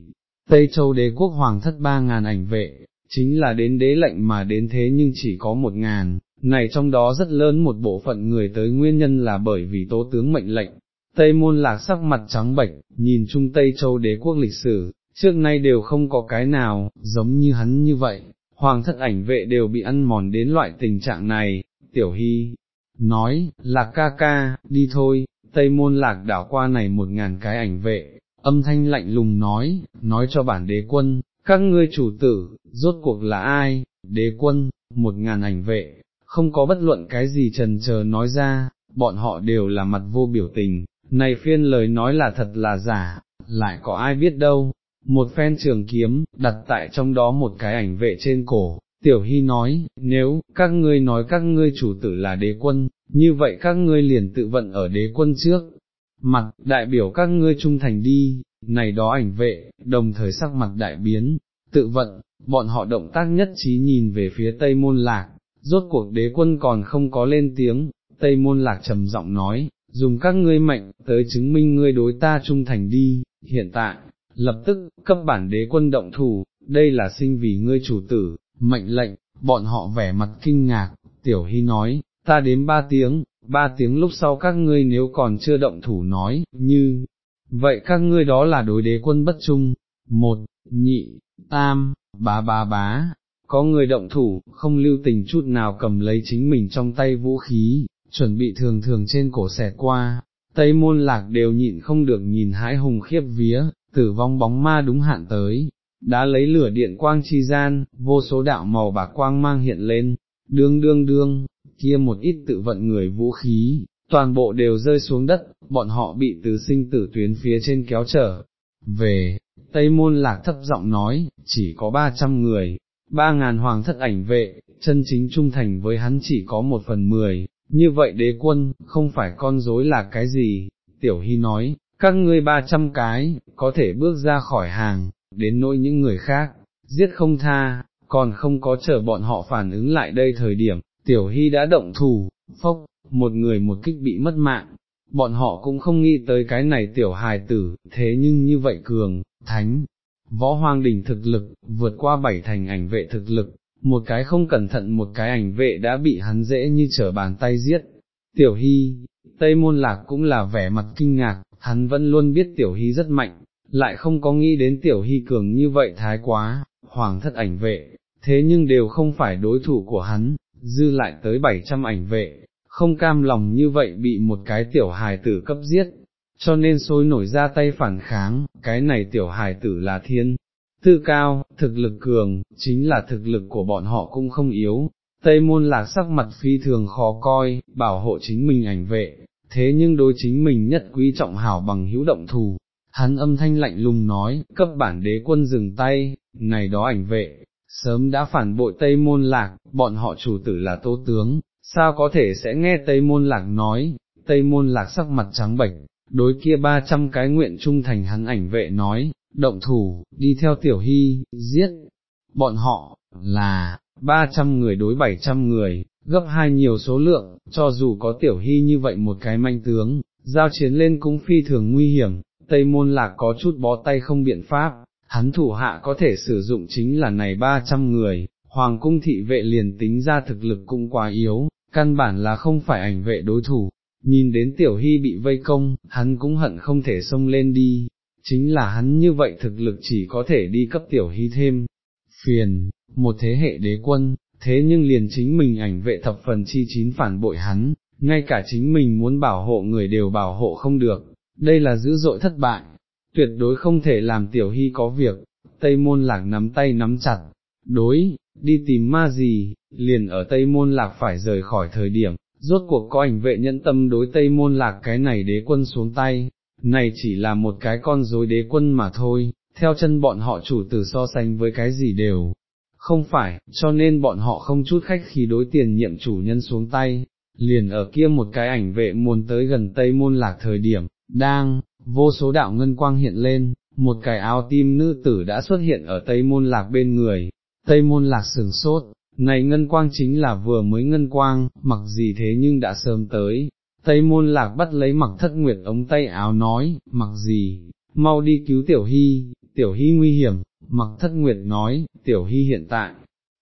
Tây Châu đế quốc hoàng thất ba ngàn ảnh vệ, chính là đến đế lệnh mà đến thế nhưng chỉ có một ngàn, này trong đó rất lớn một bộ phận người tới nguyên nhân là bởi vì tố tướng mệnh lệnh. Tây môn lạc sắc mặt trắng bệch, nhìn chung Tây Châu đế quốc lịch sử, trước nay đều không có cái nào, giống như hắn như vậy, hoàng thất ảnh vệ đều bị ăn mòn đến loại tình trạng này, tiểu hy, nói, lạc ca ca, đi thôi, tây môn lạc đảo qua này một ngàn cái ảnh vệ, âm thanh lạnh lùng nói, nói cho bản đế quân, các ngươi chủ tử, rốt cuộc là ai, đế quân, một ngàn ảnh vệ, không có bất luận cái gì trần chờ nói ra, bọn họ đều là mặt vô biểu tình, này phiên lời nói là thật là giả, lại có ai biết đâu, một phen trường kiếm, đặt tại trong đó một cái ảnh vệ trên cổ, Tiểu Hy nói, nếu, các ngươi nói các ngươi chủ tử là đế quân, như vậy các ngươi liền tự vận ở đế quân trước, mặt, đại biểu các ngươi trung thành đi, này đó ảnh vệ, đồng thời sắc mặt đại biến, tự vận, bọn họ động tác nhất trí nhìn về phía Tây Môn Lạc, rốt cuộc đế quân còn không có lên tiếng, Tây Môn Lạc trầm giọng nói, dùng các ngươi mệnh, tới chứng minh ngươi đối ta trung thành đi, hiện tại, lập tức, cấp bản đế quân động thủ, đây là sinh vì ngươi chủ tử, mệnh lệnh, bọn họ vẻ mặt kinh ngạc, tiểu hy nói, ta đến ba tiếng, ba tiếng lúc sau các ngươi nếu còn chưa động thủ nói, như, vậy các ngươi đó là đối đế quân bất trung, một, nhị, tam, bá bá bá, có người động thủ, không lưu tình chút nào cầm lấy chính mình trong tay vũ khí, chuẩn bị thường thường trên cổ xẹt qua, tây môn lạc đều nhịn không được nhìn hãi hùng khiếp vía, tử vong bóng ma đúng hạn tới, đã lấy lửa điện quang chi gian, vô số đạo màu bạc quang mang hiện lên, đương đương đương, kia một ít tự vận người vũ khí, toàn bộ đều rơi xuống đất, bọn họ bị từ sinh tử tuyến phía trên kéo trở. Về, Tây Môn Lạc thấp giọng nói, chỉ có ba trăm người, ba ngàn hoàng thất ảnh vệ, chân chính trung thành với hắn chỉ có một phần mười, như vậy đế quân, không phải con dối là cái gì, Tiểu Hy nói, các ngươi ba trăm cái, có thể bước ra khỏi hàng, đến nỗi những người khác, giết không tha, còn không có chờ bọn họ phản ứng lại đây thời điểm, Tiểu Hy đã động thủ, phốc, một người một kích bị mất mạng, bọn họ cũng không nghĩ tới cái này tiểu hài tử, thế nhưng như vậy cường, thánh, võ hoang đỉnh thực lực, vượt qua bảy thành ảnh vệ thực lực, một cái không cẩn thận một cái ảnh vệ đã bị hắn dễ như trở bàn tay giết. Tiểu Hy, Tây Môn Lạc cũng là vẻ mặt kinh ngạc, hắn vẫn luôn biết Tiểu Hy rất mạnh, lại không có nghĩ đến Tiểu Hy cường như vậy thái quá, hoàng thất ảnh vệ, thế nhưng đều không phải đối thủ của hắn, dư lại tới 700 ảnh vệ, không cam lòng như vậy bị một cái tiểu hài tử cấp giết, cho nên sôi nổi ra tay phản kháng, cái này tiểu hài tử là thiên, tư cao, thực lực cường, chính là thực lực của bọn họ cũng không yếu. Tây môn lạc sắc mặt phi thường khó coi, bảo hộ chính mình ảnh vệ, thế nhưng đối chính mình nhất quý trọng hảo bằng hữu động thù, hắn âm thanh lạnh lùng nói, cấp bản đế quân dừng tay, này đó ảnh vệ, sớm đã phản bội Tây Môn Lạc, bọn họ chủ tử là Tô Tướng, sao có thể sẽ nghe Tây Môn Lạc nói, Tây Môn Lạc sắc mặt trắng bệch, đối kia ba trăm cái nguyện trung thành hắn ảnh vệ nói, động thủ, đi theo Tiểu Hy, giết, bọn họ, là, ba trăm người đối bảy trăm người, gấp hai nhiều số lượng, cho dù có Tiểu Hy như vậy một cái manh tướng, giao chiến lên cũng phi thường nguy hiểm, Tây Môn Lạc có chút bó tay không biện pháp, hắn thủ hạ có thể sử dụng chính là này 300 người, hoàng cung thị vệ liền tính ra thực lực cũng quá yếu, căn bản là không phải ảnh vệ đối thủ, nhìn đến tiểu hy bị vây công, hắn cũng hận không thể xông lên đi, chính là hắn như vậy thực lực chỉ có thể đi cấp tiểu hy thêm, phiền, một thế hệ đế quân, thế nhưng liền chính mình ảnh vệ thập phần chi chín phản bội hắn, ngay cả chính mình muốn bảo hộ người đều bảo hộ không được, đây là dữ dội thất bại, tuyệt đối không thể làm tiểu hy có việc, Tây Môn Lạc nắm tay nắm chặt, đối, đi tìm ma gì, liền ở Tây Môn Lạc phải rời khỏi thời điểm, rốt cuộc có ảnh vệ nhẫn tâm đối Tây Môn Lạc cái này đế quân xuống tay, này chỉ là một cái con dối đế quân mà thôi, theo chân bọn họ chủ tử so sánh với cái gì đều. Không phải, cho nên bọn họ không chút khách khi đối tiền nhiệm chủ nhân xuống tay, liền ở kia một cái ảnh vệ muốn tới gần Tây Môn Lạc thời điểm, đang, vô số đạo ngân quang hiện lên, một cái áo tim nữ tử đã xuất hiện ở Tây Môn Lạc bên người, Tây Môn Lạc sừng sốt, này ngân quang chính là vừa mới ngân quang, mặc gì thế nhưng đã sớm tới, Tây Môn Lạc bắt lấy mặc thất nguyệt ống tay áo nói, mặc gì, mau đi cứu Tiểu Hy, Tiểu Hy nguy hiểm, mặc thất nguyệt nói, Tiểu Hy hiện tại,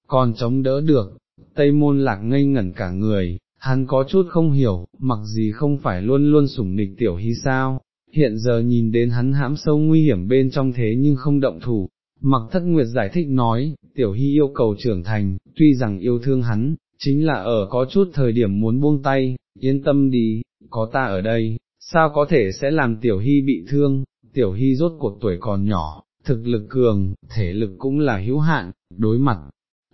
còn chống đỡ được, Tây Môn Lạc ngây ngẩn cả người, hắn có chút không hiểu, mặc gì không phải luôn luôn sủng nịch Tiểu Hy sao, hiện giờ nhìn đến hắn hãm sâu nguy hiểm bên trong thế nhưng không động thủ. Mặc thất nguyệt giải thích nói, tiểu hy yêu cầu trưởng thành, tuy rằng yêu thương hắn, chính là ở có chút thời điểm muốn buông tay, yên tâm đi, có ta ở đây, sao có thể sẽ làm tiểu hy bị thương, tiểu hy rốt cuộc tuổi còn nhỏ, thực lực cường, thể lực cũng là hữu hạn, đối mặt.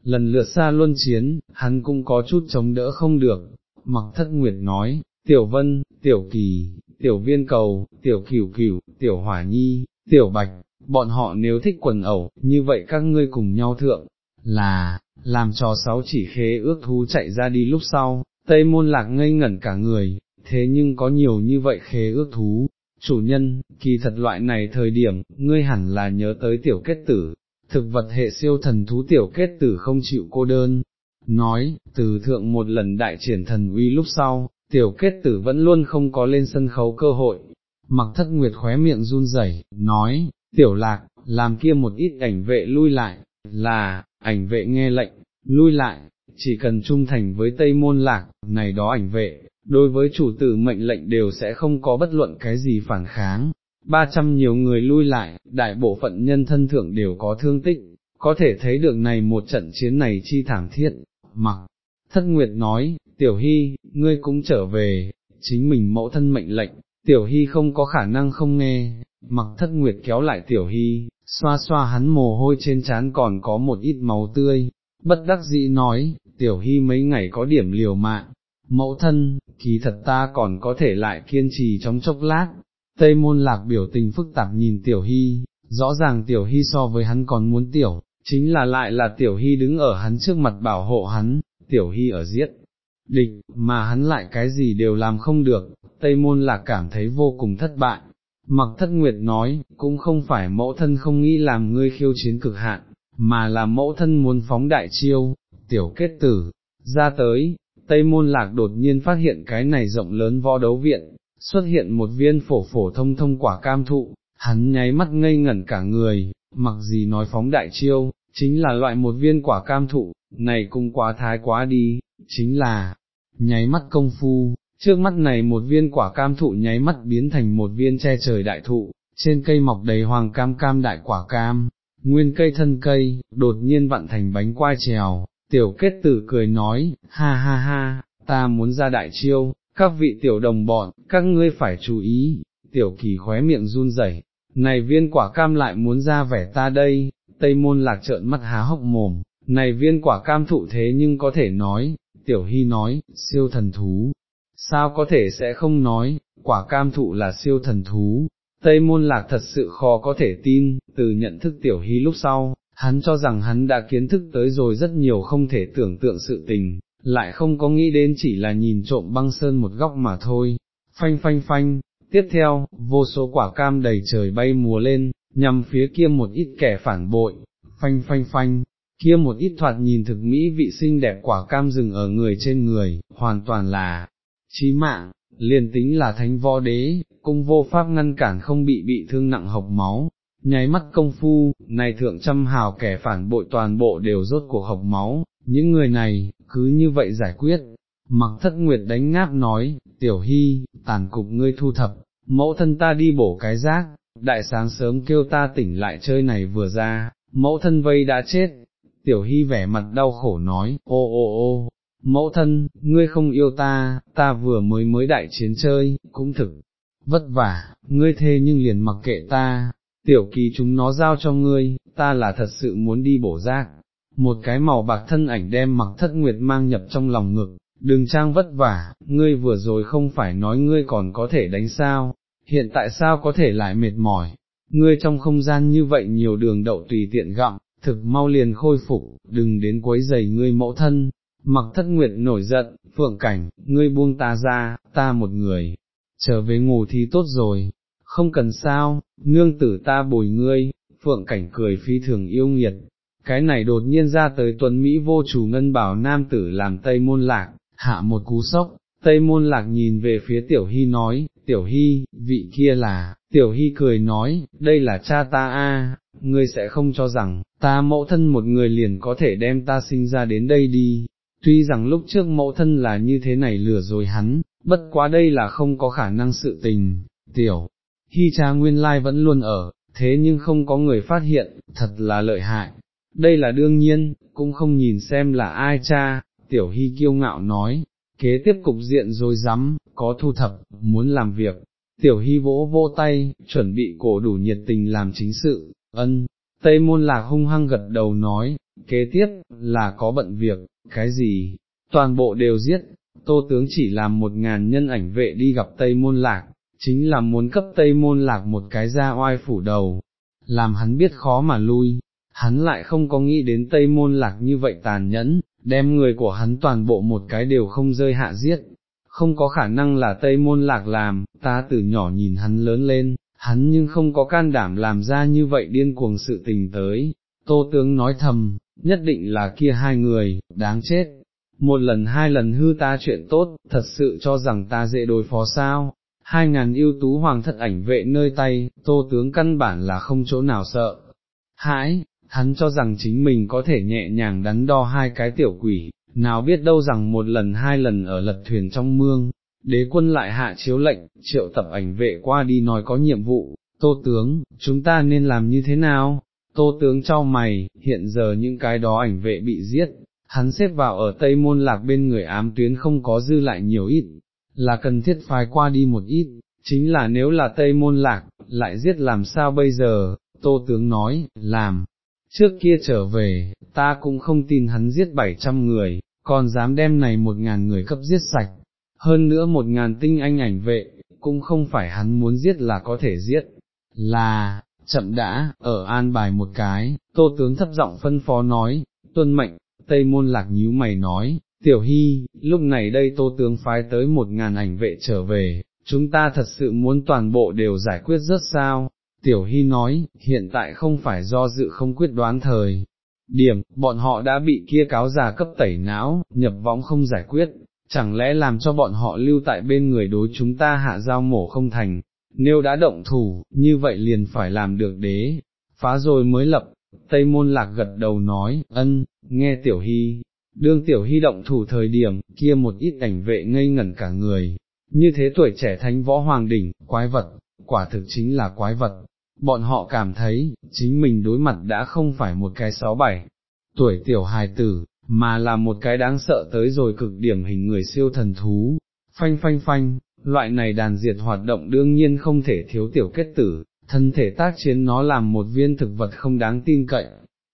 Lần lượt xa luân chiến, hắn cũng có chút chống đỡ không được, mặc thất nguyệt nói, tiểu vân, tiểu kỳ, tiểu viên cầu, tiểu cửu cửu, tiểu hỏa nhi, tiểu bạch, bọn họ nếu thích quần ẩu, như vậy các ngươi cùng nhau thượng, là, làm cho sáu chỉ khế ước thú chạy ra đi lúc sau, tây môn lạc ngây ngẩn cả người, thế nhưng có nhiều như vậy khế ước thú. Chủ nhân, kỳ thật loại này thời điểm, ngươi hẳn là nhớ tới tiểu kết tử, thực vật hệ siêu thần thú tiểu kết tử không chịu cô đơn. Nói, từ thượng một lần đại triển thần uy lúc sau, tiểu kết tử vẫn luôn không có lên sân khấu cơ hội, mặc thất nguyệt khóe miệng run rẩy, nói, tiểu lạc, làm kia một ít ảnh vệ lui lại, là, ảnh vệ nghe lệnh, lui lại, chỉ cần trung thành với Tây Môn Lạc, này đó ảnh vệ, đối với chủ tử mệnh lệnh đều sẽ không có bất luận cái gì phản kháng. Ba trăm nhiều người lui lại, đại bộ phận nhân thân thượng đều có thương tích, có thể thấy được này một trận chiến này chi thảm thiết, mặc. Thất Nguyệt nói, Tiểu Hy, ngươi cũng trở về, chính mình mẫu thân mệnh lệnh, Tiểu Hy không có khả năng không nghe, mặc Thất Nguyệt kéo lại Tiểu Hy, xoa xoa hắn mồ hôi trên trán còn có một ít máu tươi, bất đắc dĩ nói, Tiểu Hy mấy ngày có điểm liều mạng, mẫu thân, kỳ thật ta còn có thể lại kiên trì trong chốc lát. Tây môn lạc biểu tình phức tạp nhìn Tiểu Hy, rõ ràng Tiểu Hy so với hắn còn muốn Tiểu, chính là lại là Tiểu Hy đứng ở hắn trước mặt bảo hộ hắn, Tiểu Hy ở giết, địch, mà hắn lại cái gì đều làm không được, Tây Môn Lạc cảm thấy vô cùng thất bại. Mặc thất nguyệt nói, cũng không phải mẫu thân không nghĩ làm ngươi khiêu chiến cực hạn, mà là mẫu thân muốn phóng đại chiêu, tiểu kết tử, ra tới, Tây Môn Lạc đột nhiên phát hiện cái này rộng lớn võ đấu viện, xuất hiện một viên phổ phổ thông thông quả cam thụ, hắn nháy mắt ngây ngẩn cả người, mặc gì nói phóng đại chiêu, chính là loại một viên quả cam thụ, này cũng quá thái quá đi, chính là, nháy mắt công phu, trước mắt này một viên quả cam thụ nháy mắt biến thành một viên che trời đại thụ, trên cây mọc đầy hoàng cam cam đại quả cam, nguyên cây thân cây, đột nhiên vặn thành bánh quai trèo, tiểu kết tử cười nói, ha ha ha, ta muốn ra đại chiêu, các vị tiểu đồng bọn, các ngươi phải chú ý, tiểu kỳ khóe miệng run rẩy, này viên quả cam lại muốn ra vẻ ta đây, tây môn lạc trợn mắt há hốc mồm, này viên quả cam thụ thế nhưng có thể nói, tiểu hy nói, siêu thần thú, sao có thể sẽ không nói, quả cam thụ là siêu thần thú, Tây Môn Lạc thật sự khó có thể tin, từ nhận thức tiểu hy lúc sau, hắn cho rằng hắn đã kiến thức tới rồi rất nhiều không thể tưởng tượng sự tình, lại không có nghĩ đến chỉ là nhìn trộm băng sơn một góc mà thôi, phanh phanh phanh, tiếp theo, vô số quả cam đầy trời bay mùa lên, nhằm phía kia một ít kẻ phản bội, phanh phanh phanh, kia một ít thoạt nhìn thực mỹ vị sinh đẹp quả cam rừng ở người trên người, hoàn toàn là chí mạng, liền tính là thánh võ đế, cung vô pháp ngăn cản không bị bị thương nặng hộc máu, nháy mắt công phu, này thượng trăm hào kẻ phản bội toàn bộ đều rốt cuộc hộc máu, những người này, cứ như vậy giải quyết. Mặc thất nguyệt đánh ngáp nói, tiểu hy, tàn cục ngươi thu thập, mẫu thân ta đi bổ cái rác, đại sáng sớm kêu ta tỉnh lại chơi này vừa ra, mẫu thân vây đã chết, tiểu hy vẻ mặt đau khổ nói, ô ô ô, mẫu thân, ngươi không yêu ta, ta vừa mới mới đại chiến chơi, cũng thực, vất vả, ngươi thê nhưng liền mặc kệ ta, tiểu kỳ chúng nó giao cho ngươi, ta là thật sự muốn đi bổ rác, một cái màu bạc thân ảnh đem mặc thất nguyệt mang nhập trong lòng ngực, đừng trang vất vả, ngươi vừa rồi không phải nói ngươi còn có thể đánh sao, hiện tại sao có thể lại mệt mỏi, ngươi trong không gian như vậy nhiều đường đậu tùy tiện gặm, thực mau liền khôi phục, đừng đến quấy giày ngươi mẫu thân. Mặc thất nguyệt nổi giận, phượng cảnh, ngươi buông ta ra, ta một người, trở về ngủ thì tốt rồi, không cần sao, nương tử ta bồi ngươi, phượng cảnh cười phi thường yêu nghiệt, cái này đột nhiên ra tới tuần Mỹ vô chủ ngân bảo nam tử làm tây môn lạc, hạ một cú sốc, tây môn lạc nhìn về phía tiểu hy nói, tiểu hy, vị kia là, tiểu hy cười nói, đây là cha ta a, ngươi sẽ không cho rằng, ta mẫu thân một người liền có thể đem ta sinh ra đến đây đi, tuy rằng lúc trước mẫu thân là như thế này lừa rồi hắn, bất quá đây là không có khả năng sự tình, tiểu, hy cha nguyên lai vẫn luôn ở, thế nhưng không có người phát hiện, thật là lợi hại, đây là đương nhiên, cũng không nhìn xem là ai cha, tiểu hy kiêu ngạo nói, kế tiếp cục diện rồi dám, có thu thập, muốn làm việc, tiểu hy vỗ vô tay, chuẩn bị cổ đủ nhiệt tình làm chính sự, ân, Tây môn lạc hung hăng gật đầu nói, kế tiếp, là có bận việc, cái gì, toàn bộ đều giết, tô tướng chỉ làm một ngàn nhân ảnh vệ đi gặp Tây môn lạc, chính là muốn cấp Tây môn lạc một cái ra oai phủ đầu, làm hắn biết khó mà lui, hắn lại không có nghĩ đến Tây môn lạc như vậy tàn nhẫn, đem người của hắn toàn bộ một cái đều không rơi hạ giết, không có khả năng là Tây môn lạc làm, ta từ nhỏ nhìn hắn lớn lên, hắn nhưng không có can đảm làm ra như vậy điên cuồng sự tình tới, tô tướng nói thầm, nhất định là kia hai người, đáng chết, một lần hai lần hư ta chuyện tốt, thật sự cho rằng ta dễ đối phó sao, hai ngàn yêu tú hoàng thất ảnh vệ nơi tay, tô tướng căn bản là không chỗ nào sợ, hãi, hắn cho rằng chính mình có thể nhẹ nhàng đắn đo hai cái tiểu quỷ, nào biết đâu rằng một lần hai lần ở lật thuyền trong mương, đế quân lại hạ chiếu lệnh, triệu tập ảnh vệ qua đi nói có nhiệm vụ, tô tướng, chúng ta nên làm như thế nào? Tô tướng trao mày, hiện giờ những cái đó ảnh vệ bị giết, hắn xếp vào ở Tây Môn Lạc bên người ám tuyến không có dư lại nhiều ít, là cần thiết phái qua đi một ít, chính là nếu là Tây Môn Lạc, lại giết làm sao bây giờ, Tô tướng nói, làm, trước kia trở về, ta cũng không tin hắn giết 700 người, còn dám đem này một ngàn người cấp giết sạch, hơn nữa một ngàn tinh anh ảnh vệ, cũng không phải hắn muốn giết là có thể giết, là, chậm đã, ở an bài một cái, tô tướng thấp giọng phân phó nói, tuân mệnh, tây môn lạc nhíu mày nói, tiểu hy, lúc này đây tô tướng phái tới một ngàn ảnh vệ trở về, chúng ta thật sự muốn toàn bộ đều giải quyết rất sao, tiểu hy nói, hiện tại không phải do dự không quyết đoán thời. Điểm, bọn họ đã bị kia cáo già cấp tẩy não, nhập võng không giải quyết, chẳng lẽ làm cho bọn họ lưu tại bên người đối chúng ta hạ giao mổ không thành, nếu đã động thủ, như vậy liền phải làm được đế, phá rồi mới lập, Tây Môn Lạc gật đầu nói, ân, nghe Tiểu Hy, đương Tiểu Hy động thủ thời điểm, kia một ít ảnh vệ ngây ngẩn cả người, như thế tuổi trẻ thánh võ hoàng đỉnh, quái vật, quả thực chính là quái vật, bọn họ cảm thấy, chính mình đối mặt đã không phải một cái sáu bảy tuổi tiểu hài tử, mà là một cái đáng sợ tới rồi cực điểm hình người siêu thần thú, phanh phanh phanh, loại này đàn diệt hoạt động đương nhiên không thể thiếu tiểu kết tử, thân thể tác chiến nó làm một viên thực vật không đáng tin cậy,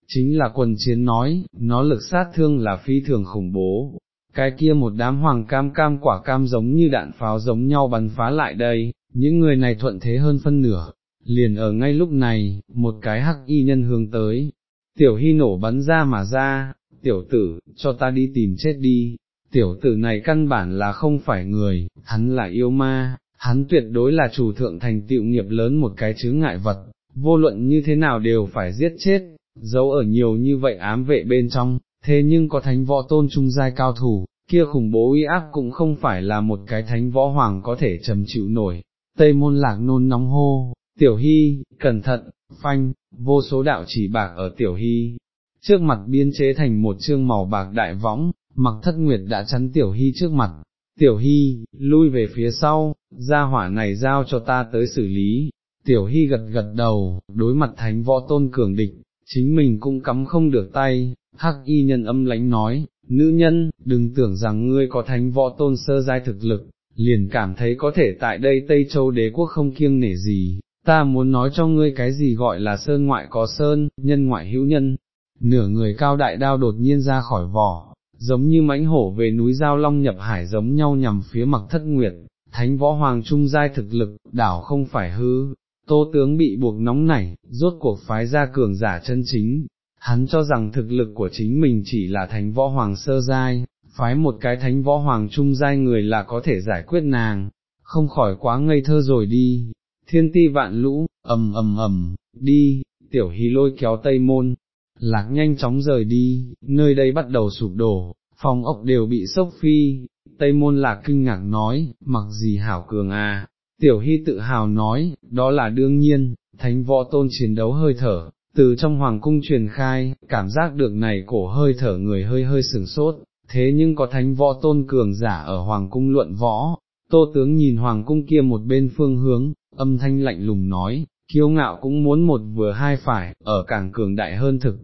chính là quần chiến nói, nó lực sát thương là phi thường khủng bố, cái kia một đám hoàng cam cam quả cam giống như đạn pháo giống nhau bắn phá lại đây, những người này thuận thế hơn phân nửa, liền ở ngay lúc này, một cái hắc y nhân hướng tới, tiểu hy nổ bắn ra mà ra, tiểu tử, cho ta đi tìm chết đi, tiểu tử này căn bản là không phải người, hắn là yêu ma, hắn tuyệt đối là chủ thượng thành tựu nghiệp lớn một cái chướng ngại vật, vô luận như thế nào đều phải giết chết, giấu ở nhiều như vậy ám vệ bên trong, thế nhưng có thánh võ tôn trung giai cao thủ, kia khủng bố uy áp cũng không phải là một cái thánh võ hoàng có thể trầm chịu nổi. Tây môn lạc nôn nóng hô, tiểu hy, cẩn thận, phanh, vô số đạo chỉ bạc ở tiểu hy, trước mặt biên chế thành một chương màu bạc đại võng, mặc thất nguyệt đã chắn tiểu hy trước mặt, tiểu hy, lui về phía sau, ra hỏa này giao cho ta tới xử lý, tiểu hy gật gật đầu, đối mặt thánh võ tôn cường địch, chính mình cũng cắm không được tay, hắc y nhân âm lãnh nói, nữ nhân, đừng tưởng rằng ngươi có thánh võ tôn sơ giai thực lực, liền cảm thấy có thể tại đây Tây Châu đế quốc không kiêng nể gì, ta muốn nói cho ngươi cái gì gọi là sơn ngoại có sơn, nhân ngoại hữu nhân, nửa người cao đại đao đột nhiên ra khỏi vỏ, giống như mãnh hổ về núi Giao Long nhập hải giống nhau nhằm phía mặc thất nguyệt, thánh võ hoàng trung giai thực lực, đảo không phải hư, tô tướng bị buộc nóng nảy, rốt cuộc phái ra cường giả chân chính, hắn cho rằng thực lực của chính mình chỉ là thánh võ hoàng sơ giai, phái một cái thánh võ hoàng trung giai người là có thể giải quyết nàng, không khỏi quá ngây thơ rồi đi, thiên ti vạn lũ, ầm ầm ầm, đi, tiểu hí lôi kéo tây môn, lạc nhanh chóng rời đi, nơi đây bắt đầu sụp đổ, phòng ốc đều bị sốc phi, Tây Môn Lạc kinh ngạc nói, mặc gì hảo cường à, Tiểu Hy tự hào nói, đó là đương nhiên, thánh võ tôn chiến đấu hơi thở, từ trong hoàng cung truyền khai, cảm giác được này cổ hơi thở người hơi hơi sừng sốt, thế nhưng có thánh võ tôn cường giả ở hoàng cung luận võ, tô tướng nhìn hoàng cung kia một bên phương hướng, âm thanh lạnh lùng nói, kiêu ngạo cũng muốn một vừa hai phải, ở càng cường đại hơn thực,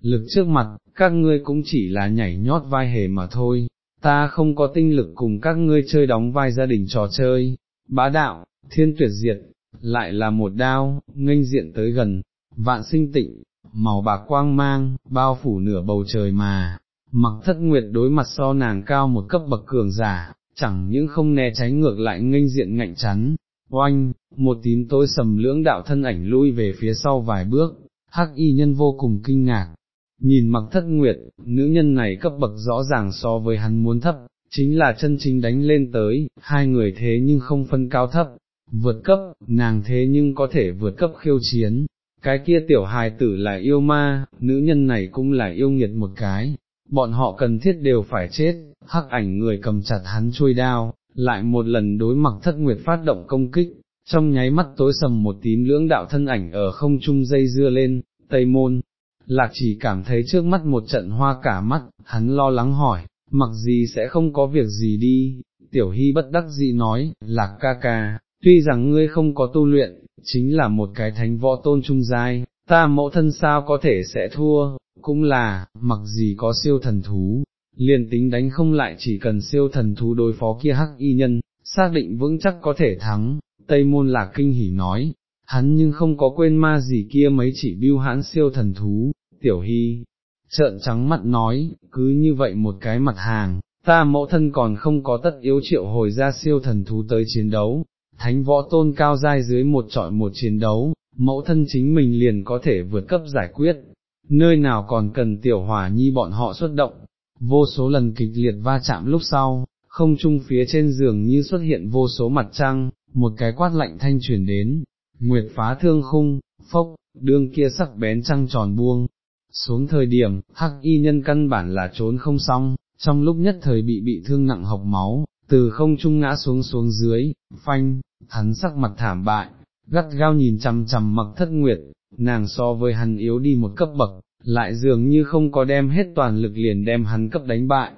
lực trước mặt, các ngươi cũng chỉ là nhảy nhót vai hề mà thôi, ta không có tinh lực cùng các ngươi chơi đóng vai gia đình trò chơi, bá đạo, thiên tuyệt diệt, lại là một đao, nghênh diện tới gần, vạn sinh tịnh, màu bạc quang mang, bao phủ nửa bầu trời mà, mặc thất nguyệt đối mặt so nàng cao một cấp bậc cường giả, chẳng những không né tránh ngược lại nghênh diện ngạnh chắn, oanh, một tím tối sầm lưỡng đạo thân ảnh lui về phía sau vài bước, hắc y nhân vô cùng kinh ngạc, Nhìn mặc thất nguyệt, nữ nhân này cấp bậc rõ ràng so với hắn muốn thấp, chính là chân chính đánh lên tới, hai người thế nhưng không phân cao thấp, vượt cấp, nàng thế nhưng có thể vượt cấp khiêu chiến, cái kia tiểu hài tử là yêu ma, nữ nhân này cũng là yêu nghiệt một cái, bọn họ cần thiết đều phải chết, hắc ảnh người cầm chặt hắn chui đao, lại một lần đối mặc thất nguyệt phát động công kích, trong nháy mắt tối sầm một tím lưỡng đạo thân ảnh ở không trung dây dưa lên, tây môn, lạc chỉ cảm thấy trước mắt một trận hoa cả mắt, hắn lo lắng hỏi, mặc gì sẽ không có việc gì đi, tiểu hy bất đắc dĩ nói, lạc ca ca, tuy rằng ngươi không có tu luyện, chính là một cái thánh võ tôn trung giai, ta mẫu thân sao có thể sẽ thua, cũng là, mặc gì có siêu thần thú, liền tính đánh không lại chỉ cần siêu thần thú đối phó kia hắc y nhân, xác định vững chắc có thể thắng, Tây Môn Lạc kinh hỉ nói, hắn nhưng không có quên ma gì kia mấy chỉ biêu hãn siêu thần thú, tiểu hy, trợn trắng mặt nói, cứ như vậy một cái mặt hàng, ta mẫu thân còn không có tất yếu triệu hồi ra siêu thần thú tới chiến đấu, thánh võ tôn cao dai dưới một trọi một chiến đấu, mẫu thân chính mình liền có thể vượt cấp giải quyết, nơi nào còn cần tiểu hòa nhi bọn họ xuất động, vô số lần kịch liệt va chạm lúc sau, không trung phía trên giường như xuất hiện vô số mặt trăng, một cái quát lạnh thanh truyền đến, nguyệt phá thương khung, phốc, đương kia sắc bén trăng tròn buông. Xuống thời điểm, hắc y nhân căn bản là trốn không xong, trong lúc nhất thời bị bị thương nặng học máu, từ không trung ngã xuống xuống dưới, phanh, hắn sắc mặt thảm bại, gắt gao nhìn chằm chằm mặc thất nguyệt, nàng so với hắn yếu đi một cấp bậc, lại dường như không có đem hết toàn lực liền đem hắn cấp đánh bại,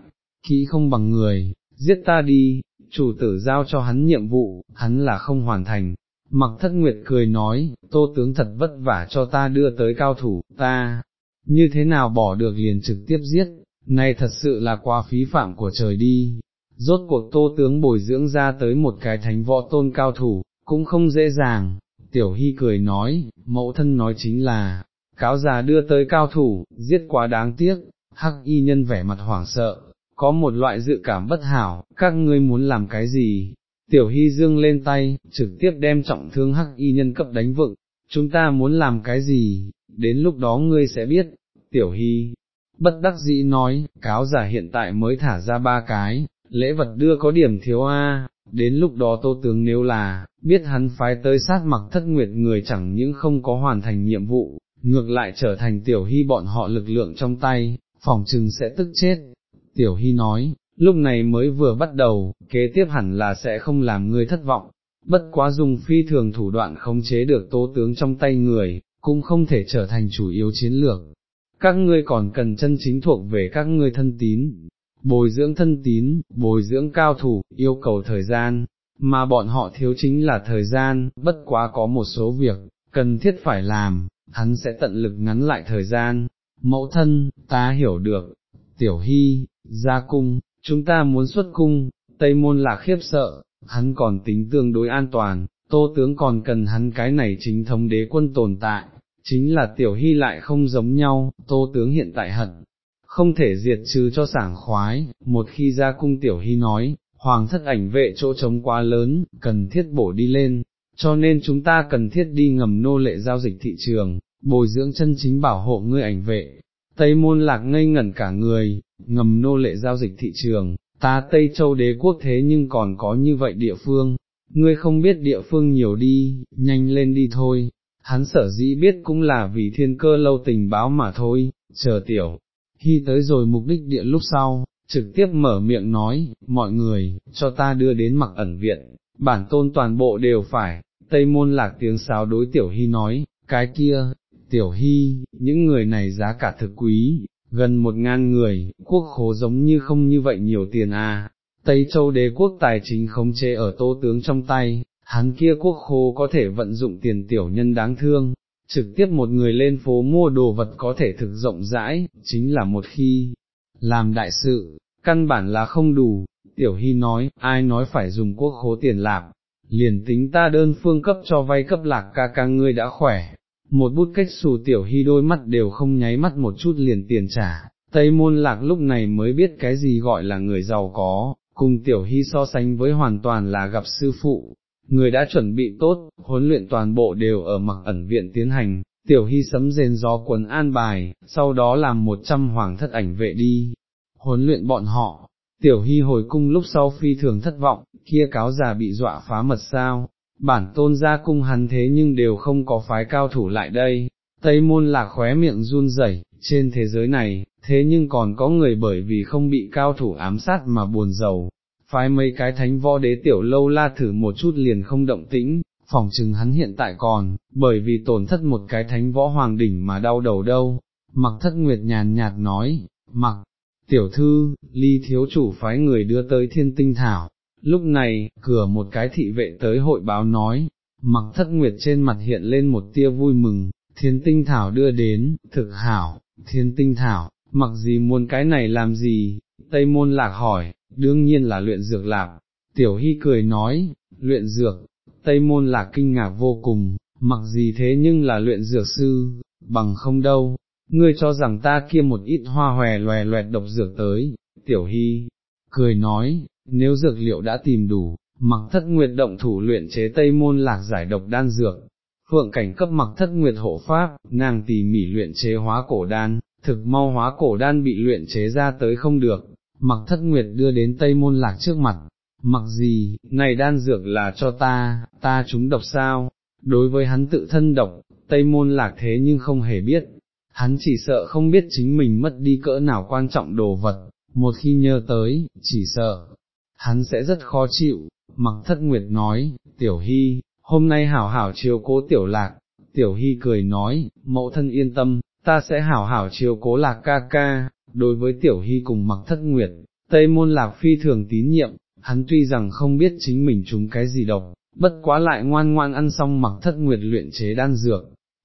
kỹ không bằng người, giết ta đi, chủ tử giao cho hắn nhiệm vụ, hắn là không hoàn thành. Mặc thất nguyệt cười nói, tô tướng thật vất vả cho ta đưa tới cao thủ, ta, như thế nào bỏ được liền trực tiếp giết, này thật sự là quá phí phạm của trời đi. Rốt cuộc tô tướng bồi dưỡng ra tới một cái thánh võ tôn cao thủ, cũng không dễ dàng, tiểu hy cười nói, mẫu thân nói chính là, cáo già đưa tới cao thủ, giết quá đáng tiếc, hắc y nhân vẻ mặt hoảng sợ, có một loại dự cảm bất hảo, các ngươi muốn làm cái gì? Tiểu Hy dương lên tay, trực tiếp đem trọng thương hắc y nhân cấp đánh vựng, chúng ta muốn làm cái gì, đến lúc đó ngươi sẽ biết, Tiểu Hy, bất đắc dĩ nói, cáo giả hiện tại mới thả ra ba cái, lễ vật đưa có điểm thiếu a. đến lúc đó tô tướng nếu là, biết hắn phái tới sát mặc thất nguyệt người chẳng những không có hoàn thành nhiệm vụ, ngược lại trở thành tiểu hy bọn họ lực lượng trong tay, phòng trừng sẽ tức chết, Tiểu Hy nói, lúc này mới vừa bắt đầu, kế tiếp hẳn là sẽ không làm ngươi thất vọng, bất quá dùng phi thường thủ đoạn khống chế được tố tướng trong tay người, cũng không thể trở thành chủ yếu chiến lược. Các ngươi còn cần chân chính thuộc về các ngươi thân tín, bồi dưỡng thân tín, bồi dưỡng cao thủ, yêu cầu thời gian, mà bọn họ thiếu chính là thời gian, bất quá có một số việc, cần thiết phải làm, hắn sẽ tận lực ngắn lại thời gian. Mẫu thân, ta hiểu được, tiểu hy, ra cung, chúng ta muốn xuất cung, Tây Môn là khiếp sợ, hắn còn tính tương đối an toàn, tô tướng còn cần hắn cái này chính thống đế quân tồn tại, chính là tiểu hy lại không giống nhau, tô tướng hiện tại hận, không thể diệt trừ cho sảng khoái, một khi ra cung tiểu hy nói, hoàng thất ảnh vệ chỗ trống quá lớn, cần thiết bổ đi lên, cho nên chúng ta cần thiết đi ngầm nô lệ giao dịch thị trường, bồi dưỡng chân chính bảo hộ ngươi ảnh vệ. Tây môn lạc ngây ngẩn cả người, ngầm nô lệ giao dịch thị trường, ta Tây Châu đế quốc thế nhưng còn có như vậy địa phương, ngươi không biết địa phương nhiều đi, nhanh lên đi thôi, hắn sở dĩ biết cũng là vì thiên cơ lâu tình báo mà thôi, chờ tiểu, khi tới rồi mục đích địa lúc sau, trực tiếp mở miệng nói, mọi người, cho ta đưa đến mặc ẩn viện, bản tôn toàn bộ đều phải, Tây môn lạc tiếng sáo đối tiểu hy nói, cái kia, tiểu hy, những người này giá cả thực quý, gần một ngàn người, quốc khố giống như không như vậy nhiều tiền à, Tây Châu đế quốc tài chính khống chế ở tô tướng trong tay, hắn kia quốc khố có thể vận dụng tiền tiểu nhân đáng thương, trực tiếp một người lên phố mua đồ vật có thể thực rộng rãi, chính là một khi làm đại sự, căn bản là không đủ, tiểu hy nói, ai nói phải dùng quốc khố tiền lạc, liền tính ta đơn phương cấp cho vay cấp lạc ca ca ngươi đã khỏe, một bút cách xù tiểu hy đôi mắt đều không nháy mắt một chút liền tiền trả, Tây Môn Lạc lúc này mới biết cái gì gọi là người giàu có, cùng tiểu hy so sánh với hoàn toàn là gặp sư phụ, người đã chuẩn bị tốt, huấn luyện toàn bộ đều ở mặc ẩn viện tiến hành, tiểu hy sấm rền gió quần an bài, sau đó làm một trăm hoàng thất ảnh vệ đi, huấn luyện bọn họ. Tiểu hy hồi cung lúc sau phi thường thất vọng, kia cáo già bị dọa phá mật sao, bản tôn ra cung hắn thế nhưng đều không có phái cao thủ lại đây, Tây môn lạc khóe miệng run rẩy, trên thế giới này, thế nhưng còn có người bởi vì không bị cao thủ ám sát mà buồn giàu, phái mấy cái thánh võ đế tiểu lâu la thử một chút liền không động tĩnh, phỏng chừng hắn hiện tại còn, bởi vì tổn thất một cái thánh võ hoàng đỉnh mà đau đầu đâu, mặc thất nguyệt nhàn nhạt nói, mặc, tiểu thư, ly thiếu chủ phái người đưa tới thiên tinh thảo, Lúc này, cửa một cái thị vệ tới hội báo nói, mặc thất nguyệt trên mặt hiện lên một tia vui mừng, thiên tinh thảo đưa đến, thực hảo, thiên tinh thảo, mặc gì muốn cái này làm gì, Tây Môn Lạc hỏi, đương nhiên là luyện dược lạc, Tiểu Hy cười nói, luyện dược, Tây Môn Lạc kinh ngạc vô cùng, mặc gì thế nhưng là luyện dược sư, bằng không đâu, ngươi cho rằng ta kia một ít hoa hòe loè loẹt độc dược tới, Tiểu Hy, cười nói, nếu dược liệu đã tìm đủ, mặc thất nguyệt động thủ luyện chế Tây Môn Lạc giải độc đan dược. Phượng cảnh cấp mặc thất nguyệt hộ pháp, nàng tỉ mỉ luyện chế hóa cổ đan, thực mau hóa cổ đan bị luyện chế ra tới không được, mặc thất nguyệt đưa đến Tây Môn Lạc trước mặt, mặc gì, này đan dược là cho ta, ta chúng độc sao, đối với hắn tự thân độc, Tây Môn Lạc thế nhưng không hề biết, hắn chỉ sợ không biết chính mình mất đi cỡ nào quan trọng đồ vật, một khi nhớ tới, chỉ sợ, hắn sẽ rất khó chịu, mặc thất nguyệt nói, tiểu hy, hôm nay hảo hảo chiều cố tiểu lạc, tiểu hy cười nói, mẫu thân yên tâm, ta sẽ hảo hảo chiều cố lạc ca ca, đối với tiểu hy cùng mặc thất nguyệt, tây môn lạc phi thường tín nhiệm, hắn tuy rằng không biết chính mình trúng cái gì độc, bất quá lại ngoan ngoan ăn xong mặc thất nguyệt luyện chế đan dược.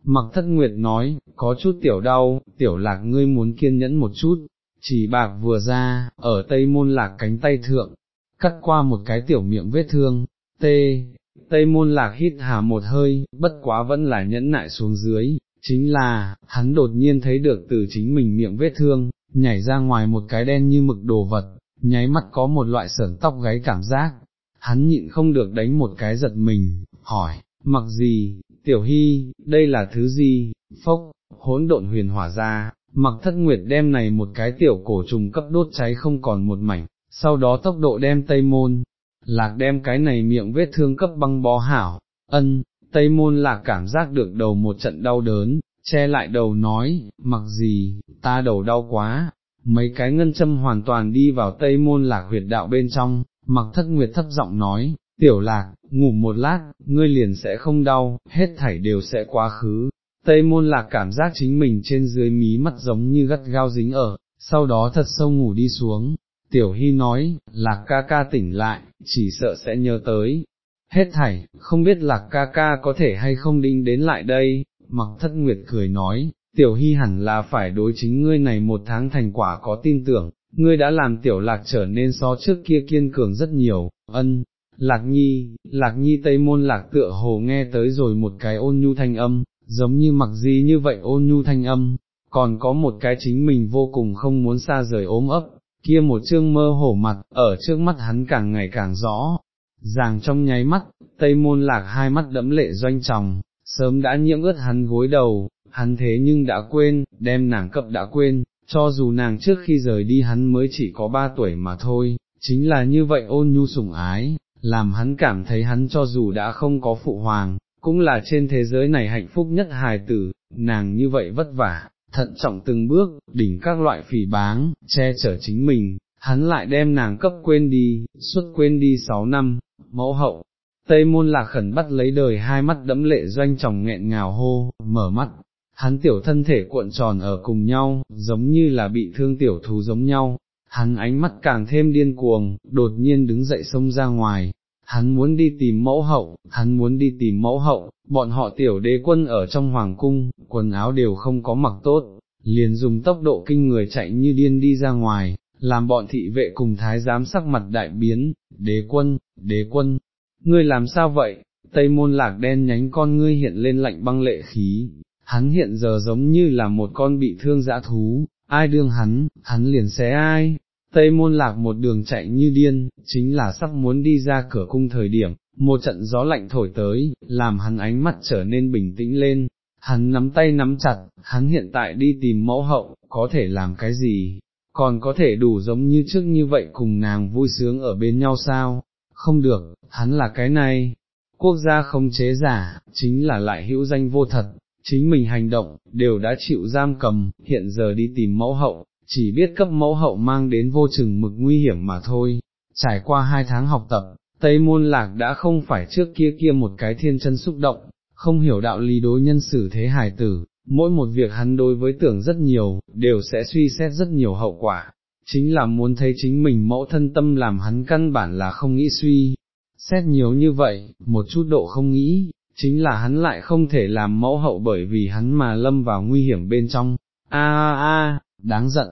Mặc thất nguyệt nói, có chút tiểu đau, tiểu lạc ngươi muốn kiên nhẫn một chút, chỉ bạc vừa ra, ở tây môn lạc cánh tay thượng, cắt qua một cái tiểu miệng vết thương, tê, tây môn lạc hít hà một hơi, bất quá vẫn là nhẫn nại xuống dưới, chính là, hắn đột nhiên thấy được từ chính mình miệng vết thương, nhảy ra ngoài một cái đen như mực đồ vật, nháy mắt có một loại sởn tóc gáy cảm giác, hắn nhịn không được đánh một cái giật mình, hỏi, mặc gì, tiểu hy, đây là thứ gì, phốc, hỗn độn huyền hỏa ra, mặc thất nguyệt đem này một cái tiểu cổ trùng cấp đốt cháy không còn một mảnh, sau đó tốc độ đem tây môn, lạc đem cái này miệng vết thương cấp băng bó hảo, ân, tây môn lạc cảm giác được đầu một trận đau đớn, che lại đầu nói, mặc gì, ta đầu đau quá, mấy cái ngân châm hoàn toàn đi vào tây môn lạc huyệt đạo bên trong, mặc thất nguyệt thấp giọng nói, tiểu lạc, ngủ một lát, ngươi liền sẽ không đau, hết thảy đều sẽ quá khứ. Tây môn lạc cảm giác chính mình trên dưới mí mắt giống như gắt gao dính ở, sau đó thật sâu ngủ đi xuống. Tiểu Hy nói, lạc ca ca tỉnh lại, chỉ sợ sẽ nhớ tới. Hết thảy, không biết lạc ca ca có thể hay không đinh đến lại đây, mặc thất nguyệt cười nói, tiểu hy hẳn là phải đối chính ngươi này một tháng thành quả có tin tưởng, ngươi đã làm tiểu lạc trở nên so trước kia kiên cường rất nhiều, ân, lạc nhi, lạc nhi tây môn lạc tựa hồ nghe tới rồi một cái ôn nhu thanh âm, giống như mặc gì như vậy ôn nhu thanh âm, còn có một cái chính mình vô cùng không muốn xa rời ốm ấp, kia một chương mơ hổ mặt, ở trước mắt hắn càng ngày càng rõ, ràng trong nháy mắt, tây môn lạc hai mắt đẫm lệ doanh tròng, sớm đã nhiễm ướt hắn gối đầu, hắn thế nhưng đã quên, đem nàng cập đã quên, cho dù nàng trước khi rời đi hắn mới chỉ có ba tuổi mà thôi, chính là như vậy ôn nhu sủng ái, làm hắn cảm thấy hắn cho dù đã không có phụ hoàng, cũng là trên thế giới này hạnh phúc nhất hài tử, nàng như vậy vất vả, thận trọng từng bước, đỉnh các loại phỉ báng, che chở chính mình, hắn lại đem nàng cấp quên đi, suốt quên đi sáu năm, mẫu hậu. Tây môn lạc khẩn bắt lấy đời hai mắt đẫm lệ doanh chồng nghẹn ngào hô, mở mắt, hắn tiểu thân thể cuộn tròn ở cùng nhau, giống như là bị thương tiểu thú giống nhau, hắn ánh mắt càng thêm điên cuồng, đột nhiên đứng dậy xông ra ngoài, hắn muốn đi tìm mẫu hậu, hắn muốn đi tìm mẫu hậu, bọn họ tiểu đế quân ở trong hoàng cung, quần áo đều không có mặc tốt, liền dùng tốc độ kinh người chạy như điên đi ra ngoài, làm bọn thị vệ cùng thái giám sắc mặt đại biến, đế quân, đế quân, ngươi làm sao vậy, tây môn lạc đen nhánh con ngươi hiện lên lạnh băng lệ khí, hắn hiện giờ giống như là một con bị thương dã thú, ai đương hắn, hắn liền xé ai. Tây môn lạc một đường chạy như điên, chính là sắp muốn đi ra cửa cung thời điểm, một trận gió lạnh thổi tới, làm hắn ánh mắt trở nên bình tĩnh lên, hắn nắm tay nắm chặt, hắn hiện tại đi tìm mẫu hậu, có thể làm cái gì, còn có thể đủ giống như trước như vậy cùng nàng vui sướng ở bên nhau sao, không được, hắn là cái này, quốc gia không chế giả, chính là lại hữu danh vô thật, chính mình hành động, đều đã chịu giam cầm, hiện giờ đi tìm mẫu hậu, chỉ biết cấp mẫu hậu mang đến vô chừng mực nguy hiểm mà thôi. Trải qua hai tháng học tập, Tây Môn Lạc đã không phải trước kia kia một cái thiên chân xúc động, không hiểu đạo lý đối nhân xử thế hài tử, mỗi một việc hắn đối với tưởng rất nhiều, đều sẽ suy xét rất nhiều hậu quả. chính là muốn thấy chính mình mẫu thân tâm làm hắn căn bản là không nghĩ suy, xét nhiều như vậy, một chút độ không nghĩ, chính là hắn lại không thể làm mẫu hậu bởi vì hắn mà lâm vào nguy hiểm bên trong, a a a, đáng giận,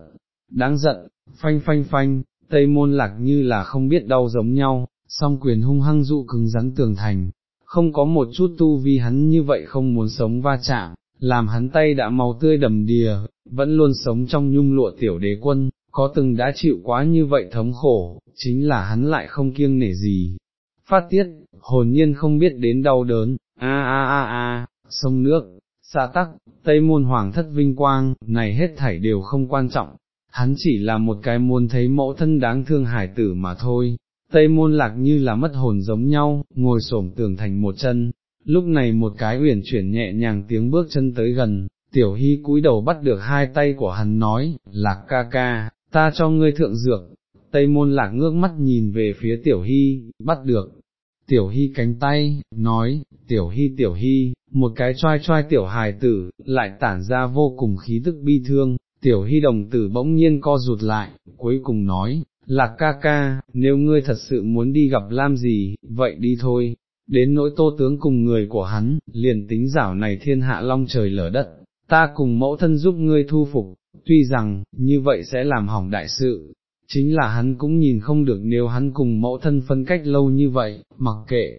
đáng giận, phanh phanh phanh, tây môn lạc như là không biết đau giống nhau, song quyền hung hăng dụ cứng rắn tường thành, không có một chút tu vi hắn như vậy không muốn sống va chạm, làm hắn tay đã màu tươi đầm đìa, vẫn luôn sống trong nhung lụa tiểu đế quân, có từng đã chịu quá như vậy thống khổ, chính là hắn lại không kiêng nể gì. Phát tiết, hồn nhiên không biết đến đau đớn, a a a a, sông nước, xa tắc, tây môn hoàng thất vinh quang, này hết thảy đều không quan trọng, hắn chỉ là một cái muốn thấy mẫu thân đáng thương hải tử mà thôi. Tây môn lạc như là mất hồn giống nhau, ngồi xổm tường thành một chân, lúc này một cái uyển chuyển nhẹ nhàng tiếng bước chân tới gần, tiểu hy cúi đầu bắt được hai tay của hắn nói, lạc ca ca, ta cho ngươi thượng dược, tây môn lạc ngước mắt nhìn về phía tiểu hy, bắt được, tiểu hy cánh tay, nói, tiểu hy tiểu hy, một cái choai choai tiểu hài tử, lại tản ra vô cùng khí tức bi thương, tiểu hy đồng tử bỗng nhiên co rụt lại, cuối cùng nói, lạc ca ca, nếu ngươi thật sự muốn đi gặp Lam gì, vậy đi thôi, đến nỗi tô tướng cùng người của hắn, liền tính giảo này thiên hạ long trời lở đất, ta cùng mẫu thân giúp ngươi thu phục, tuy rằng, như vậy sẽ làm hỏng đại sự, chính là hắn cũng nhìn không được nếu hắn cùng mẫu thân phân cách lâu như vậy, mặc kệ,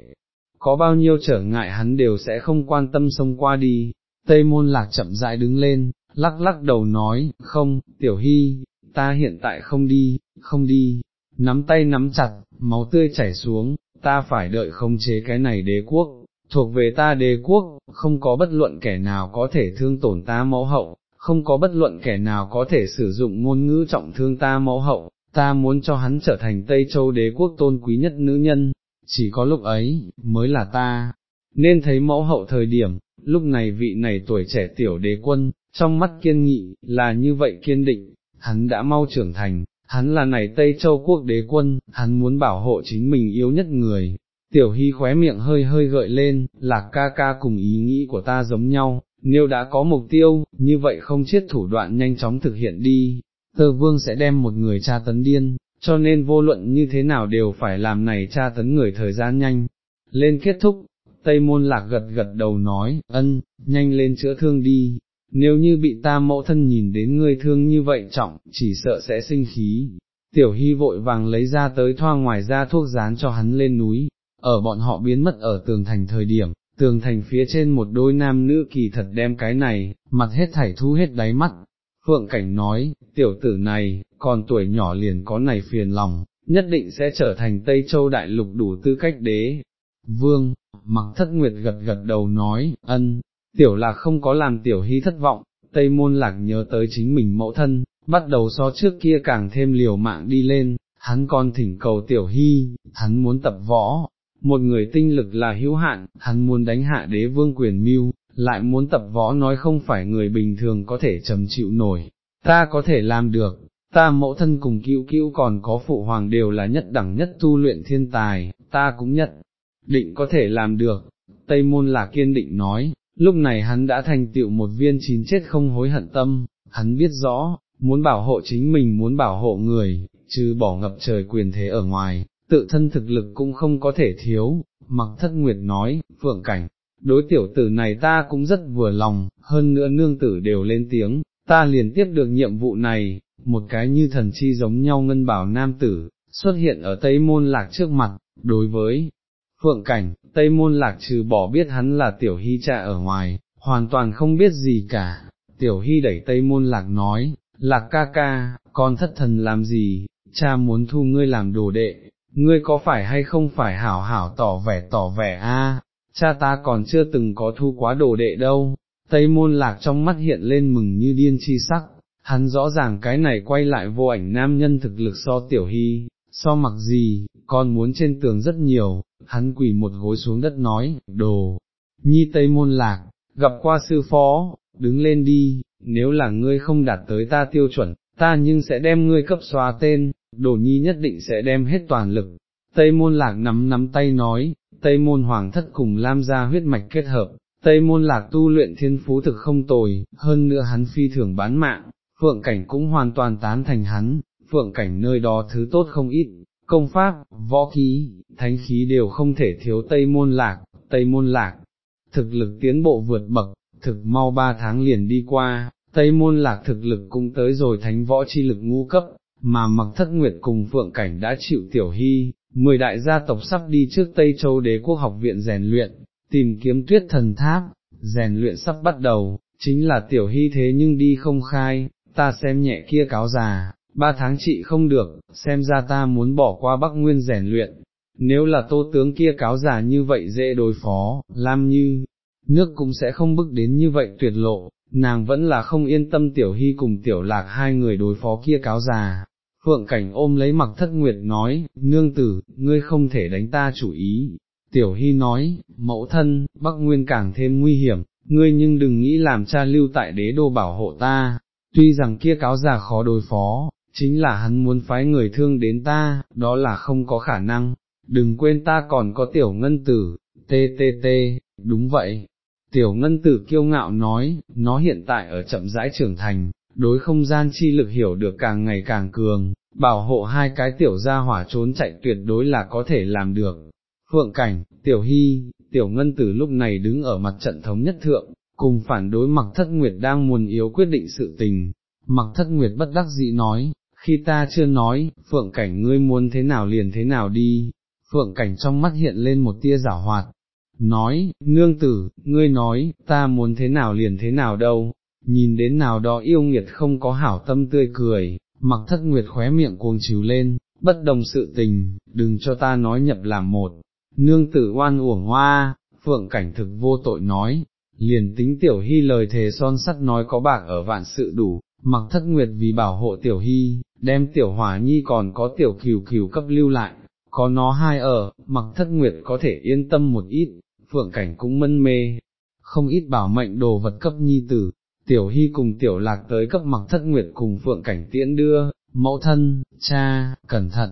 có bao nhiêu trở ngại hắn đều sẽ không quan tâm xông qua đi, Tây Môn Lạc chậm rãi đứng lên, lắc lắc đầu nói, không, Tiểu Hy, ta hiện tại không đi, không đi, nắm tay nắm chặt, máu tươi chảy xuống, ta phải đợi không chế cái này đế quốc, thuộc về ta đế quốc, không có bất luận kẻ nào có thể thương tổn ta mẫu hậu, không có bất luận kẻ nào có thể sử dụng ngôn ngữ trọng thương ta mẫu hậu, ta muốn cho hắn trở thành Tây Châu đế quốc tôn quý nhất nữ nhân, chỉ có lúc ấy, mới là ta, nên thấy mẫu hậu thời điểm, lúc này vị này tuổi trẻ tiểu đế quân, trong mắt kiên nghị, là như vậy kiên định, hắn đã mau trưởng thành, hắn là này Tây Châu quốc đế quân, hắn muốn bảo hộ chính mình yếu nhất người. Tiểu Hy khóe miệng hơi hơi gợi lên, lạc ca ca cùng ý nghĩ của ta giống nhau, nếu đã có mục tiêu, như vậy không chết thủ đoạn nhanh chóng thực hiện đi, tơ vương sẽ đem một người tra tấn điên, cho nên vô luận như thế nào đều phải làm này tra tấn người thời gian nhanh. Lên kết thúc, Tây Môn Lạc gật gật đầu nói, ân, nhanh lên chữa thương đi, nếu như bị ta mẫu thân nhìn đến ngươi thương như vậy trọng, chỉ sợ sẽ sinh khí. Tiểu Hy vội vàng lấy ra tới thoa ngoài ra thuốc dán cho hắn lên núi, ở bọn họ biến mất ở tường thành thời điểm, tường thành phía trên một đôi nam nữ kỳ thật đem cái này, mặt hết thảy thu hết đáy mắt. Phượng Cảnh nói, tiểu tử này, còn tuổi nhỏ liền có này phiền lòng, nhất định sẽ trở thành Tây Châu Đại Lục đủ tư cách đế. Vương, mặc thất nguyệt gật gật đầu nói, ân, tiểu lạc không có làm tiểu hy thất vọng, Tây Môn Lạc nhớ tới chính mình mẫu thân, bắt đầu so trước kia càng thêm liều mạng đi lên, hắn còn thỉnh cầu tiểu hy, hắn muốn tập võ, một người tinh lực là hữu hạn, hắn muốn đánh hạ đế vương quyền mưu, lại muốn tập võ nói không phải người bình thường có thể trầm chịu nổi, ta có thể làm được, ta mẫu thân cùng cứu cứu còn có phụ hoàng đều là nhất đẳng nhất tu luyện thiên tài, ta cũng nhất định có thể làm được, Tây Môn là kiên định nói, lúc này hắn đã thành tựu một viên chín chết không hối hận tâm, hắn biết rõ, muốn bảo hộ chính mình muốn bảo hộ người, chứ bỏ ngập trời quyền thế ở ngoài, tự thân thực lực cũng không có thể thiếu, mặc thất nguyệt nói, phượng cảnh, đối tiểu tử này ta cũng rất vừa lòng, hơn nữa nương tử đều lên tiếng, ta liền tiếp được nhiệm vụ này, một cái như thần chi giống nhau ngân bảo nam tử, xuất hiện ở Tây Môn Lạc trước mặt, đối với Phượng Cảnh, Tây Môn Lạc trừ bỏ biết hắn là Tiểu Hy cha ở ngoài, hoàn toàn không biết gì cả, Tiểu Hy đẩy Tây Môn Lạc nói, Lạc ca ca, con thất thần làm gì, cha muốn thu ngươi làm đồ đệ, ngươi có phải hay không phải hảo hảo tỏ vẻ tỏ vẻ a? Cha ta còn chưa từng có thu quá đồ đệ đâu, Tây Môn Lạc trong mắt hiện lên mừng như điên chi sắc, hắn rõ ràng cái này quay lại vô ảnh nam nhân thực lực so Tiểu Hy, so mặc gì, con muốn trên tường rất nhiều, hắn quỳ một gối xuống đất nói, đồ, nhi tây môn lạc, gặp qua sư phó, đứng lên đi, nếu là ngươi không đạt tới ta tiêu chuẩn, ta nhưng sẽ đem ngươi cấp xóa tên, đồ nhi nhất định sẽ đem hết toàn lực. Tây môn lạc nắm nắm tay nói, Tây môn hoàng thất cùng Lam gia huyết mạch kết hợp, Tây môn lạc tu luyện thiên phú thực không tồi, hơn nữa hắn phi thường bán mạng, phượng cảnh cũng hoàn toàn tán thành hắn, phượng cảnh nơi đó thứ tốt không ít, công pháp, võ khí, thánh khí đều không thể thiếu Tây Môn Lạc, Tây Môn Lạc, thực lực tiến bộ vượt bậc, thực mau ba tháng liền đi qua, Tây Môn Lạc thực lực cũng tới rồi thánh võ chi lực ngũ cấp, mà mặc thất nguyệt cùng phượng cảnh đã chịu tiểu hy, mười đại gia tộc sắp đi trước Tây Châu đế quốc học viện rèn luyện, tìm kiếm tuyết thần tháp, rèn luyện sắp bắt đầu, chính là tiểu hy thế nhưng đi không khai, ta xem nhẹ kia cáo già, ba tháng trị không được, xem ra ta muốn bỏ qua Bắc Nguyên rèn luyện, nếu là tô tướng kia cáo già như vậy dễ đối phó, Lam Như, nước cũng sẽ không bức đến như vậy tuyệt lộ, nàng vẫn là không yên tâm tiểu hy cùng tiểu lạc hai người đối phó kia cáo già. Phượng cảnh ôm lấy mặc thất nguyệt nói, nương tử, ngươi không thể đánh ta chủ ý. Tiểu hy nói, mẫu thân, Bắc Nguyên càng thêm nguy hiểm, ngươi nhưng đừng nghĩ làm cha lưu tại đế đô bảo hộ ta, tuy rằng kia cáo già khó đối phó, chính là hắn muốn phái người thương đến ta, đó là không có khả năng, đừng quên ta còn có tiểu ngân tử, tê tê tê, đúng vậy. Tiểu ngân tử kiêu ngạo nói, nó hiện tại ở chậm rãi trưởng thành, đối không gian chi lực hiểu được càng ngày càng cường, bảo hộ hai cái tiểu gia hỏa trốn chạy tuyệt đối là có thể làm được. Phượng cảnh, tiểu hy, tiểu ngân tử lúc này đứng ở mặt trận thống nhất thượng, cùng phản đối mặc thất nguyệt đang muốn yếu quyết định sự tình. Mặc thất nguyệt bất đắc dĩ nói, khi ta chưa nói, phượng cảnh ngươi muốn thế nào liền thế nào đi, phượng cảnh trong mắt hiện lên một tia giả hoạt, nói, nương tử, ngươi nói, ta muốn thế nào liền thế nào đâu, nhìn đến nào đó yêu nghiệt không có hảo tâm tươi cười, mặc thất nguyệt khóe miệng cuồng chiều lên, bất đồng sự tình, đừng cho ta nói nhập làm một, nương tử oan uổng hoa, phượng cảnh thực vô tội nói, liền tính tiểu hy lời thề son sắt nói có bạc ở vạn sự đủ, mặc thất nguyệt vì bảo hộ tiểu hy, đem tiểu hỏa nhi còn có tiểu cửu cửu cấp lưu lại, có nó hai ở, mặc thất nguyệt có thể yên tâm một ít, phượng cảnh cũng mân mê, không ít bảo mệnh đồ vật cấp nhi tử, tiểu hy cùng tiểu lạc tới cấp mặc thất nguyệt cùng phượng cảnh tiễn đưa, mẫu thân, cha, cẩn thận,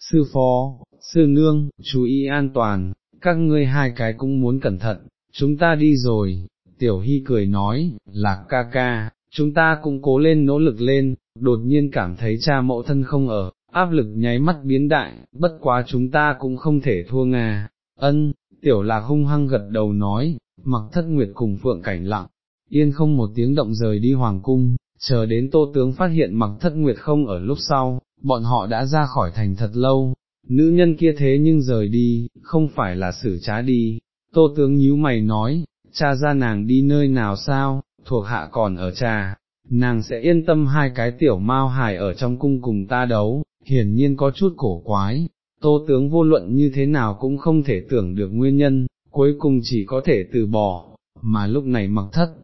sư phó, sư nương, chú ý an toàn, các ngươi hai cái cũng muốn cẩn thận, chúng ta đi rồi, tiểu hy cười nói, lạc ca ca, chúng ta cũng cố lên nỗ lực lên, đột nhiên cảm thấy cha mẫu thân không ở, áp lực nháy mắt biến đại, bất quá chúng ta cũng không thể thua nga. Ân, tiểu lạc hung hăng gật đầu nói, mặc thất nguyệt cùng phượng cảnh lặng, yên không một tiếng động rời đi hoàng cung, chờ đến tô tướng phát hiện mặc thất nguyệt không ở lúc sau, bọn họ đã ra khỏi thành thật lâu, nữ nhân kia thế nhưng rời đi, không phải là xử trá đi, tô tướng nhíu mày nói, cha ra nàng đi nơi nào sao, thuộc hạ còn ở trà, nàng sẽ yên tâm hai cái tiểu mao hài ở trong cung cùng ta đấu, hiển nhiên có chút cổ quái, tô tướng vô luận như thế nào cũng không thể tưởng được nguyên nhân, cuối cùng chỉ có thể từ bỏ, mà lúc này mặc thất,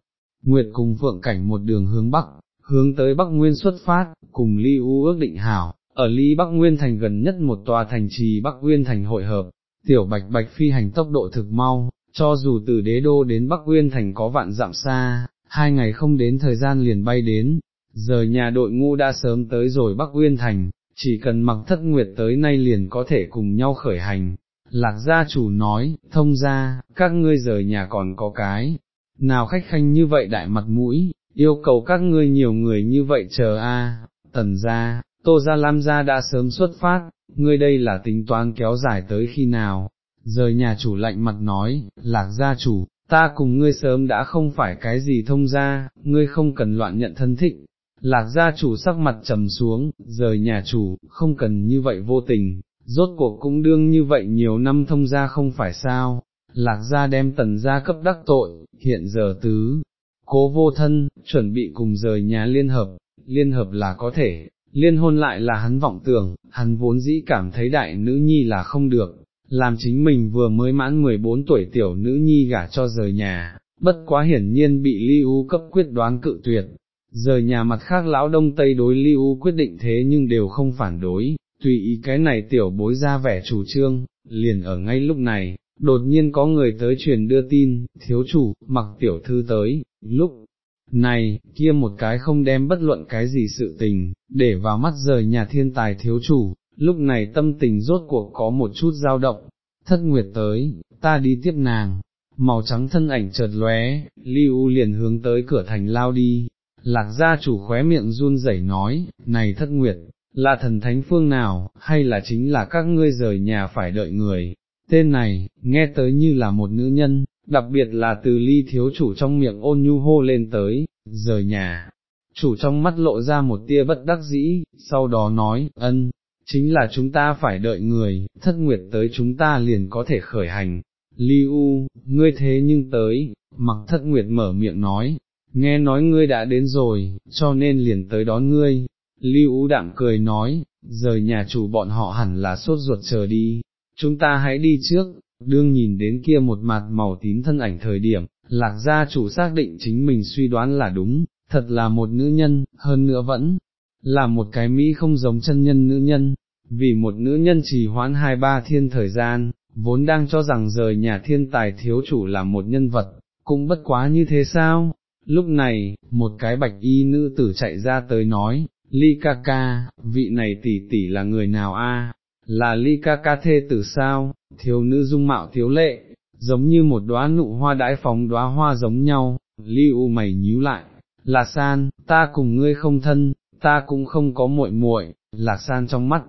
Nguyệt cùng Phượng Cảnh một đường hướng Bắc, hướng tới Bắc Nguyên xuất phát, cùng Ly U ước định hảo, ở Ly Bắc Nguyên thành gần nhất một tòa thành trì Bắc Nguyên thành hội hợp, tiểu bạch bạch phi hành tốc độ thực mau, cho dù từ đế đô đến Bắc Nguyên thành có vạn dặm xa, hai ngày không đến thời gian liền bay đến, giờ nhà đội ngu đã sớm tới rồi Bắc Nguyên thành, chỉ cần mặc thất nguyệt tới nay liền có thể cùng nhau khởi hành. Lạc gia chủ nói, thông ra, các ngươi rời nhà còn có cái, nào khách khanh như vậy đại mặt mũi, yêu cầu các ngươi nhiều người như vậy chờ a. tần gia, tô gia lam gia đã sớm xuất phát, ngươi đây là tính toán kéo dài tới khi nào, rời nhà chủ lạnh mặt nói, lạc gia chủ, ta cùng ngươi sớm đã không phải cái gì thông gia, ngươi không cần loạn nhận thân thịnh Lạc gia chủ sắc mặt trầm xuống, rời nhà chủ, không cần như vậy vô tình, rốt cuộc cũng đương như vậy nhiều năm thông gia không phải sao, lạc gia đem tần gia cấp đắc tội, hiện giờ tứ, cố vô thân, chuẩn bị cùng rời nhà liên hợp, liên hợp là có thể, liên hôn lại là hắn vọng tưởng, hắn vốn dĩ cảm thấy đại nữ nhi là không được, làm chính mình vừa mới mãn 14 tuổi tiểu nữ nhi gả cho rời nhà, bất quá hiển nhiên bị Li U cấp quyết đoán cự tuyệt. Rời nhà mặt khác lão đông tây đối Li U quyết định thế nhưng đều không phản đối, tùy ý cái này tiểu bối ra vẻ chủ trương, liền ở ngay lúc này, đột nhiên có người tới truyền đưa tin, thiếu chủ, mặc tiểu thư tới, lúc này, kia một cái không đem bất luận cái gì sự tình, để vào mắt rời nhà thiên tài thiếu chủ, lúc này tâm tình rốt cuộc có một chút dao động, thất nguyệt tới, ta đi tiếp nàng, màu trắng thân ảnh chợt lóe, Lưu liền hướng tới cửa thành lao đi, lạc gia chủ khóe miệng run rẩy nói, này thất nguyệt, là thần thánh phương nào, hay là chính là các ngươi rời nhà phải đợi người, tên này, nghe tới như là một nữ nhân, đặc biệt là từ ly thiếu chủ trong miệng ôn nhu hô lên tới, rời nhà. Chủ trong mắt lộ ra một tia bất đắc dĩ, sau đó nói, ân, chính là chúng ta phải đợi người, thất nguyệt tới chúng ta liền có thể khởi hành. Ly U, ngươi thế nhưng tới, mặc thất nguyệt mở miệng nói, nghe nói ngươi đã đến rồi, cho nên liền tới đón ngươi. Lưu U đạm cười nói, rời nhà chủ bọn họ hẳn là sốt ruột chờ đi, chúng ta hãy đi trước, đương nhìn đến kia một mặt màu tím thân ảnh thời điểm, lạc gia chủ xác định chính mình suy đoán là đúng, thật là một nữ nhân, hơn nữa vẫn là một cái Mỹ không giống chân nhân nữ nhân, vì một nữ nhân chỉ hoãn hai ba thiên thời gian, vốn đang cho rằng rời nhà thiên tài thiếu chủ là một nhân vật, cũng bất quá như thế sao? Lúc này, một cái bạch y nữ tử chạy ra tới nói, Ly ca ca, vị này tỷ tỷ là người nào a? Là Ly ca ca thê tử sao? Thiếu nữ dung mạo thiếu lệ, giống như một đóa nụ hoa đãi phóng đóa hoa giống nhau, Ly u mày nhíu lại, là san, ta cùng ngươi không thân, ta cũng không có muội muội, là san trong mắt,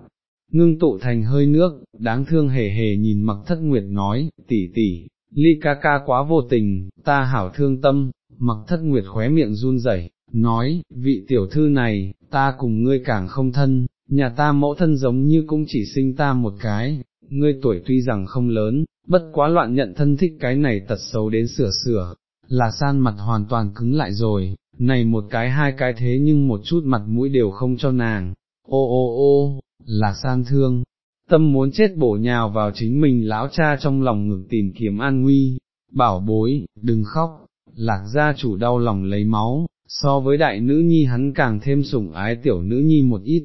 ngưng tụ thành hơi nước, đáng thương hề hề nhìn mặc thất nguyệt nói, tỷ tỷ, ly ca ca quá vô tình, ta hảo thương tâm, mặc thất nguyệt khóe miệng run rẩy, nói, vị tiểu thư này, ta cùng ngươi càng không thân, nhà ta mẫu thân giống như cũng chỉ sinh ta một cái, ngươi tuổi tuy rằng không lớn, bất quá loạn nhận thân thích cái này tật xấu đến sửa sửa, là san mặt hoàn toàn cứng lại rồi, này một cái hai cái thế nhưng một chút mặt mũi đều không cho nàng, ô ô ô, là san thương, tâm muốn chết bổ nhào vào chính mình lão cha trong lòng ngực tìm kiếm an nguy, bảo bối, đừng khóc, lạc gia chủ đau lòng lấy máu, so với đại nữ nhi hắn càng thêm sủng ái tiểu nữ nhi một ít,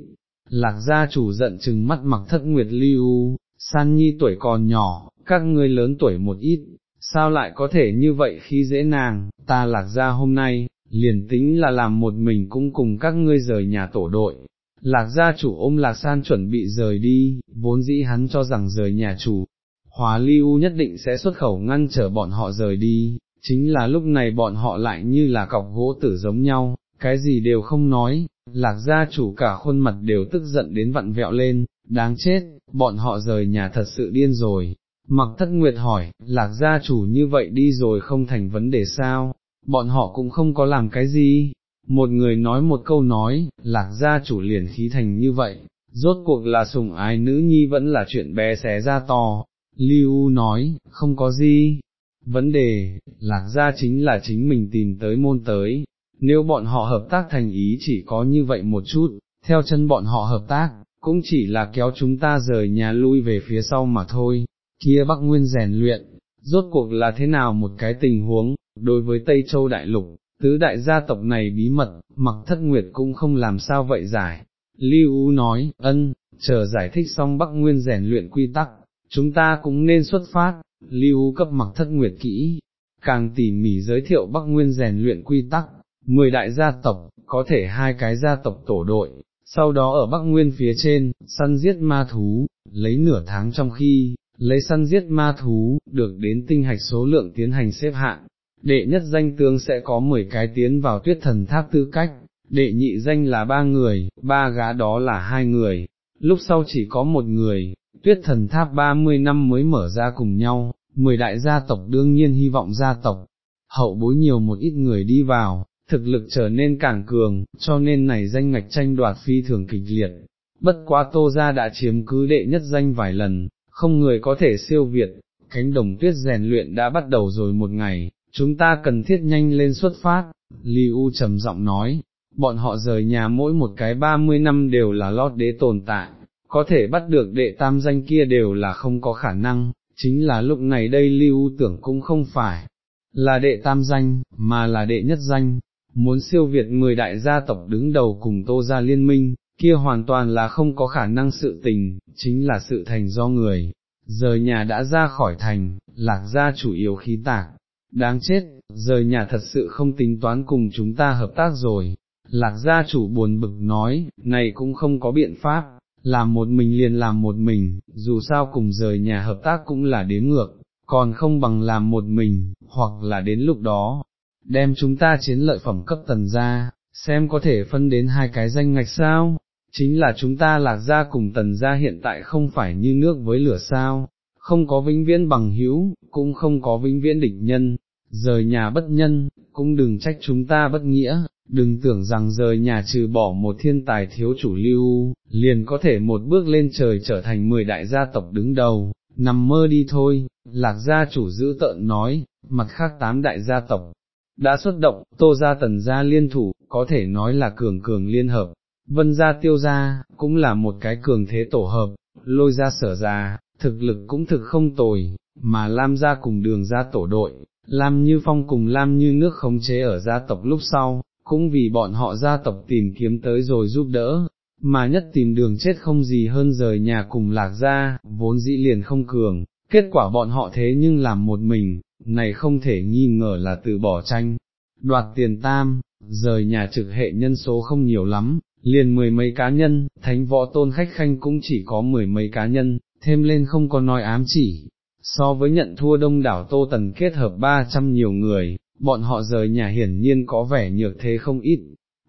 lạc gia chủ giận chừng mắt mặc thất nguyệt lưu, san nhi tuổi còn nhỏ, các ngươi lớn tuổi một ít, sao lại có thể như vậy khi dễ nàng, ta lạc gia hôm nay, liền tính là làm một mình cũng cùng các ngươi rời nhà tổ đội. Lạc gia chủ ôm lạc san chuẩn bị rời đi, vốn dĩ hắn cho rằng rời nhà chủ, hòa lưu nhất định sẽ xuất khẩu ngăn trở bọn họ rời đi, chính là lúc này bọn họ lại như là cọc gỗ tử giống nhau, cái gì đều không nói, lạc gia chủ cả khuôn mặt đều tức giận đến vặn vẹo lên, đáng chết, bọn họ rời nhà thật sự điên rồi. Mặc thất nguyệt hỏi, lạc gia chủ như vậy đi rồi không thành vấn đề sao, bọn họ cũng không có làm cái gì, một người nói một câu nói, lạc gia chủ liền khí thành như vậy, rốt cuộc là sùng ái nữ nhi vẫn là chuyện bé xé ra to, Liu nói, không có gì, vấn đề, lạc gia chính là chính mình tìm tới môn tới, nếu bọn họ hợp tác thành ý chỉ có như vậy một chút, theo chân bọn họ hợp tác, cũng chỉ là kéo chúng ta rời nhà lui về phía sau mà thôi, kia Bắc Nguyên rèn luyện, rốt cuộc là thế nào một cái tình huống, đối với Tây Châu Đại Lục, tứ đại gia tộc này bí mật, mặc thất nguyệt cũng không làm sao vậy giải. Lưu U nói, ân, chờ giải thích xong Bắc Nguyên rèn luyện quy tắc, chúng ta cũng nên xuất phát, Lưu U cấp mặc thất nguyệt kỹ, càng tỉ mỉ giới thiệu Bắc Nguyên rèn luyện quy tắc, mười đại gia tộc, có thể hai cái gia tộc tổ đội, sau đó ở Bắc Nguyên phía trên, săn giết ma thú, lấy nửa tháng trong khi, lấy săn giết ma thú, được đến tinh hạch số lượng tiến hành xếp hạng, đệ nhất danh tướng sẽ có 10 cái tiến vào tuyết thần tháp tư cách, đệ nhị danh là ba người, ba gã đó là hai người, lúc sau chỉ có một người, tuyết thần tháp 30 năm mới mở ra cùng nhau, 10 đại gia tộc đương nhiên hy vọng gia tộc, hậu bối nhiều một ít người đi vào, thực lực trở nên càng cường, cho nên này danh ngạch tranh đoạt phi thường kịch liệt. Bất quá tô gia đã chiếm cứ đệ nhất danh vài lần, không người có thể siêu việt, cánh đồng tuyết rèn luyện đã bắt đầu rồi một ngày, chúng ta cần thiết nhanh lên xuất phát, Li U trầm giọng nói, bọn họ rời nhà mỗi một cái ba mươi năm đều là lót đế tồn tại, có thể bắt được đệ tam danh kia đều là không có khả năng, chính là lúc này đây Li U tưởng cũng không phải là đệ tam danh, mà là đệ nhất danh, muốn siêu việt người đại gia tộc đứng đầu cùng tô gia liên minh, kia hoàn toàn là không có khả năng sự tình, chính là sự thành do người, rời nhà đã ra khỏi thành, lạc gia chủ yếu khí tạc, đáng chết, rời nhà thật sự không tính toán cùng chúng ta hợp tác rồi, lạc gia chủ buồn bực nói, này cũng không có biện pháp, làm một mình liền làm một mình, dù sao cùng rời nhà hợp tác cũng là đến ngược, còn không bằng làm một mình, hoặc là đến lúc đó, đem chúng ta chiến lợi phẩm cấp tần ra, xem có thể phân đến hai cái danh ngạch sao, chính là chúng ta lạc gia cùng tần gia hiện tại không phải như nước với lửa sao, không có vĩnh viễn bằng hữu, cũng không có vĩnh viễn địch nhân, rời nhà bất nhân, cũng đừng trách chúng ta bất nghĩa, đừng tưởng rằng rời nhà trừ bỏ một thiên tài thiếu chủ lưu, liền có thể một bước lên trời trở thành mười đại gia tộc đứng đầu, nằm mơ đi thôi, lạc gia chủ giữ tợn nói, mặt khác tám đại gia tộc. Đã xuất động, tô gia tần gia liên thủ, có thể nói là cường cường liên hợp, vân gia tiêu gia, cũng là một cái cường thế tổ hợp, lôi gia sở gia, thực lực cũng thực không tồi, mà Lam gia cùng đường gia tổ đội, Lam Như Phong cùng Lam Như Nước khống chế ở gia tộc lúc sau, cũng vì bọn họ gia tộc tìm kiếm tới rồi giúp đỡ, mà nhất tìm đường chết không gì hơn rời nhà cùng lạc gia, vốn dĩ liền không cường, kết quả bọn họ thế nhưng làm một mình, này không thể nghi ngờ là từ bỏ tranh, đoạt tiền tam, rời nhà trực hệ nhân số không nhiều lắm, liền mười mấy cá nhân, thánh võ tôn khách khanh cũng chỉ có mười mấy cá nhân, thêm lên không có nói ám chỉ. So với nhận thua đông đảo Tô Tần kết hợp 300 nhiều người, bọn họ rời nhà hiển nhiên có vẻ nhược thế không ít,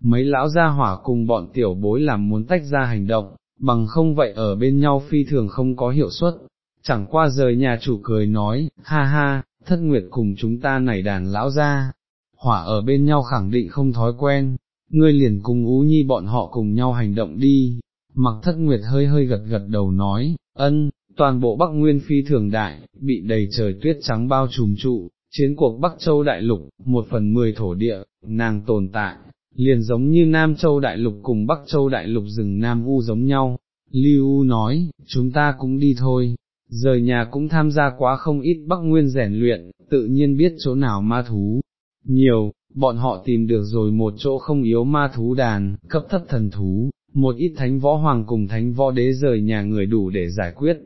mấy lão gia hỏa cùng bọn tiểu bối làm muốn tách ra hành động, bằng không vậy ở bên nhau phi thường không có hiệu suất. Chẳng qua rời nhà chủ cười nói, ha ha, thất nguyệt cùng chúng ta này đàn lão gia, hỏa ở bên nhau khẳng định không thói quen, ngươi liền cùng ú nhi bọn họ cùng nhau hành động đi, mặc thất nguyệt hơi hơi gật gật đầu nói, ân, toàn bộ Bắc Nguyên phi thường đại, bị đầy trời tuyết trắng bao trùm trụ, chiến cuộc Bắc Châu Đại Lục, một phần mười thổ địa, nàng tồn tại, liền giống như Nam Châu Đại Lục cùng Bắc Châu Đại Lục rừng Nam U giống nhau. Lưu nói, chúng ta cũng đi thôi, rời nhà cũng tham gia quá không ít Bắc Nguyên rèn luyện, tự nhiên biết chỗ nào ma thú. Nhiều, bọn họ tìm được rồi một chỗ không yếu ma thú đàn, cấp thấp thần thú, một ít thánh võ hoàng cùng thánh võ đế rời nhà người đủ để giải quyết.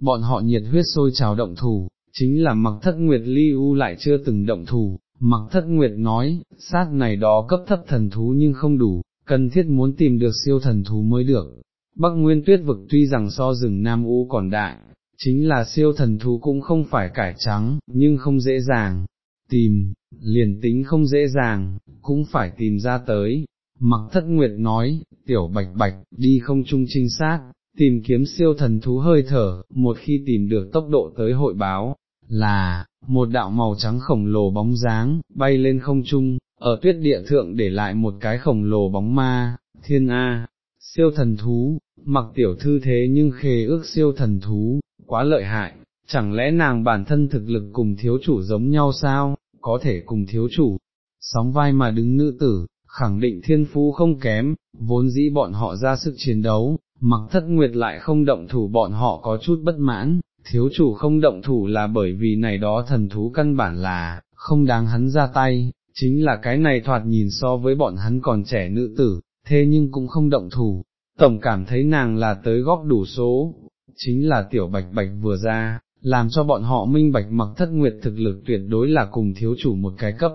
Bọn họ nhiệt huyết sôi trào động thủ, chính là mặc thất nguyệt ly u lại chưa từng động thủ, mặc thất nguyệt nói, sát này đó cấp thấp thần thú nhưng không đủ, cần thiết muốn tìm được siêu thần thú mới được. Bắc Nguyên tuyết vực tuy rằng so rừng Nam U còn đại, chính là siêu thần thú cũng không phải cải trắng, nhưng không dễ dàng, tìm, liền tính không dễ dàng, cũng phải tìm ra tới. Mặc thất nguyệt nói, tiểu bạch bạch, đi không trung trinh sát, tìm kiếm siêu thần thú hơi thở, một khi tìm được tốc độ tới hội báo, là, một đạo màu trắng khổng lồ bóng dáng, bay lên không trung, ở tuyết địa thượng để lại một cái khổng lồ bóng ma, thiên A, siêu thần thú, mặc tiểu thư thế nhưng khề ước siêu thần thú, quá lợi hại, chẳng lẽ nàng bản thân thực lực cùng thiếu chủ giống nhau sao, có thể cùng thiếu chủ, sóng vai mà đứng nữ tử, khẳng định thiên phú không kém, vốn dĩ bọn họ ra sức chiến đấu, mặc thất nguyệt lại không động thủ bọn họ có chút bất mãn, thiếu chủ không động thủ là bởi vì này đó thần thú căn bản là, không đáng hắn ra tay, chính là cái này thoạt nhìn so với bọn hắn còn trẻ nữ tử, thế nhưng cũng không động thủ, tổng cảm thấy nàng là tới góp đủ số, chính là tiểu bạch bạch vừa ra, làm cho bọn họ minh bạch mặc thất nguyệt thực lực tuyệt đối là cùng thiếu chủ một cái cấp.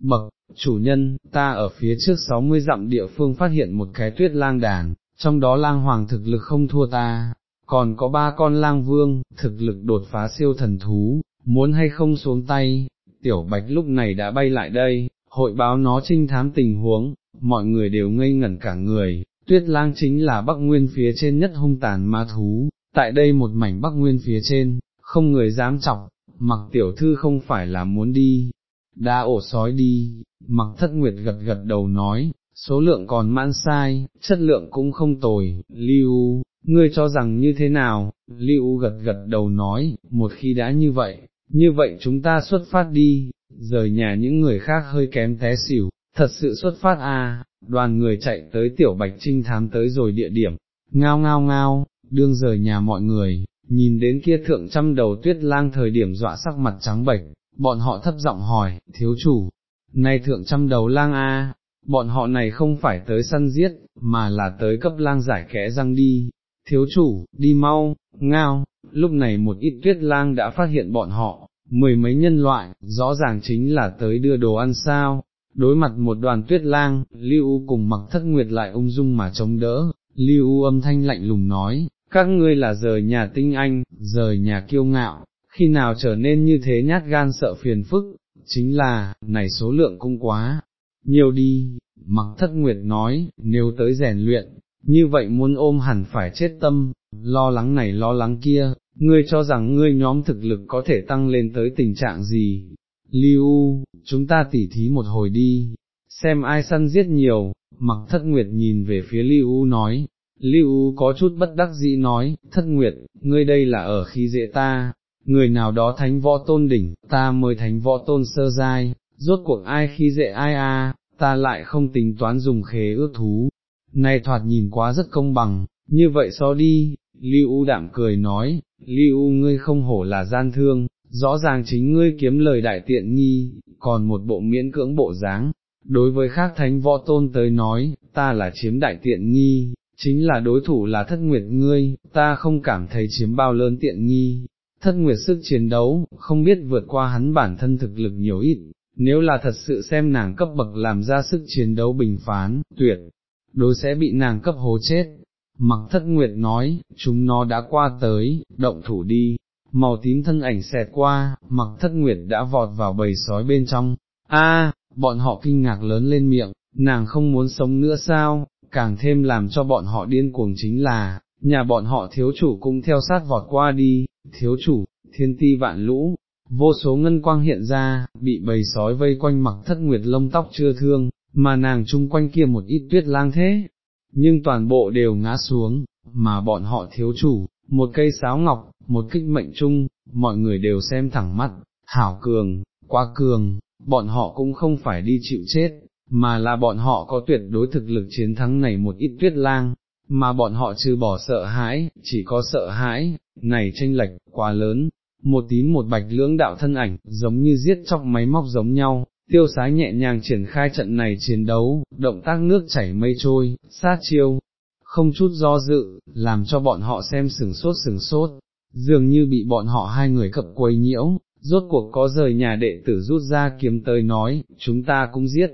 Bậc, chủ nhân, ta ở phía trước 60 dặm địa phương phát hiện một cái tuyết lang đàn, trong đó lang hoàng thực lực không thua ta, còn có ba con lang vương, thực lực đột phá siêu thần thú, muốn hay không xuống tay, tiểu bạch lúc này đã bay lại đây, hội báo nó trinh thám tình huống, mọi người đều ngây ngẩn cả người, tuyết lang chính là bắc nguyên phía trên nhất hung tàn ma thú, tại đây một mảnh bắc nguyên phía trên, không người dám chọc, mặc tiểu thư không phải là muốn đi, đã ổ sói đi, mặc thất nguyệt gật gật đầu nói, số lượng còn mãn sai, chất lượng cũng không tồi, lưu, ngươi cho rằng như thế nào, lưu gật gật đầu nói, một khi đã như vậy, như vậy chúng ta xuất phát đi, rời nhà những người khác hơi kém té xỉu, thật sự xuất phát à, đoàn người chạy tới tiểu bạch trinh thám tới rồi địa điểm, ngao ngao ngao, đương rời nhà mọi người, nhìn đến kia thượng trăm đầu tuyết lang thời điểm dọa sắc mặt trắng bệch, bọn họ thấp giọng hỏi, thiếu chủ, nay thượng trăm đầu lang a, bọn họ này không phải tới săn giết, mà là tới cấp lang giải kẽ răng đi, thiếu chủ, đi mau, ngao, lúc này một ít tuyết lang đã phát hiện bọn họ, mười mấy nhân loại, rõ ràng chính là tới đưa đồ ăn sao, đối mặt một đoàn tuyết lang, Lưu cùng mặc thất nguyệt lại ung dung mà chống đỡ, Lưu âm thanh lạnh lùng nói, các ngươi là rời nhà tinh anh, rời nhà kiêu ngạo, khi nào trở nên như thế nhát gan sợ phiền phức, chính là, này số lượng cũng quá, nhiều đi, mặc thất nguyệt nói, nếu tới rèn luyện, như vậy muốn ôm hẳn phải chết tâm, lo lắng này lo lắng kia, ngươi cho rằng ngươi nhóm thực lực có thể tăng lên tới tình trạng gì. Lưu, chúng ta tỉ thí một hồi đi, xem ai săn giết nhiều, mặc thất nguyệt nhìn về phía Lưu nói, Lưu có chút bất đắc dĩ nói, thất nguyệt, ngươi đây là ở khi dễ ta, người nào đó thánh võ tôn đỉnh, ta mới thánh võ tôn sơ giai, rốt cuộc ai khi dễ ai a, ta lại không tính toán dùng khế ước thú, này thoạt nhìn quá rất công bằng, như vậy so đi, Lưu đạm cười nói, Lưu ngươi không hổ là gian thương, rõ ràng chính ngươi kiếm lời đại tiện nghi, còn một bộ miễn cưỡng bộ dáng. Đối với khác thánh võ tôn tới nói, ta là chiếm đại tiện nghi, chính là đối thủ là thất nguyệt ngươi, ta không cảm thấy chiếm bao lớn tiện nghi. Thất nguyệt sức chiến đấu, không biết vượt qua hắn bản thân thực lực nhiều ít, nếu là thật sự xem nàng cấp bậc làm ra sức chiến đấu bình phán, tuyệt, đối sẽ bị nàng cấp hố chết. Mặc thất nguyệt nói, chúng nó đã qua tới, động thủ đi, màu tím thân ảnh xẹt qua, mặc thất nguyệt đã vọt vào bầy sói bên trong, a bọn họ kinh ngạc lớn lên miệng, nàng không muốn sống nữa sao, càng thêm làm cho bọn họ điên cuồng chính là, nhà bọn họ thiếu chủ cũng theo sát vọt qua đi, thiếu chủ, thiên ti vạn lũ, vô số ngân quang hiện ra, bị bầy sói vây quanh mặc thất nguyệt lông tóc chưa thương, mà nàng chung quanh kia một ít tuyết lang thế, nhưng toàn bộ đều ngã xuống, mà bọn họ thiếu chủ, một cây sáo ngọc, một kích mệnh chung, mọi người đều xem thẳng mắt, hảo cường, quá cường, bọn họ cũng không phải đi chịu chết, mà là bọn họ có tuyệt đối thực lực chiến thắng này một ít tuyết lang, mà bọn họ trừ bỏ sợ hãi, chỉ có sợ hãi, này tranh lệch, quá lớn, một tím một bạch lưỡng đạo thân ảnh, giống như giết chóc máy móc giống nhau, tiêu sái nhẹ nhàng triển khai trận này chiến đấu, động tác nước chảy mây trôi, sát chiêu, không chút do dự, làm cho bọn họ xem sừng sốt sừng sốt, dường như bị bọn họ hai người cập quấy nhiễu, rốt cuộc có rời nhà đệ tử rút ra kiếm tới nói, chúng ta cũng giết,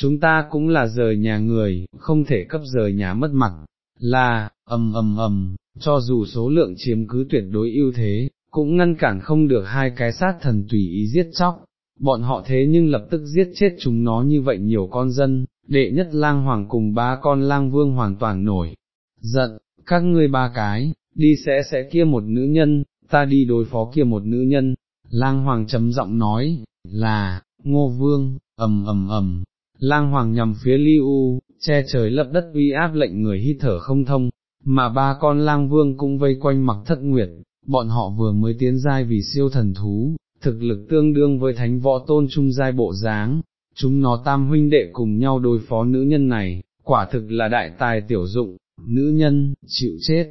chúng ta cũng là rời nhà người, không thể cấp rời nhà mất mặt, là, ầm ầm ầm, cho dù số lượng chiếm cứ tuyệt đối ưu thế, cũng ngăn cản không được hai cái sát thần tùy ý giết chóc, bọn họ thế nhưng lập tức giết chết chúng nó như vậy nhiều con dân, đệ nhất lang hoàng cùng ba con lang vương hoàn toàn nổi, giận, các ngươi ba cái, đi sẽ sẽ kia một nữ nhân, ta đi đối phó kia một nữ nhân, lang hoàng trầm giọng nói, là, ngô vương, ầm ầm ầm, lang hoàng nhằm phía ly u, che trời lập đất uy áp lệnh người hít thở không thông, mà ba con lang vương cũng vây quanh mặc thất nguyệt, bọn họ vừa mới tiến giai vì siêu thần thú, thực lực tương đương với thánh võ tôn trung giai bộ dáng, chúng nó tam huynh đệ cùng nhau đối phó nữ nhân này, quả thực là đại tài tiểu dụng, nữ nhân, chịu chết,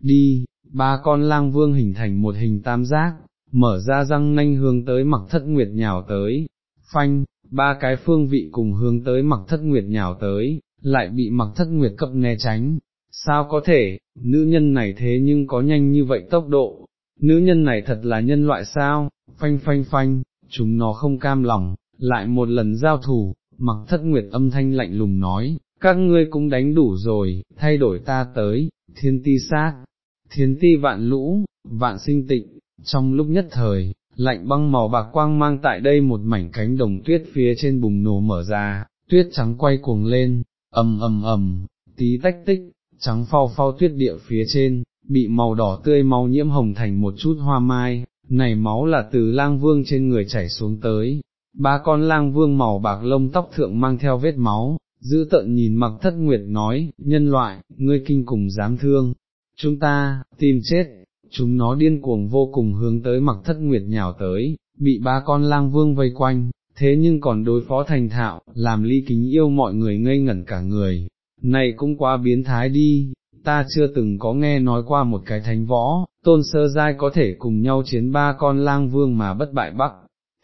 đi, ba con lang vương hình thành một hình tam giác, mở ra răng nanh hướng tới mặc thất nguyệt nhào tới, phanh, ba cái phương vị cùng hướng tới mặc thất nguyệt nhào tới, lại bị mặc thất nguyệt cập né tránh, sao có thể, nữ nhân này thế nhưng có nhanh như vậy tốc độ, nữ nhân này thật là nhân loại sao, phanh phanh phanh, chúng nó không cam lòng, lại một lần giao thủ, mặc thất nguyệt âm thanh lạnh lùng nói, các ngươi cũng đánh đủ rồi, thay đổi ta tới, thiên ti sát, thiên ti vạn lũ, vạn sinh tịnh, trong lúc nhất thời, lạnh băng màu bạc quang mang tại đây một mảnh cánh đồng tuyết phía trên bùng nổ mở ra, tuyết trắng quay cuồng lên, ầm ầm ầm, tí tách tích, trắng phao phao tuyết địa phía trên, bị màu đỏ tươi máu nhiễm hồng thành một chút hoa mai, này máu là từ lang vương trên người chảy xuống tới, ba con lang vương màu bạc lông tóc thượng mang theo vết máu, giữ tận nhìn mặc thất nguyệt nói, nhân loại, ngươi kinh cùng dám thương, chúng ta, tìm chết, chúng nó điên cuồng vô cùng hướng tới mặc thất nguyệt nhào tới, bị ba con lang vương vây quanh, thế nhưng còn đối phó thành thạo, làm ly kính yêu mọi người ngây ngẩn cả người, này cũng quá biến thái đi, ta chưa từng có nghe nói qua một cái thánh võ, tôn sơ giai có thể cùng nhau chiến ba con lang vương mà bất bại bắc,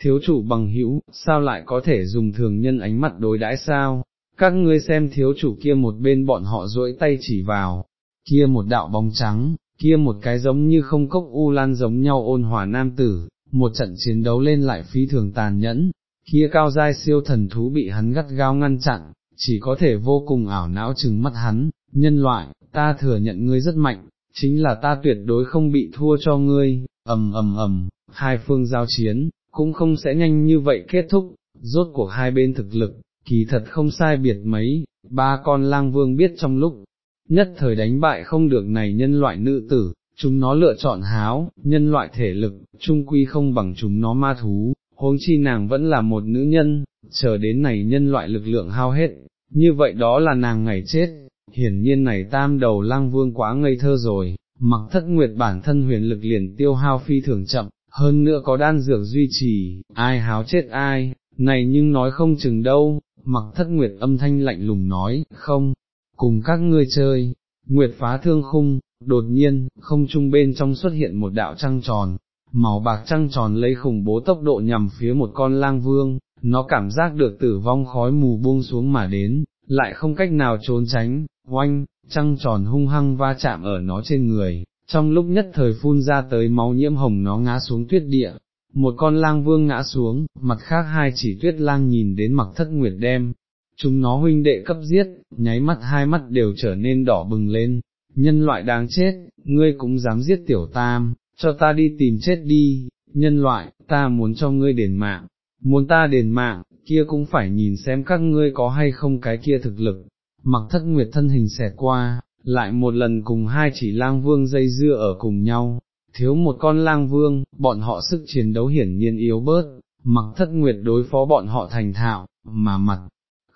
thiếu chủ bằng hữu, sao lại có thể dùng thường nhân ánh mặt đối đãi sao, các ngươi xem thiếu chủ kia một bên bọn họ duỗi tay chỉ vào, kia một đạo bóng trắng, kia một cái giống như không cốc u lan giống nhau ôn hòa nam tử, một trận chiến đấu lên lại phi thường tàn nhẫn, kia cao giai siêu thần thú bị hắn gắt gao ngăn chặn, chỉ có thể vô cùng ảo não chừng mắt hắn, nhân loại, ta thừa nhận ngươi rất mạnh, chính là ta tuyệt đối không bị thua cho ngươi, ầm ầm ầm, hai phương giao chiến, cũng không sẽ nhanh như vậy kết thúc, rốt cuộc hai bên thực lực, kỳ thật không sai biệt mấy, ba con lang vương biết trong lúc nhất thời đánh bại không được này nhân loại nữ tử, chúng nó lựa chọn háo, nhân loại thể lực, trung quy không bằng chúng nó ma thú, huống chi nàng vẫn là một nữ nhân, chờ đến này nhân loại lực lượng hao hết, như vậy đó là nàng ngày chết, hiển nhiên này tam đầu lang vương quá ngây thơ rồi, mặc thất nguyệt bản thân huyền lực liền tiêu hao phi thường chậm, hơn nữa có đan dược duy trì, ai háo chết ai, này nhưng nói không chừng đâu, mặc thất nguyệt âm thanh lạnh lùng nói, không, cùng các ngươi chơi, nguyệt phá thương khung, đột nhiên, không trung bên trong xuất hiện một đạo trăng tròn, màu bạc trăng tròn lấy khủng bố tốc độ nhằm phía một con lang vương, nó cảm giác được tử vong khói mù buông xuống mà đến, lại không cách nào trốn tránh, oanh, trăng tròn hung hăng va chạm ở nó trên người, trong lúc nhất thời phun ra tới máu nhiễm hồng nó ngã xuống tuyết địa, một con lang vương ngã xuống, mặt khác hai chỉ tuyết lang nhìn đến mặc thất nguyệt đem, chúng nó huynh đệ cấp giết, nháy mắt hai mắt đều trở nên đỏ bừng lên, nhân loại đáng chết, ngươi cũng dám giết tiểu tam, cho ta đi tìm chết đi, nhân loại, ta muốn cho ngươi đền mạng, muốn ta đền mạng, kia cũng phải nhìn xem các ngươi có hay không cái kia thực lực, mặc thất nguyệt thân hình xẻ qua, lại một lần cùng hai chỉ lang vương dây dưa ở cùng nhau, thiếu một con lang vương, bọn họ sức chiến đấu hiển nhiên yếu bớt, mặc thất nguyệt đối phó bọn họ thành thạo, mà mặt,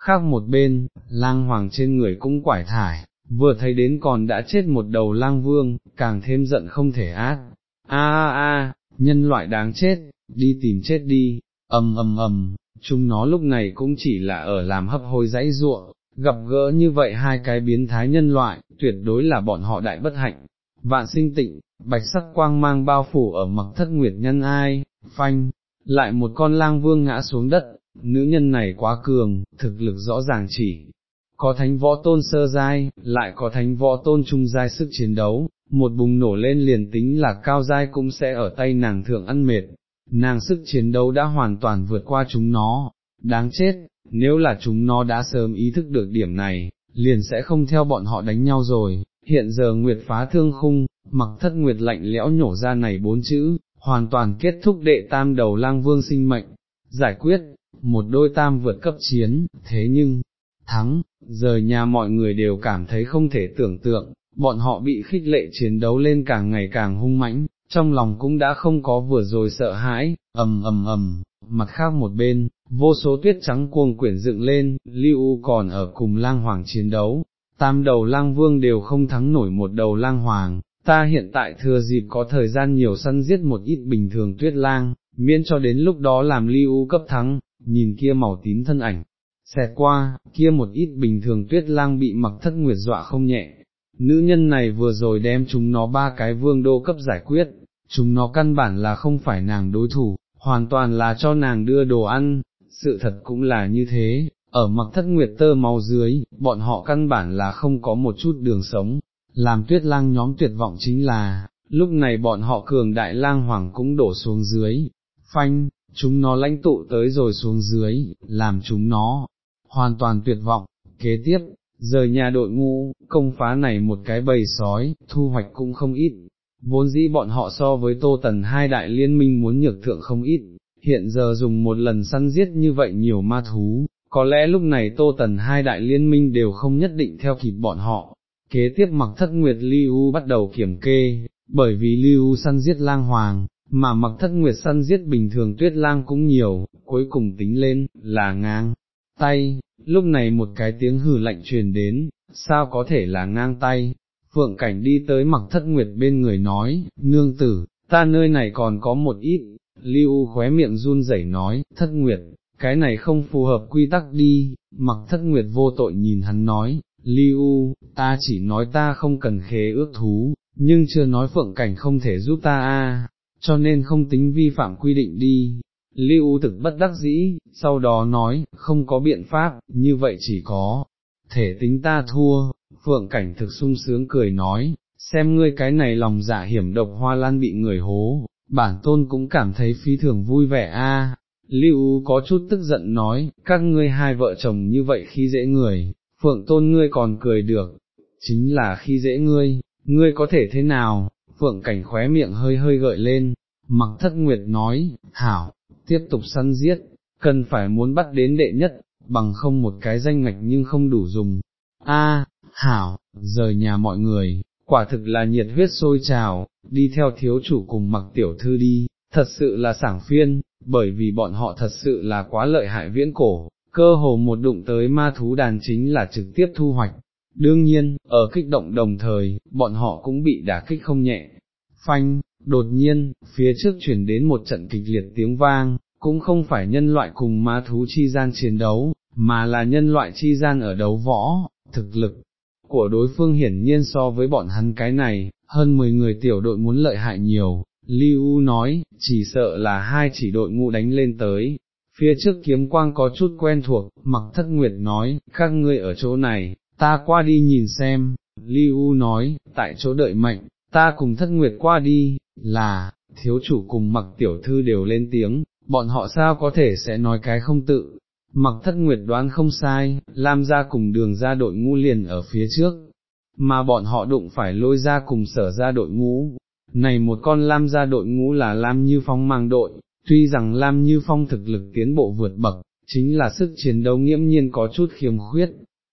khác một bên, lang hoàng trên người cũng quải thải, vừa thấy đến còn đã chết một đầu lang vương, càng thêm giận không thể át, a a a, nhân loại đáng chết, đi tìm chết đi, ầm ầm ầm, chúng nó lúc này cũng chỉ là ở làm hấp hối dãy ruộng, gặp gỡ như vậy hai cái biến thái nhân loại, tuyệt đối là bọn họ đại bất hạnh, vạn sinh tịnh, bạch sắc quang mang bao phủ ở mặc thất nguyệt nhân ai, phanh, lại một con lang vương ngã xuống đất, nữ nhân này quá cường, thực lực rõ ràng chỉ, có thánh võ tôn sơ giai, lại có thánh võ tôn trung giai sức chiến đấu, một bùng nổ lên liền tính là cao giai cũng sẽ ở tay nàng thượng ăn mệt, nàng sức chiến đấu đã hoàn toàn vượt qua chúng nó, đáng chết, nếu là chúng nó đã sớm ý thức được điểm này, liền sẽ không theo bọn họ đánh nhau rồi, hiện giờ Nguyệt phá thương khung, mặc thất Nguyệt lạnh lẽo nhổ ra này bốn chữ, hoàn toàn kết thúc đệ tam đầu lang vương sinh mệnh, giải quyết, một đôi tam vượt cấp chiến, thế nhưng, thắng, rời nhà mọi người đều cảm thấy không thể tưởng tượng, bọn họ bị khích lệ chiến đấu lên càng ngày càng hung mãnh, trong lòng cũng đã không có vừa rồi sợ hãi, ầm ầm ầm, mặt khác một bên, vô số tuyết trắng cuồng quyển dựng lên, Lưu còn ở cùng lang hoàng chiến đấu, tam đầu lang vương đều không thắng nổi một đầu lang hoàng, ta hiện tại thừa dịp có thời gian nhiều săn giết một ít bình thường tuyết lang, miễn cho đến lúc đó làm Lưu cấp thắng, nhìn kia màu tím thân ảnh. Xẹt qua, kia một ít bình thường tuyết lang bị mặc thất nguyệt dọa không nhẹ, nữ nhân này vừa rồi đem chúng nó ba cái vương đô cấp giải quyết, chúng nó căn bản là không phải nàng đối thủ, hoàn toàn là cho nàng đưa đồ ăn, sự thật cũng là như thế, ở mặc thất nguyệt tơ máu dưới, bọn họ căn bản là không có một chút đường sống, làm tuyết lang nhóm tuyệt vọng chính là, lúc này bọn họ cường đại lang hoàng cũng đổ xuống dưới, phanh, chúng nó lãnh tụ tới rồi xuống dưới, làm chúng nó hoàn toàn tuyệt vọng, kế tiếp, rời nhà đội ngũ, công phá này một cái bầy sói, thu hoạch cũng không ít, vốn dĩ bọn họ so với tô tần hai đại liên minh muốn nhược thượng không ít, hiện giờ dùng một lần săn giết như vậy nhiều ma thú, có lẽ lúc này tô tần hai đại liên minh đều không nhất định theo kịp bọn họ. Kế tiếp mặc thất nguyệt Liu bắt đầu kiểm kê, bởi vì Liu săn giết lang hoàng, mà mặc thất nguyệt săn giết bình thường tuyết lang cũng nhiều, cuối cùng tính lên, là ngang, tay, lúc này một cái tiếng hừ lạnh truyền đến, sao có thể là ngang tay, phượng cảnh đi tới mặc thất nguyệt bên người nói, nương tử, ta nơi này còn có một ít, lưu khóe miệng run rẩy nói, thất nguyệt, cái này không phù hợp quy tắc đi, mặc thất nguyệt vô tội nhìn hắn nói, lưu, ta chỉ nói ta không cần khế ước thú, nhưng chưa nói phượng cảnh không thể giúp ta a, cho nên không tính vi phạm quy định đi, Lưu thực bất đắc dĩ, sau đó nói, không có biện pháp, như vậy chỉ có, thể tính ta thua, phượng cảnh thực sung sướng cười nói, xem ngươi cái này lòng dạ hiểm độc hoa lan bị người hố, bản tôn cũng cảm thấy phi thường vui vẻ a. Lưu có chút tức giận nói, các ngươi hai vợ chồng như vậy khi dễ người, phượng tôn ngươi còn cười được, chính là khi dễ ngươi, ngươi có thể thế nào, phượng cảnh khóe miệng hơi hơi gợi lên, mặc thất nguyệt nói, hảo, tiếp tục săn giết, cần phải muốn bắt đến đệ nhất, bằng không một cái danh ngạch nhưng không đủ dùng. A, hảo, rời nhà mọi người, quả thực là nhiệt huyết sôi trào, đi theo thiếu chủ cùng mặc tiểu thư đi, thật sự là sảng phiên, bởi vì bọn họ thật sự là quá lợi hại viễn cổ, cơ hồ một đụng tới ma thú đàn chính là trực tiếp thu hoạch. Đương nhiên, ở kích động đồng thời, bọn họ cũng bị đả kích không nhẹ. Phanh, đột nhiên, phía trước chuyển đến một trận kịch liệt tiếng vang, cũng không phải nhân loại cùng ma thú chi gian chiến đấu, mà là nhân loại chi gian ở đấu võ, thực lực của đối phương hiển nhiên so với bọn hắn cái này, hơn 10 người tiểu đội muốn lợi hại nhiều, liu nói, chỉ sợ là hai chỉ đội ngũ đánh lên tới. Phía trước kiếm quang có chút quen thuộc, mặc thất nguyệt nói, các ngươi ở chỗ này, ta qua đi nhìn xem, liu nói, tại chỗ đợi mệnh, ta cùng thất nguyệt qua đi, là, thiếu chủ cùng mặc tiểu thư đều lên tiếng, bọn họ sao có thể sẽ nói cái không tự, mặc thất nguyệt đoán không sai, Lam ra cùng đường ra đội ngũ liền ở phía trước, mà bọn họ đụng phải lôi ra cùng sở ra đội ngũ, này một con Lam ra đội ngũ là Lam Như Phong mang đội, tuy rằng Lam Như Phong thực lực tiến bộ vượt bậc, chính là sức chiến đấu nghiễm nhiên có chút khiêm khuyết.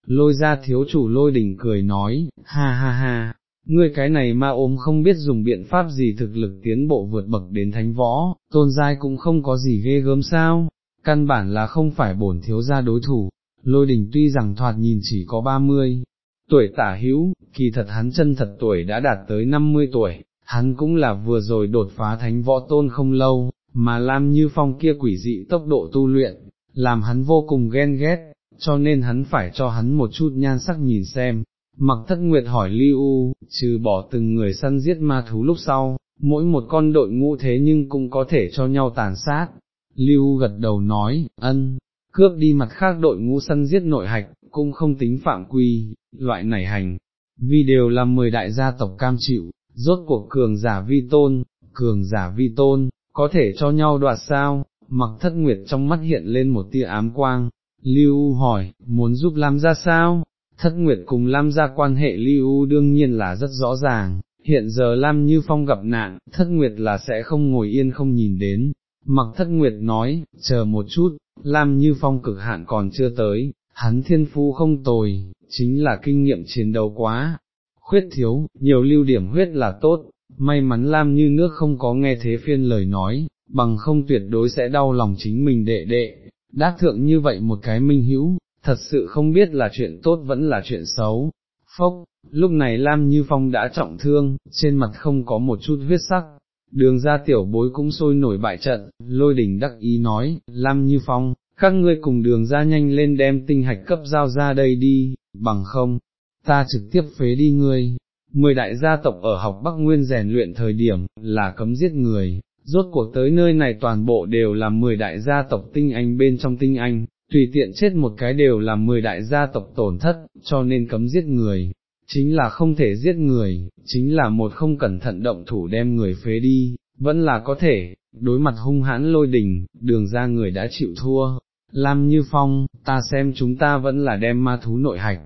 Lôi ra thiếu chủ lôi đỉnh cười nói, ha ha ha, ngươi cái này ma ốm không biết dùng biện pháp gì thực lực tiến bộ vượt bậc đến thánh võ, tôn giai cũng không có gì ghê gớm sao, căn bản là không phải bổn thiếu gia đối thủ, lôi đình tuy rằng thoạt nhìn chỉ có 30 tuổi tả hữu, kỳ thật hắn chân thật tuổi đã đạt tới 50 tuổi, hắn cũng là vừa rồi đột phá thánh võ tôn không lâu, mà Lam Như Phong kia quỷ dị tốc độ tu luyện, làm hắn vô cùng ghen ghét, cho nên hắn phải cho hắn một chút nhan sắc nhìn xem. Mặc thất nguyệt hỏi Lưu, trừ bỏ từng người săn giết ma thú lúc sau, mỗi một con đội ngũ thế nhưng cũng có thể cho nhau tàn sát. Lưu gật đầu nói, ân, cướp đi mặt khác đội ngũ săn giết nội hạch, cũng không tính phạm quy, loại này hành, vì đều là mười đại gia tộc cam chịu, rốt cuộc cường giả vi tôn, cường giả vi tôn, có thể cho nhau đoạt sao, mặc thất nguyệt trong mắt hiện lên một tia ám quang, Lưu hỏi, muốn giúp Lam ra sao? Thất Nguyệt cùng Lam ra quan hệ Lưu đương nhiên là rất rõ ràng, hiện giờ Lam Như Phong gặp nạn, Thất Nguyệt là sẽ không ngồi yên không nhìn đến. Mặc Thất Nguyệt nói, chờ một chút, Lam Như Phong cực hạn còn chưa tới, hắn thiên phu không tồi, chính là kinh nghiệm chiến đấu quá, khuyết thiếu, nhiều lưu điểm huyết là tốt, may mắn Lam như nước không có nghe thế phiên lời nói, bằng không tuyệt đối sẽ đau lòng chính mình đệ đệ, đát thượng như vậy một cái minh hữu, thật sự không biết là chuyện tốt vẫn là chuyện xấu. Phốc, lúc này Lam Như Phong đã trọng thương, trên mặt không có một chút huyết sắc, đường ra tiểu bối cũng sôi nổi bại trận, lôi đỉnh đắc ý nói, Lam Như Phong, các ngươi cùng đường ra nhanh lên đem tinh hạch cấp giao ra đây đi, bằng không, ta trực tiếp phế đi ngươi. Mười đại gia tộc ở học Bắc Nguyên rèn luyện thời điểm, là cấm giết người, rốt cuộc tới nơi này toàn bộ đều là mười đại gia tộc tinh anh bên trong tinh anh, tùy tiện chết một cái đều là mười đại gia tộc tổn thất, cho nên cấm giết người, chính là không thể giết người, chính là một không cẩn thận động thủ đem người phế đi, vẫn là có thể, đối mặt hung hãn lôi đình, đường ra người đã chịu thua. Lam Như Phong, ta xem chúng ta vẫn là đem ma thú nội hạch,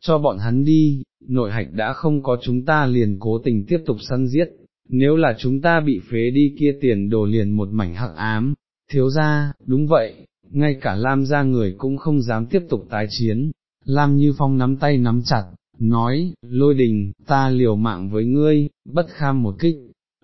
cho bọn hắn đi, nội hạch đã không có chúng ta liền cố tình tiếp tục săn giết, nếu là chúng ta bị phế đi kia tiền đồ liền một mảnh hắc ám, thiếu ra, đúng vậy, ngay cả Lam ra người cũng không dám tiếp tục tái chiến, Lam Như Phong nắm tay nắm chặt, nói, lôi đình, ta liều mạng với ngươi, bất kham một kích.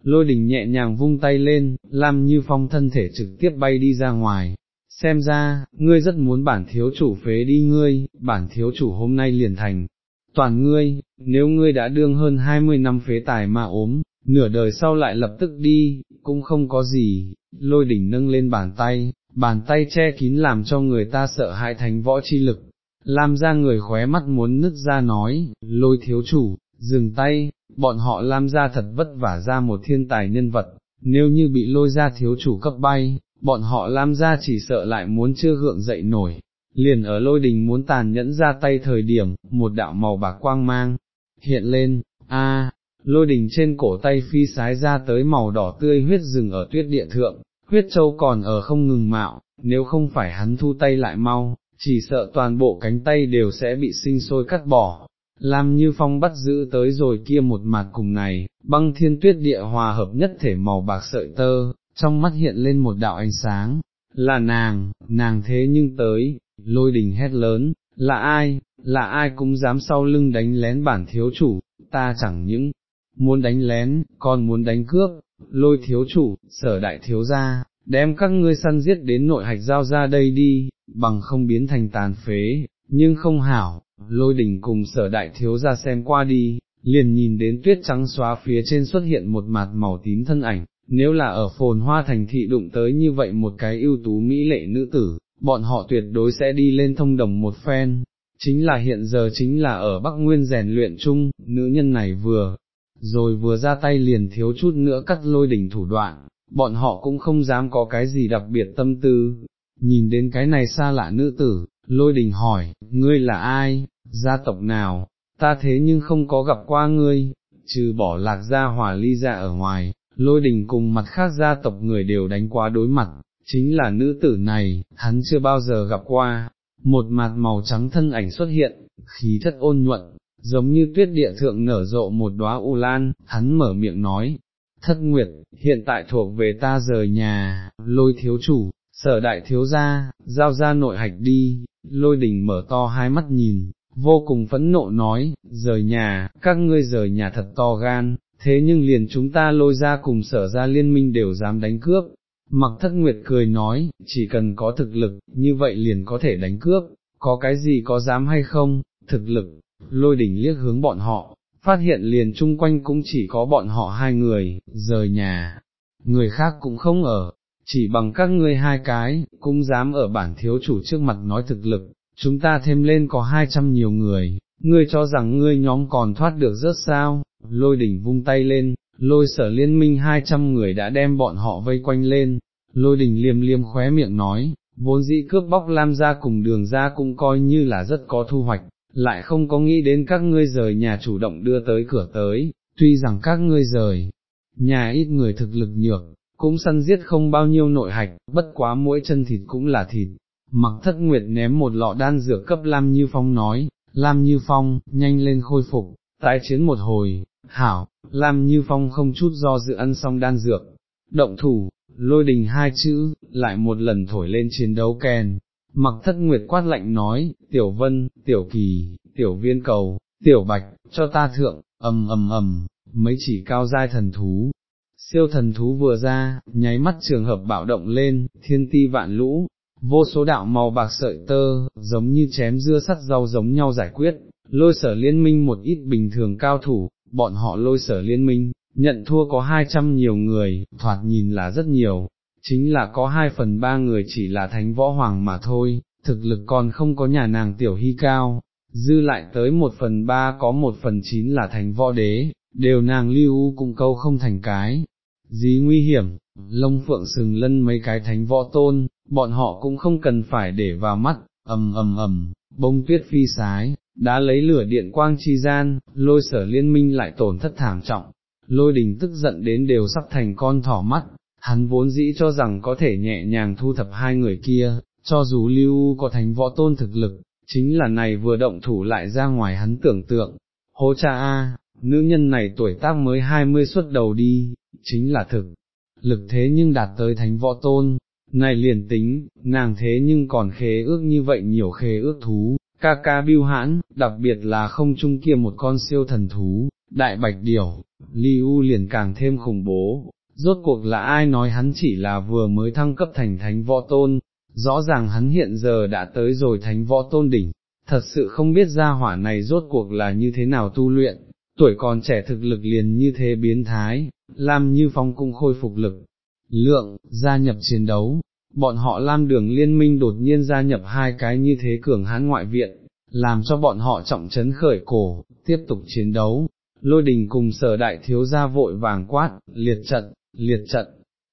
Lôi đình nhẹ nhàng vung tay lên, Lam Như Phong thân thể trực tiếp bay đi ra ngoài, xem ra, ngươi rất muốn bản thiếu chủ phế đi ngươi, bản thiếu chủ hôm nay liền thành, toàn ngươi, nếu ngươi đã đương hơn 20 năm phế tài mà ốm, nửa đời sau lại lập tức đi, cũng không có gì, lôi đỉnh nâng lên bàn tay, bàn tay che kín làm cho người ta sợ hãi thánh võ chi lực, làm ra người khóe mắt muốn nứt ra nói, lôi thiếu chủ, dừng tay, bọn họ làm ra thật vất vả ra một thiên tài nhân vật, nếu như bị lôi ra thiếu chủ cấp bay, bọn họ Lam ra chỉ sợ lại muốn chưa gượng dậy nổi, liền ở lôi đình muốn tàn nhẫn ra tay thời điểm, một đạo màu bạc quang mang, hiện lên, a lôi đình trên cổ tay phi sái ra tới màu đỏ tươi huyết rừng ở tuyết địa thượng, huyết châu còn ở không ngừng mạo, nếu không phải hắn thu tay lại mau, chỉ sợ toàn bộ cánh tay đều sẽ bị sinh sôi cắt bỏ. Lam Như Phong bắt giữ tới rồi kia một mặt cùng này, băng thiên tuyết địa hòa hợp nhất thể màu bạc sợi tơ, trong mắt hiện lên một đạo ánh sáng, là nàng, nàng thế nhưng tới, lôi đình hét lớn, là ai, là ai cũng dám sau lưng đánh lén bản thiếu chủ, ta chẳng những muốn đánh lén, còn muốn đánh cướp, lôi thiếu chủ, sở đại thiếu gia, đem các ngươi săn giết đến nội hạch giao ra đây đi, bằng không biến thành tàn phế, nhưng không hảo, lôi đỉnh cùng sở đại thiếu gia xem qua đi, liền nhìn đến tuyết trắng xóa phía trên xuất hiện một mặt màu tím thân ảnh, nếu là ở phồn hoa thành thị đụng tới như vậy một cái ưu tú mỹ lệ nữ tử, bọn họ tuyệt đối sẽ đi lên thông đồng một phen, chính là hiện giờ chính là ở Bắc Nguyên rèn luyện chung, nữ nhân này vừa, rồi vừa ra tay liền thiếu chút nữa cắt lôi đỉnh thủ đoạn, bọn họ cũng không dám có cái gì đặc biệt tâm tư, nhìn đến cái này xa lạ nữ tử, lôi đình hỏi, ngươi là ai, gia tộc nào, ta thế nhưng không có gặp qua ngươi, trừ bỏ lạc gia hòa ly ra ở ngoài, lôi đình cùng mặt khác gia tộc người đều đánh qua đối mặt, chính là nữ tử này, hắn chưa bao giờ gặp qua, một mặt màu trắng thân ảnh xuất hiện, khí thất ôn nhuận, giống như tuyết địa thượng nở rộ một đóa u lan, hắn mở miệng nói, thất nguyệt, hiện tại thuộc về ta rời nhà, lôi thiếu chủ, sở đại thiếu gia, giao ra nội hạch đi, lôi đình mở to hai mắt nhìn, vô cùng phẫn nộ nói, rời nhà, các ngươi rời nhà thật to gan, thế nhưng liền chúng ta lôi ra cùng sở ra liên minh đều dám đánh cướp. Mặc thất nguyệt cười nói, chỉ cần có thực lực, như vậy liền có thể đánh cướp, có cái gì có dám hay không, thực lực, lôi đỉnh liếc hướng bọn họ, phát hiện liền chung quanh cũng chỉ có bọn họ hai người, rời nhà, người khác cũng không ở, chỉ bằng các ngươi hai cái, cũng dám ở bản thiếu chủ trước mặt nói thực lực, chúng ta thêm lên có hai trăm nhiều người, ngươi cho rằng ngươi nhóm còn thoát được rất sao, lôi đỉnh vung tay lên, lôi sở liên minh hai trăm người đã đem bọn họ vây quanh lên, lôi đỉnh liêm liêm khóe miệng nói, vốn dĩ cướp bóc lam ra cùng đường ra cũng coi như là rất có thu hoạch, lại không có nghĩ đến các ngươi rời nhà chủ động đưa tới cửa tới, tuy rằng các ngươi rời, nhà ít người thực lực nhược, cũng săn giết không bao nhiêu nội hạch, bất quá mỗi chân thịt cũng là thịt. Mặc thất nguyệt ném một lọ đan dược cấp Lam Như Phong nói, Lam Như Phong, nhanh lên khôi phục, tái chiến một hồi, hảo, Lam Như Phong không chút do dự ăn xong đan dược, động thủ, lôi đình hai chữ, lại một lần thổi lên chiến đấu kèn, mặc thất nguyệt quát lạnh nói, tiểu vân, tiểu kỳ, tiểu viên cầu, tiểu bạch, cho ta thượng, ầm ầm ầm, mấy chỉ cao giai thần thú. Siêu thần thú vừa ra, nháy mắt trường hợp bạo động lên, thiên ti vạn lũ, vô số đạo màu bạc sợi tơ, giống như chém dưa sắt rau giống nhau giải quyết, lôi sở liên minh một ít bình thường cao thủ, bọn họ lôi sở liên minh, nhận thua có 200 nhiều người, thoạt nhìn là rất nhiều, chính là có hai phần ba người chỉ là thánh võ hoàng mà thôi, thực lực còn không có nhà nàng tiểu hy cao, dư lại tới một phần ba có một phần chín là thánh võ đế, đều nàng lưu cùng câu không thành cái. Dí nguy hiểm, lông phượng sừng lân mấy cái thánh võ tôn, bọn họ cũng không cần phải để vào mắt, ầm ầm ầm, bông tuyết phi sái, đã lấy lửa điện quang chi gian, lôi sở liên minh lại tổn thất thảm trọng, lôi đình tức giận đến đều sắp thành con thỏ mắt, hắn vốn dĩ cho rằng có thể nhẹ nhàng thu thập hai người kia, cho dù lưu có thánh võ tôn thực lực, chính là này vừa động thủ lại ra ngoài hắn tưởng tượng, hố cha a, nữ nhân này tuổi tác mới hai mươi xuất đầu đi, chính là thực, lực thế nhưng đạt tới thánh võ tôn, này liền tính, nàng thế nhưng còn khế ước như vậy nhiều khế ước thú, ca ca biêu hãn, đặc biệt là không chung kia một con siêu thần thú, đại bạch điểu, Li U liền càng thêm khủng bố, rốt cuộc là ai nói hắn chỉ là vừa mới thăng cấp thành thánh võ tôn, rõ ràng hắn hiện giờ đã tới rồi thánh võ tôn đỉnh, thật sự không biết gia hỏa này rốt cuộc là như thế nào tu luyện, tuổi còn trẻ thực lực liền như thế biến thái, Lam Như Phong cũng khôi phục lực, lượng, gia nhập chiến đấu, bọn họ Lam đường liên minh đột nhiên gia nhập hai cái như thế cường hãn ngoại viện, làm cho bọn họ trọng trấn khởi cổ, tiếp tục chiến đấu. Lôi đình cùng sở đại thiếu gia vội vàng quát, liệt trận, liệt trận,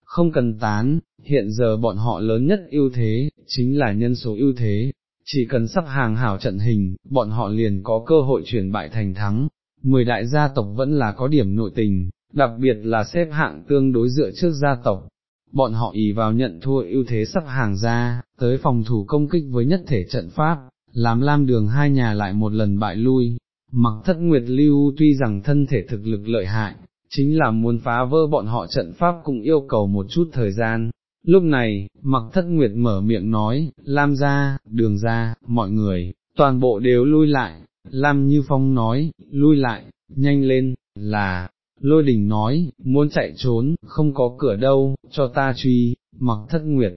không cần tán, hiện giờ bọn họ lớn nhất ưu thế, chính là nhân số ưu thế, chỉ cần sắp hàng hảo trận hình, bọn họ liền có cơ hội chuyển bại thành thắng. Mười đại gia tộc vẫn là có điểm nội tình, đặc biệt là xếp hạng tương đối dựa trước gia tộc. Bọn họ ý vào nhận thua ưu thế sắp hàng ra, tới phòng thủ công kích với nhất thể trận pháp, làm lam đường hai nhà lại một lần bại lui. Mặc thất nguyệt lưu tuy rằng thân thể thực lực lợi hại, chính là muốn phá vỡ bọn họ trận pháp cũng yêu cầu một chút thời gian. Lúc này, mặc thất nguyệt mở miệng nói, Lam ra, đường ra, mọi người, toàn bộ đều lui lại, Lam Như Phong nói, lui lại, nhanh lên, là, lôi đình nói, muốn chạy trốn, không có cửa đâu, cho ta truy, mặc thất nguyệt,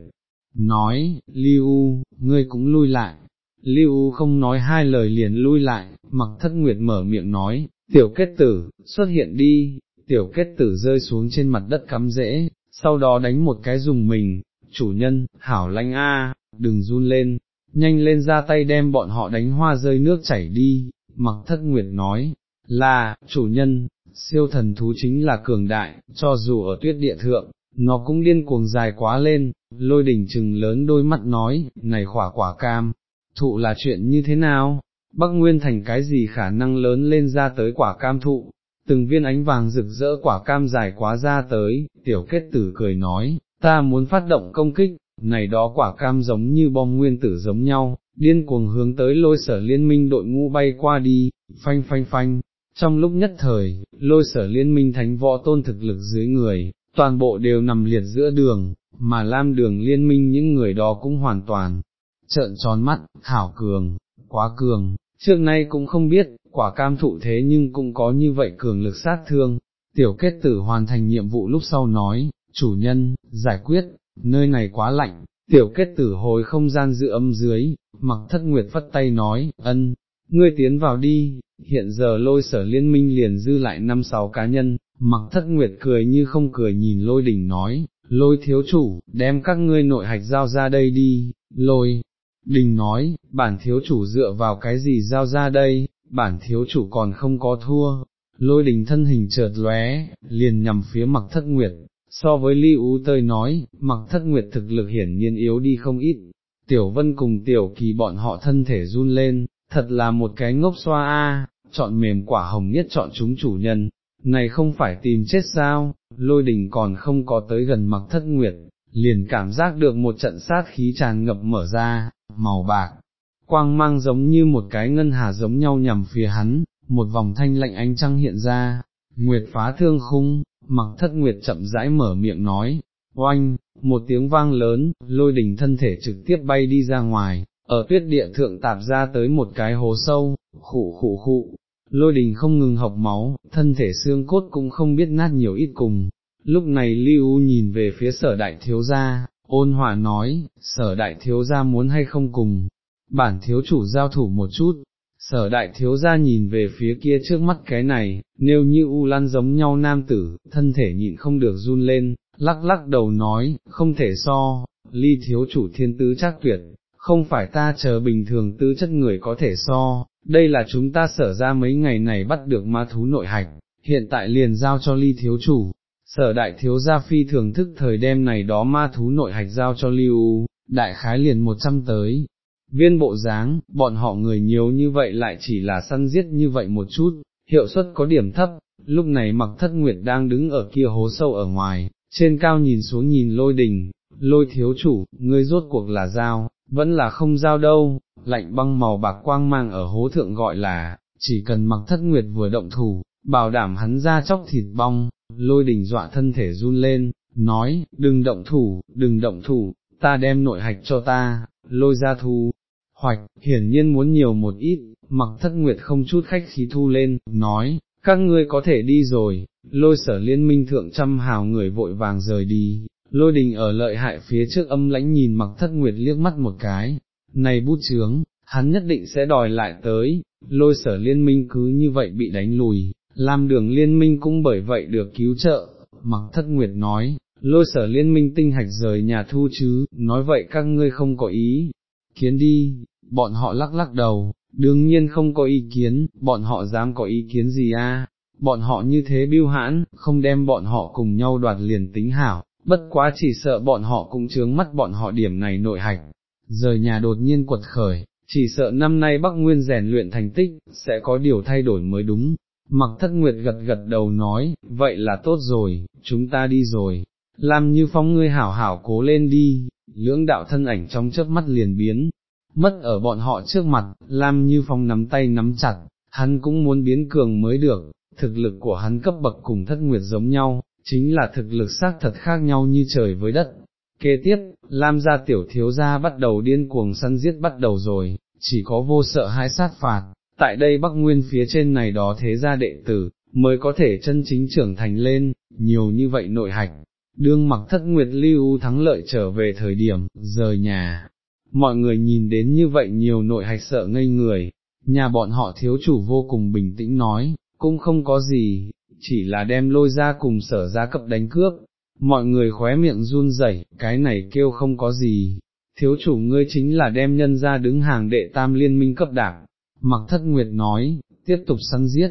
nói, liu ngươi cũng lui lại, liu không nói hai lời liền lui lại, mặc thất nguyệt mở miệng nói, tiểu kết tử, xuất hiện đi, tiểu kết tử rơi xuống trên mặt đất cắm rễ, sau đó đánh một cái dùng mình, chủ nhân, hảo lanh a, đừng run lên, nhanh lên ra tay đem bọn họ đánh hoa rơi nước chảy đi, mặc thất nguyệt nói, là, chủ nhân, siêu thần thú chính là cường đại, cho dù ở tuyết địa thượng, nó cũng điên cuồng dài quá lên, lôi đỉnh trừng lớn đôi mắt nói, này khỏa quả cam, thụ là chuyện như thế nào, Bắc Nguyên thành cái gì khả năng lớn lên ra tới quả cam thụ, từng viên ánh vàng rực rỡ quả cam dài quá ra tới, tiểu kết tử cười nói, ta muốn phát động công kích, này đó quả cam giống như bom nguyên tử giống nhau, điên cuồng hướng tới lôi sở liên minh đội ngũ bay qua đi, phanh phanh phanh, trong lúc nhất thời, lôi sở liên minh thánh võ tôn thực lực dưới người, toàn bộ đều nằm liệt giữa đường, mà lam đường liên minh những người đó cũng hoàn toàn, trợn tròn mắt, thảo cường, quá cường, trước nay cũng không biết, quả cam thụ thế nhưng cũng có như vậy cường lực sát thương, tiểu kết tử hoàn thành nhiệm vụ lúc sau nói, chủ nhân, giải quyết, nơi này quá lạnh, tiểu kết tử hồi không gian dự âm dưới, mặc thất nguyệt phất tay nói, ân, ngươi tiến vào đi, hiện giờ lôi sở liên minh liền dư lại năm sáu cá nhân, mặc thất nguyệt cười như không cười nhìn lôi đỉnh nói, lôi thiếu chủ, đem các ngươi nội hạch giao ra đây đi, lôi. Đình nói, bản thiếu chủ dựa vào cái gì giao ra đây, bản thiếu chủ còn không có thua, lôi đình thân hình chợt lóe, liền nhằm phía mặc thất nguyệt, so với ly ú tơi nói, mặc thất nguyệt thực lực hiển nhiên yếu đi không ít, tiểu vân cùng tiểu kỳ bọn họ thân thể run lên, thật là một cái ngốc xoa a, chọn mềm quả hồng nhất chọn chúng chủ nhân, này không phải tìm chết sao, lôi đình còn không có tới gần mặc thất nguyệt, liền cảm giác được một trận sát khí tràn ngập mở ra, màu bạc, quang mang giống như một cái ngân hà giống nhau nhằm phía hắn, một vòng thanh lạnh ánh trăng hiện ra, nguyệt phá thương khung, mặc thất nguyệt chậm rãi mở miệng nói, oanh, một tiếng vang lớn, lôi đình thân thể trực tiếp bay đi ra ngoài, ở tuyết địa thượng tạp ra tới một cái hố sâu, khụ khụ khụ, lôi đình không ngừng học máu, thân thể xương cốt cũng không biết nát nhiều ít cùng. Lúc này Lưu nhìn về phía sở đại thiếu gia, ôn hòa nói, sở đại thiếu gia muốn hay không cùng, bản thiếu chủ giao thủ một chút, sở đại thiếu gia nhìn về phía kia trước mắt cái này, nếu như u lan giống nhau nam tử, thân thể nhịn không được run lên, lắc lắc đầu nói, không thể so, ly thiếu chủ thiên tứ chắc tuyệt, không phải ta chờ bình thường tứ chất người có thể so, đây là chúng ta sở ra mấy ngày này bắt được ma thú nội hạch, hiện tại liền giao cho ly thiếu chủ, sở đại thiếu gia phi thường thức thời đêm này đó ma thú nội hạch giao cho lưu, đại khái liền một trăm tới. Viên bộ dáng, bọn họ người nhiều như vậy lại chỉ là săn giết như vậy một chút, hiệu suất có điểm thấp, lúc này mặc thất nguyệt đang đứng ở kia hố sâu ở ngoài, trên cao nhìn xuống nhìn lôi đình, lôi thiếu chủ, ngươi rốt cuộc là giao, vẫn là không giao đâu, lạnh băng màu bạc quang mang ở hố thượng gọi là, chỉ cần mặc thất nguyệt vừa động thủ, bảo đảm hắn ra chóc thịt bong, lôi đình dọa thân thể run lên, nói, đừng động thủ, đừng động thủ, ta đem nội hạch cho ta, lôi ra thu, hoạch, hiển nhiên muốn nhiều một ít, mặc thất nguyệt không chút khách khí thu lên, nói, các ngươi có thể đi rồi, lôi sở liên minh thượng trăm hào người vội vàng rời đi, lôi đình ở lợi hại phía trước âm lãnh nhìn mặc thất nguyệt liếc mắt một cái, này bút chướng, hắn nhất định sẽ đòi lại tới, lôi sở liên minh cứ như vậy bị đánh lùi, làm đường liên minh cũng bởi vậy được cứu trợ, mặc thất nguyệt nói, lôi sở liên minh tinh hạch rời nhà thu chứ, nói vậy các ngươi không có ý, kiến đi, bọn họ lắc lắc đầu, đương nhiên không có ý kiến, bọn họ dám có ý kiến gì a? bọn họ như thế biêu hãn, không đem bọn họ cùng nhau đoạt liền tính hảo, bất quá chỉ sợ bọn họ cũng chướng mắt bọn họ điểm này nội hạch, rời nhà đột nhiên quật khởi, chỉ sợ năm nay Bắc Nguyên rèn luyện thành tích, sẽ có điều thay đổi mới đúng. Mặc thất nguyệt gật gật đầu nói, vậy là tốt rồi, chúng ta đi rồi, làm như phong ngươi hảo hảo cố lên đi, lưỡng đạo thân ảnh trong chớp mắt liền biến, mất ở bọn họ trước mặt, Lam Như Phong nắm tay nắm chặt, hắn cũng muốn biến cường mới được, thực lực của hắn cấp bậc cùng thất nguyệt giống nhau, chính là thực lực xác thật khác nhau như trời với đất. Kế tiếp, Lam gia tiểu thiếu gia bắt đầu điên cuồng săn giết bắt đầu rồi, chỉ có vô sợ hai sát phạt, tại đây Bắc Nguyên phía trên này đó thế gia đệ tử, mới có thể chân chính trưởng thành lên, nhiều như vậy nội hạch. Đương mặc thất nguyệt lưu thắng lợi trở về thời điểm, rời nhà, mọi người nhìn đến như vậy nhiều nội hạch sợ ngây người, nhà bọn họ thiếu chủ vô cùng bình tĩnh nói, cũng không có gì, chỉ là đem lôi ra cùng sở ra cập đánh cướp, mọi người khóe miệng run rẩy, cái này kêu không có gì, thiếu chủ ngươi chính là đem nhân ra đứng hàng đệ tam liên minh cấp đảng, mặc thất nguyệt nói, tiếp tục săn giết,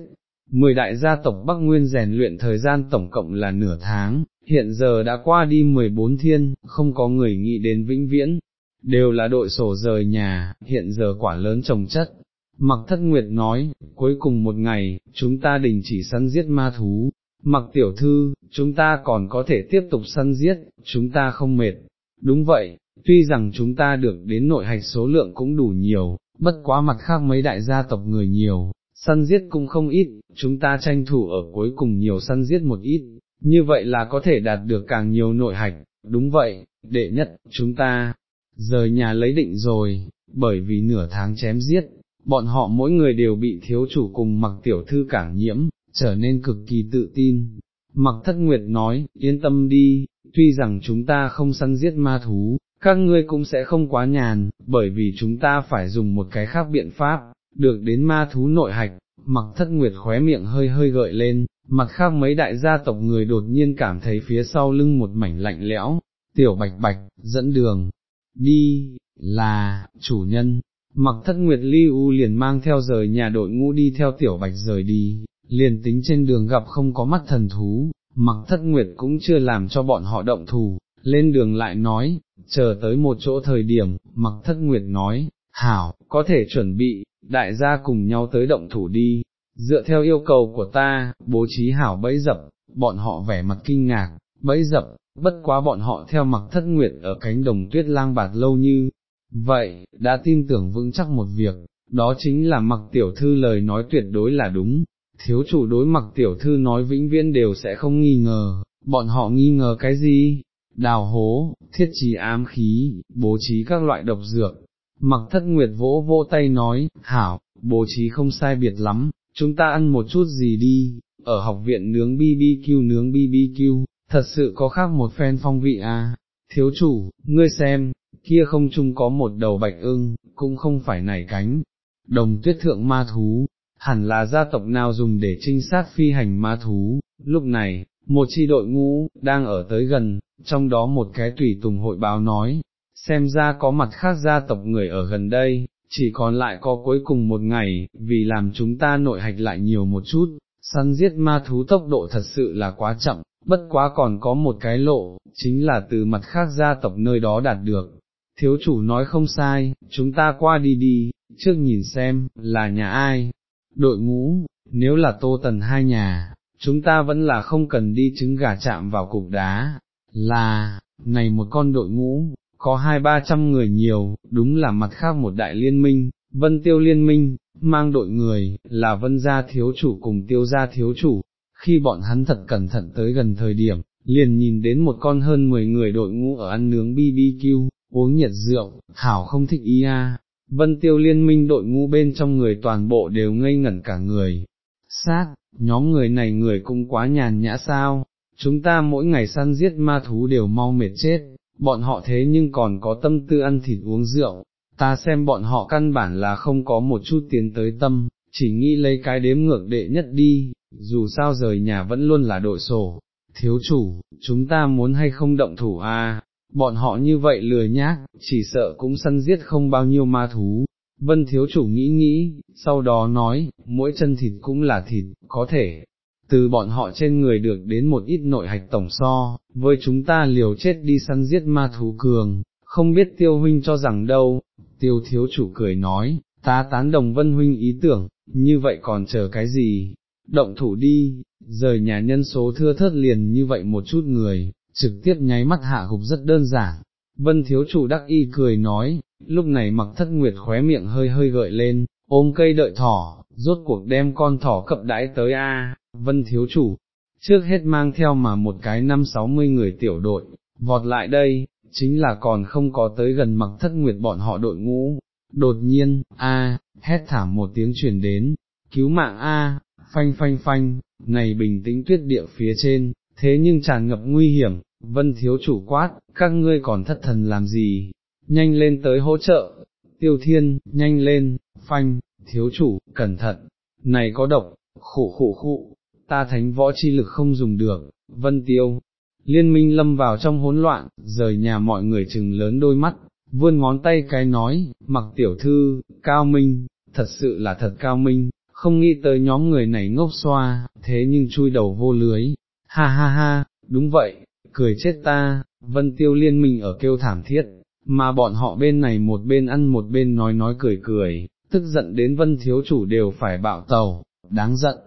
mười đại gia tộc Bắc Nguyên rèn luyện thời gian tổng cộng là nửa tháng, hiện giờ đã qua đi 14 thiên, không có người nghĩ đến vĩnh viễn, đều là đội sổ rời nhà, hiện giờ quả lớn trồng chất. Mặc thất nguyệt nói, cuối cùng một ngày, chúng ta đình chỉ săn giết ma thú, mặc tiểu thư, chúng ta còn có thể tiếp tục săn giết, chúng ta không mệt. Đúng vậy, tuy rằng chúng ta được đến nội hạch số lượng cũng đủ nhiều, bất quá mặt khác mấy đại gia tộc người nhiều, săn giết cũng không ít, chúng ta tranh thủ ở cuối cùng nhiều săn giết một ít, như vậy là có thể đạt được càng nhiều nội hạch, đúng vậy, đệ nhất, chúng ta, rời nhà lấy định rồi, bởi vì nửa tháng chém giết, bọn họ mỗi người đều bị thiếu chủ cùng mặc tiểu thư cảng nhiễm, trở nên cực kỳ tự tin. Mặc thất nguyệt nói, yên tâm đi, tuy rằng chúng ta không săn giết ma thú, các ngươi cũng sẽ không quá nhàn, bởi vì chúng ta phải dùng một cái khác biện pháp, được đến ma thú nội hạch, mặc thất nguyệt khóe miệng hơi hơi gợi lên, mặt khác mấy đại gia tộc người đột nhiên cảm thấy phía sau lưng một mảnh lạnh lẽo, tiểu bạch bạch, dẫn đường, đi, là, chủ nhân, mặc thất nguyệt ly u liền mang theo rời nhà đội ngũ đi theo tiểu bạch rời đi, liền tính trên đường gặp không có mắt thần thú, mặc thất nguyệt cũng chưa làm cho bọn họ động thù, lên đường lại nói, chờ tới một chỗ thời điểm, mặc thất nguyệt nói, hảo, có thể chuẩn bị, đại gia cùng nhau tới động thủ đi, dựa theo yêu cầu của ta, bố trí hảo bẫy dập, bọn họ vẻ mặt kinh ngạc, bẫy dập, bất quá bọn họ theo mặc thất nguyệt ở cánh đồng tuyết lang bạt lâu như, vậy, đã tin tưởng vững chắc một việc, đó chính là mặc tiểu thư lời nói tuyệt đối là đúng, thiếu chủ đối mặc tiểu thư nói vĩnh viễn đều sẽ không nghi ngờ, bọn họ nghi ngờ cái gì? Đào hố, thiết trí ám khí, bố trí các loại độc dược. Mặc thất nguyệt vỗ vỗ tay nói, hảo, bố trí không sai biệt lắm, chúng ta ăn một chút gì đi, ở học viện nướng BBQ nướng BBQ, thật sự có khác một phen phong vị à, thiếu chủ, ngươi xem, kia không chung có một đầu bạch ưng, cũng không phải nảy cánh, đồng tuyết thượng ma thú, hẳn là gia tộc nào dùng để trinh sát phi hành ma thú, lúc này, một chi đội ngũ, đang ở tới gần, trong đó một cái tùy tùng hội báo nói, xem ra có mặt khác gia tộc người ở gần đây, chỉ còn lại có cuối cùng một ngày, vì làm chúng ta nội hạch lại nhiều một chút, săn giết ma thú tốc độ thật sự là quá chậm, bất quá còn có một cái lộ, chính là từ mặt khác gia tộc nơi đó đạt được. Thiếu chủ nói không sai, chúng ta qua đi đi, trước nhìn xem, là nhà ai, đội ngũ, nếu là tô tần hai nhà, chúng ta vẫn là không cần đi trứng gà chạm vào cục đá, là, này một con đội ngũ, có hai ba trăm người nhiều, đúng là mặt khác một đại liên minh, vân tiêu liên minh, mang đội người, là vân gia thiếu chủ cùng tiêu gia thiếu chủ, khi bọn hắn thật cẩn thận tới gần thời điểm, liền nhìn đến một con hơn 10 người đội ngũ ở ăn nướng BBQ, uống nhiệt rượu, thảo không thích ý a. Vân tiêu liên minh đội ngũ bên trong người toàn bộ đều ngây ngẩn cả người. Sát, nhóm người này người cũng quá nhàn nhã sao, chúng ta mỗi ngày săn giết ma thú đều mau mệt chết, bọn họ thế nhưng còn có tâm tư ăn thịt uống rượu, ta xem bọn họ căn bản là không có một chút tiến tới tâm, chỉ nghĩ lấy cái đếm ngược đệ nhất đi, dù sao rời nhà vẫn luôn là đội sổ, thiếu chủ, chúng ta muốn hay không động thủ a? bọn họ như vậy lừa nhác, chỉ sợ cũng săn giết không bao nhiêu ma thú. Vân thiếu chủ nghĩ nghĩ, sau đó nói, mỗi chân thịt cũng là thịt, có thể, từ bọn họ trên người được đến một ít nội hạch tổng so, với chúng ta liều chết đi săn giết ma thú cường, không biết tiêu huynh cho rằng đâu, tiêu thiếu chủ cười nói, ta tán đồng vân huynh ý tưởng, như vậy còn chờ cái gì, động thủ đi, rời nhà nhân số thưa thớt liền như vậy một chút người, trực tiếp nháy mắt hạ gục rất đơn giản. Vân thiếu chủ đắc y cười nói, lúc này mặc thất nguyệt khóe miệng hơi hơi gợi lên, ôm cây đợi thỏ, rốt cuộc đem con thỏ cập đãi tới a. vân thiếu chủ, trước hết mang theo mà một cái năm sáu mươi người tiểu đội, vọt lại đây, chính là còn không có tới gần mặc thất nguyệt bọn họ đội ngũ, đột nhiên, a, hét thảm một tiếng truyền đến, cứu mạng a, phanh phanh phanh, này bình tĩnh tuyết địa phía trên, thế nhưng tràn ngập nguy hiểm, vân thiếu chủ quát, các ngươi còn thất thần làm gì, nhanh lên tới hỗ trợ, tiêu thiên, nhanh lên, phanh, thiếu chủ, cẩn thận, này có độc, khổ khổ khụ, ta thánh võ chi lực không dùng được, vân tiêu. Liên minh lâm vào trong hỗn loạn, rời nhà mọi người chừng lớn đôi mắt, vươn ngón tay cái nói, mặc tiểu thư, cao minh, thật sự là thật cao minh, không nghĩ tới nhóm người này ngốc xoa, thế nhưng chui đầu vô lưới, ha ha ha, đúng vậy, cười chết ta, vân tiêu liên minh ở kêu thảm thiết, mà bọn họ bên này một bên ăn một bên nói nói cười cười, tức giận đến vân thiếu chủ đều phải bạo tàu, đáng giận,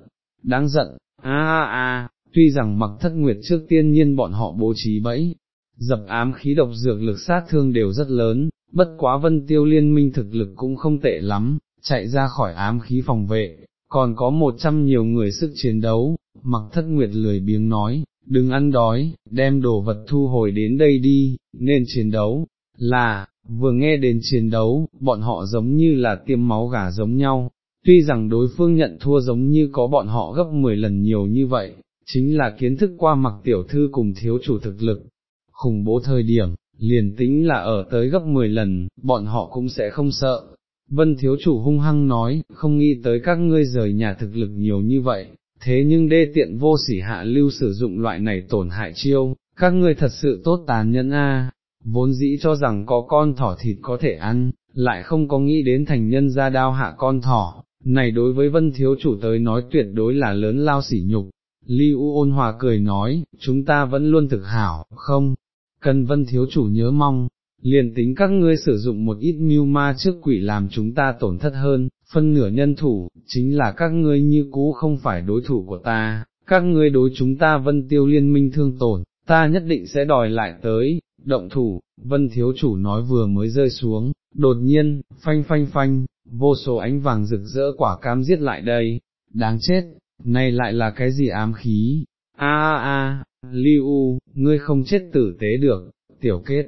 đáng giận, a a a, tuy rằng mặc thất nguyệt trước tiên nhiên bọn họ bố trí bẫy, dập ám khí độc dược lực sát thương đều rất lớn, bất quá vân tiêu liên minh thực lực cũng không tệ lắm, chạy ra khỏi ám khí phòng vệ, còn có một trăm nhiều người sức chiến đấu, mặc thất nguyệt lười biếng nói, đừng ăn đói, đem đồ vật thu hồi đến đây đi, nên chiến đấu, là, vừa nghe đến chiến đấu, bọn họ giống như là tiêm máu gà giống nhau, tuy rằng đối phương nhận thua giống như có bọn họ gấp 10 lần nhiều như vậy, chính là kiến thức qua mặc tiểu thư cùng thiếu chủ thực lực, khủng bố thời điểm, liền tính là ở tới gấp 10 lần, bọn họ cũng sẽ không sợ. Vân thiếu chủ hung hăng nói, không nghĩ tới các ngươi rời nhà thực lực nhiều như vậy, thế nhưng đê tiện vô sỉ hạ lưu sử dụng loại này tổn hại chiêu, các ngươi thật sự tốt tàn nhẫn a. vốn dĩ cho rằng có con thỏ thịt có thể ăn, lại không có nghĩ đến thành nhân ra đao hạ con thỏ, này đối với vân thiếu chủ tới nói tuyệt đối là lớn lao sỉ nhục. Lưu ôn hòa cười nói, chúng ta vẫn luôn thực hảo, không, cần vân thiếu chủ nhớ mong, liền tính các ngươi sử dụng một ít mưu ma trước quỷ làm chúng ta tổn thất hơn, phân nửa nhân thủ, chính là các ngươi như cũ không phải đối thủ của ta, các ngươi đối chúng ta vân tiêu liên minh thương tổn, ta nhất định sẽ đòi lại tới, động thủ, vân thiếu chủ nói vừa mới rơi xuống, đột nhiên, phanh phanh phanh, vô số ánh vàng rực rỡ quả cam giết lại đây, đáng chết, này lại là cái gì ám khí, a a a, Liu, ngươi không chết tử tế được, tiểu kết,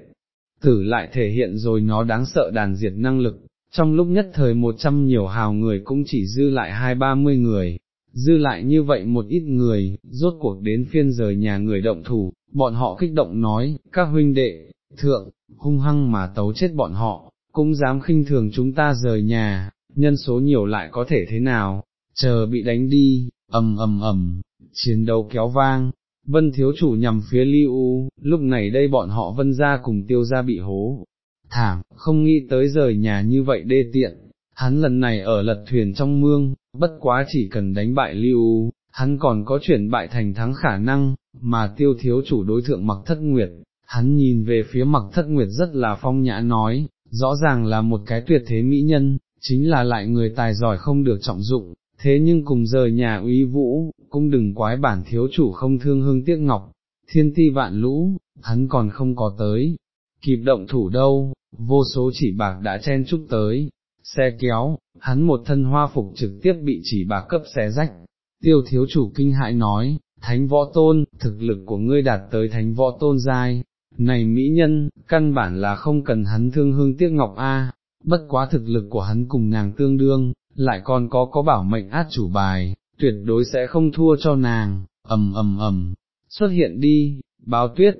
tử lại thể hiện rồi nó đáng sợ đàn diệt năng lực, trong lúc nhất thời một trăm nhiều hào người cũng chỉ dư lại hai ba mươi người, dư lại như vậy một ít người, rốt cuộc đến phiên rời nhà người động thủ, bọn họ kích động nói, các huynh đệ, thượng, hung hăng mà tấu chết bọn họ, cũng dám khinh thường chúng ta rời nhà, nhân số nhiều lại có thể thế nào, chờ bị đánh đi, ầm ầm ầm, chiến đấu kéo vang, vân thiếu chủ nhằm phía Liu, lúc này đây bọn họ vân ra cùng tiêu ra bị hố, thảm, không nghĩ tới rời nhà như vậy đê tiện, hắn lần này ở lật thuyền trong mương, bất quá chỉ cần đánh bại Lưu, hắn còn có chuyển bại thành thắng khả năng, mà tiêu thiếu chủ đối thượng mặc thất nguyệt, hắn nhìn về phía mặc thất nguyệt rất là phong nhã nói, rõ ràng là một cái tuyệt thế mỹ nhân, chính là lại người tài giỏi không được trọng dụng, thế nhưng cùng rời nhà uy vũ, cũng đừng quái bản thiếu chủ không thương hương tiếc ngọc, thiên ti vạn lũ, hắn còn không có tới, kịp động thủ đâu, vô số chỉ bạc đã chen chúc tới, xe kéo, hắn một thân hoa phục trực tiếp bị chỉ bạc cấp xé rách, tiêu thiếu chủ kinh hại nói, thánh võ tôn, thực lực của ngươi đạt tới thánh võ tôn giai, này mỹ nhân, căn bản là không cần hắn thương hương tiếc ngọc a. bất quá thực lực của hắn cùng nàng tương đương, lại còn có có bảo mệnh át chủ bài, tuyệt đối sẽ không thua cho nàng, ầm ầm ầm, xuất hiện đi, báo tuyết,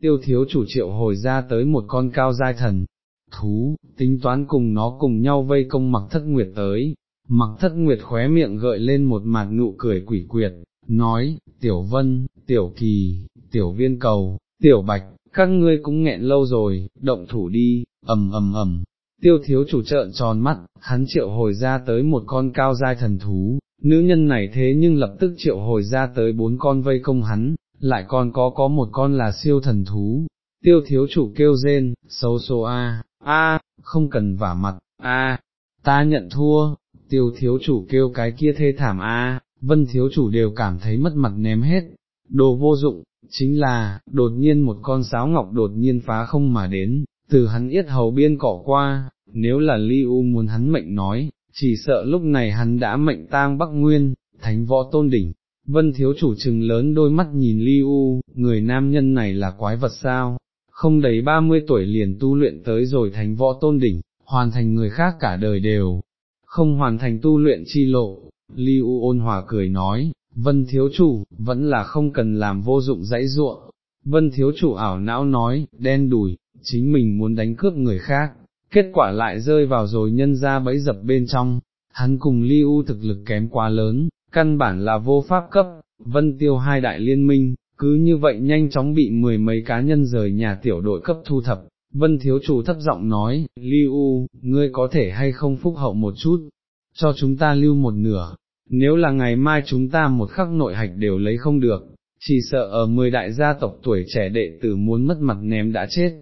tiêu thiếu chủ triệu hồi ra tới một con cao giai thần, thú, tính toán cùng nó cùng nhau vây công mặc thất nguyệt tới, mặc thất nguyệt khóe miệng gợi lên một mạt nụ cười quỷ quyệt, nói, tiểu vân, tiểu kỳ, tiểu viên cầu, tiểu bạch, các ngươi cũng nghẹn lâu rồi, động thủ đi, ầm ầm ầm. Tiêu thiếu chủ trợn tròn mắt, hắn triệu hồi ra tới một con cao giai thần thú, nữ nhân này thế nhưng lập tức triệu hồi ra tới bốn con vây công hắn, lại còn có có một con là siêu thần thú. Tiêu thiếu chủ kêu rên, xấu xô a, a, không cần vả mặt, a, ta nhận thua, tiêu thiếu chủ kêu cái kia thê thảm a, vân thiếu chủ đều cảm thấy mất mặt ném hết, đồ vô dụng, chính là, đột nhiên một con sáo ngọc đột nhiên phá không mà đến, từ hắn yết hầu biên cỏ qua, nếu là Ly U muốn hắn mệnh nói, chỉ sợ lúc này hắn đã mệnh tang Bắc Nguyên, thánh võ tôn đỉnh. Vân thiếu chủ trừng lớn đôi mắt nhìn Ly U, người nam nhân này là quái vật sao, không đầy ba mươi tuổi liền tu luyện tới rồi thành võ tôn đỉnh, hoàn thành người khác cả đời đều, không hoàn thành tu luyện chi lộ, Lưu ôn hòa cười nói, vân thiếu chủ, vẫn là không cần làm vô dụng dãy ruộng, vân thiếu chủ ảo não nói, đen đùi, chính mình muốn đánh cướp người khác, kết quả lại rơi vào rồi nhân ra bẫy dập bên trong, hắn cùng Lưu thực lực kém quá lớn, căn bản là vô pháp cấp, vân tiêu hai đại liên minh, cứ như vậy nhanh chóng bị mười mấy cá nhân rời nhà tiểu đội cấp thu thập. Vân thiếu chủ thấp giọng nói, Lưu, ngươi có thể hay không phúc hậu một chút, cho chúng ta lưu một nửa, nếu là ngày mai chúng ta một khắc nội hạch đều lấy không được, chỉ sợ ở mười đại gia tộc tuổi trẻ đệ tử muốn mất mặt ném đã chết.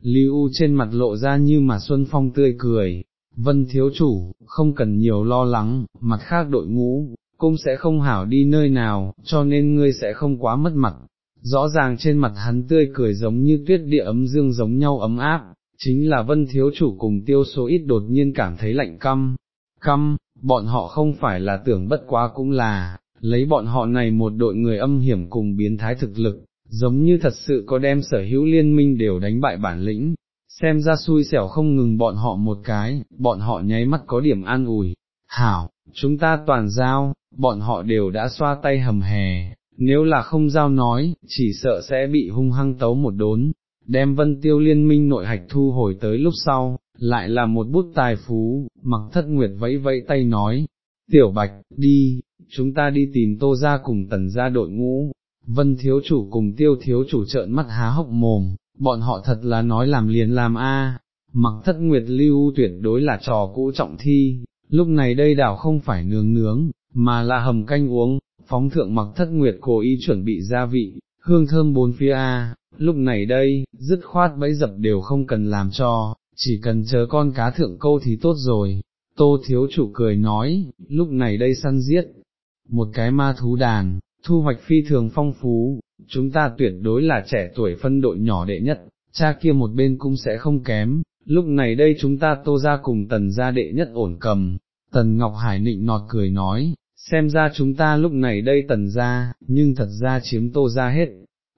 Lưu trên mặt lộ ra như mà Xuân Phong tươi cười, vân thiếu chủ, không cần nhiều lo lắng, mặt khác đội ngũ, cũng sẽ không hảo đi nơi nào, cho nên ngươi sẽ không quá mất mặt. Rõ ràng trên mặt hắn tươi cười giống như tuyết địa ấm dương giống nhau ấm áp, chính là vân thiếu chủ cùng tiêu số ít đột nhiên cảm thấy lạnh căm, căm, bọn họ không phải là tưởng bất quá cũng là, lấy bọn họ này một đội người âm hiểm cùng biến thái thực lực, giống như thật sự có đem sở hữu liên minh đều đánh bại bản lĩnh, xem ra xui xẻo không ngừng bọn họ một cái, bọn họ nháy mắt có điểm an ủi, hảo, chúng ta toàn giao, bọn họ đều đã xoa tay hầm hè, nếu là không giao nói, chỉ sợ sẽ bị hung hăng tấu một đốn, đem vân tiêu liên minh nội hạch thu hồi tới lúc sau, lại là một bút tài phú, mặc thất nguyệt vẫy vẫy tay nói, tiểu bạch, đi, chúng ta đi tìm tô ra cùng tần ra đội ngũ, vân thiếu chủ cùng tiêu thiếu chủ trợn mắt há hốc mồm, bọn họ thật là nói làm liền làm a. mặc thất nguyệt lưu tuyệt đối là trò cũ trọng thi, lúc này đây đảo không phải nướng nướng, mà là hầm canh uống, phóng thượng mặc thất nguyệt cố ý chuẩn bị gia vị, hương thơm bốn phía a. lúc này đây, dứt khoát bẫy dập đều không cần làm cho, chỉ cần chờ con cá thượng câu thì tốt rồi, tô thiếu chủ cười nói, lúc này đây săn giết, một cái ma thú đàn, thu hoạch phi thường phong phú, chúng ta tuyệt đối là trẻ tuổi phân đội nhỏ đệ nhất, cha kia một bên cũng sẽ không kém, lúc này đây chúng ta tô ra cùng tần gia đệ nhất ổn cầm, tần Ngọc Hải nịnh nọt cười nói, xem ra chúng ta lúc này đây tần ra, nhưng thật ra chiếm tô ra hết.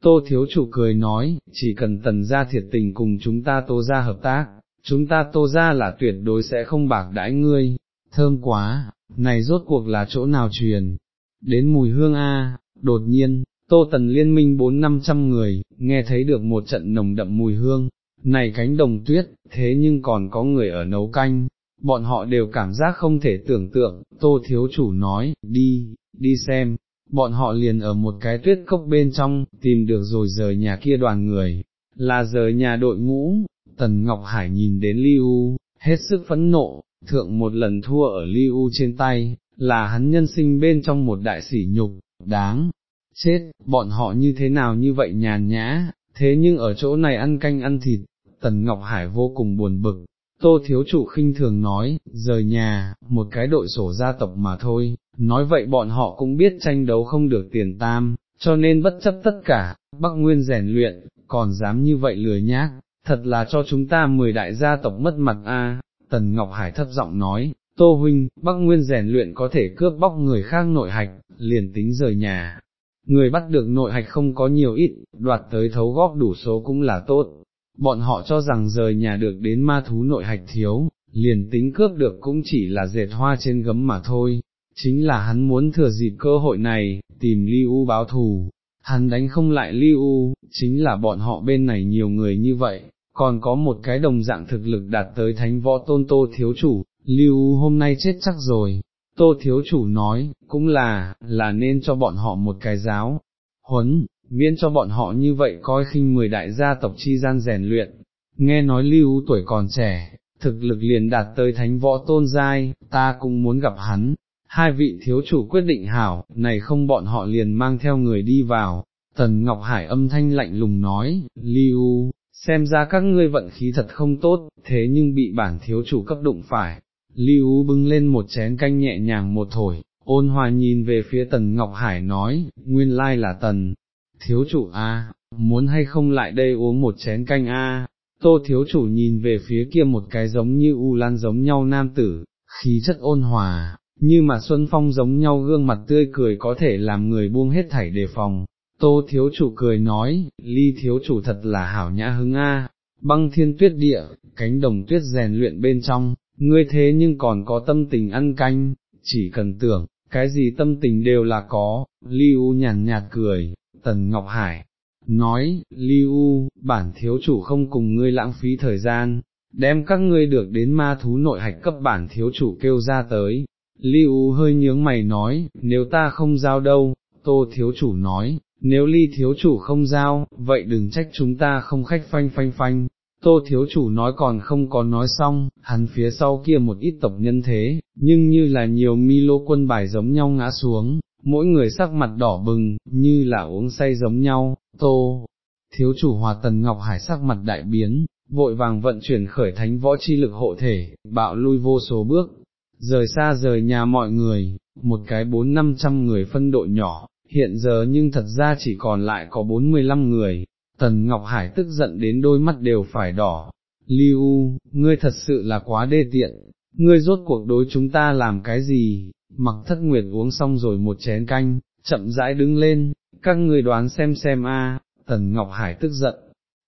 Tô thiếu chủ cười nói, chỉ cần tần ra thiệt tình cùng chúng ta tô ra hợp tác, chúng ta tô ra là tuyệt đối sẽ không bạc đãi ngươi, thơm quá, này rốt cuộc là chỗ nào truyền, đến mùi hương A, đột nhiên, tô tần liên minh bốn năm trăm người, nghe thấy được một trận nồng đậm mùi hương, này cánh đồng tuyết, thế nhưng còn có người ở nấu canh, bọn họ đều cảm giác không thể tưởng tượng, tô thiếu chủ nói, đi, đi xem, bọn họ liền ở một cái tuyết cốc bên trong, tìm được rồi rời nhà kia đoàn người, là rời nhà đội ngũ, Tần Ngọc Hải nhìn đến Liu, hết sức phẫn nộ, thượng một lần thua ở Liu trên tay, là hắn nhân sinh bên trong một đại sỉ nhục, đáng, chết, bọn họ như thế nào như vậy nhàn nhã, thế nhưng ở chỗ này ăn canh ăn thịt, Tần Ngọc Hải vô cùng buồn bực. Tô thiếu chủ khinh thường nói, rời nhà, một cái đội sổ gia tộc mà thôi, nói vậy bọn họ cũng biết tranh đấu không được tiền tam, cho nên bất chấp tất cả, Bắc Nguyên rèn luyện, còn dám như vậy lừa nhác, thật là cho chúng ta mười đại gia tộc mất mặt a. Tần Ngọc Hải thấp giọng nói, Tô Huynh, Bắc Nguyên rèn luyện có thể cướp bóc người khác nội hạch, liền tính rời nhà. Người bắt được nội hạch không có nhiều ít, đoạt tới thấu góp đủ số cũng là tốt. Bọn họ cho rằng rời nhà được đến ma thú nội hạch thiếu, liền tính cướp được cũng chỉ là dệt hoa trên gấm mà thôi. Chính là hắn muốn thừa dịp cơ hội này, tìm Lưu báo thù. Hắn đánh không lại Lưu, chính là bọn họ bên này nhiều người như vậy, còn có một cái đồng dạng thực lực đạt tới thánh võ tôn tô thiếu chủ, lưu hôm nay chết chắc rồi, tô thiếu chủ nói, cũng là, là nên cho bọn họ một cái giáo, huấn, miễn cho bọn họ như vậy coi khinh mười đại gia tộc chi gian rèn luyện, nghe nói lưu tuổi còn trẻ, thực lực liền đạt tới thánh võ tôn giai, ta cũng muốn gặp hắn. Hai vị thiếu chủ quyết định hảo, này không bọn họ liền mang theo người đi vào, Tần Ngọc Hải âm thanh lạnh lùng nói, Lưu, xem ra các ngươi vận khí thật không tốt, thế nhưng bị bản thiếu chủ cấp đụng phải. Lưu bưng lên một chén canh nhẹ nhàng một thổi, ôn hòa nhìn về phía tần Ngọc Hải nói, nguyên lai là tần, thiếu chủ a, muốn hay không lại đây uống một chén canh a. Tô thiếu chủ nhìn về phía kia một cái giống như u lan giống nhau nam tử, khí chất ôn hòa, như mà Xuân Phong giống nhau gương mặt tươi cười có thể làm người buông hết thảy đề phòng, Tô thiếu chủ cười nói, ly thiếu chủ thật là hảo nhã hứng a, băng thiên tuyết địa, cánh đồng tuyết rèn luyện bên trong, ngươi thế nhưng còn có tâm tình ăn canh, chỉ cần tưởng, cái gì tâm tình đều là có, Lưu nhàn nhạt cười, Tần Ngọc Hải, nói, Lưu, bản thiếu chủ không cùng ngươi lãng phí thời gian, đem các ngươi được đến ma thú nội hạch cấp bản thiếu chủ kêu ra tới. Lưu hơi nhướng mày nói, nếu ta không giao đâu, tô thiếu chủ nói, nếu ly thiếu chủ không giao, vậy đừng trách chúng ta không khách phanh phanh phanh. Tô thiếu chủ nói còn không có nói xong, hắn phía sau kia một ít tộc nhân thế, nhưng như là nhiều mi lô quân bài giống nhau ngã xuống, mỗi người sắc mặt đỏ bừng, như là uống say giống nhau, tô, thiếu chủ hòa tần ngọc hải sắc mặt đại biến, vội vàng vận chuyển khởi thánh võ chi lực hộ thể, bạo lui vô số bước, rời xa rời nhà mọi người, một cái bốn năm trăm người phân đội nhỏ, hiện giờ nhưng thật ra chỉ còn lại có bốn mươi lăm người, tần Ngọc Hải tức giận đến đôi mắt đều phải đỏ, Lưu, ngươi thật sự là quá đê tiện, ngươi rốt cuộc đối chúng ta làm cái gì, mặc thất nguyệt uống xong rồi một chén canh, chậm rãi đứng lên, các ngươi đoán xem xem a. tần Ngọc Hải tức giận,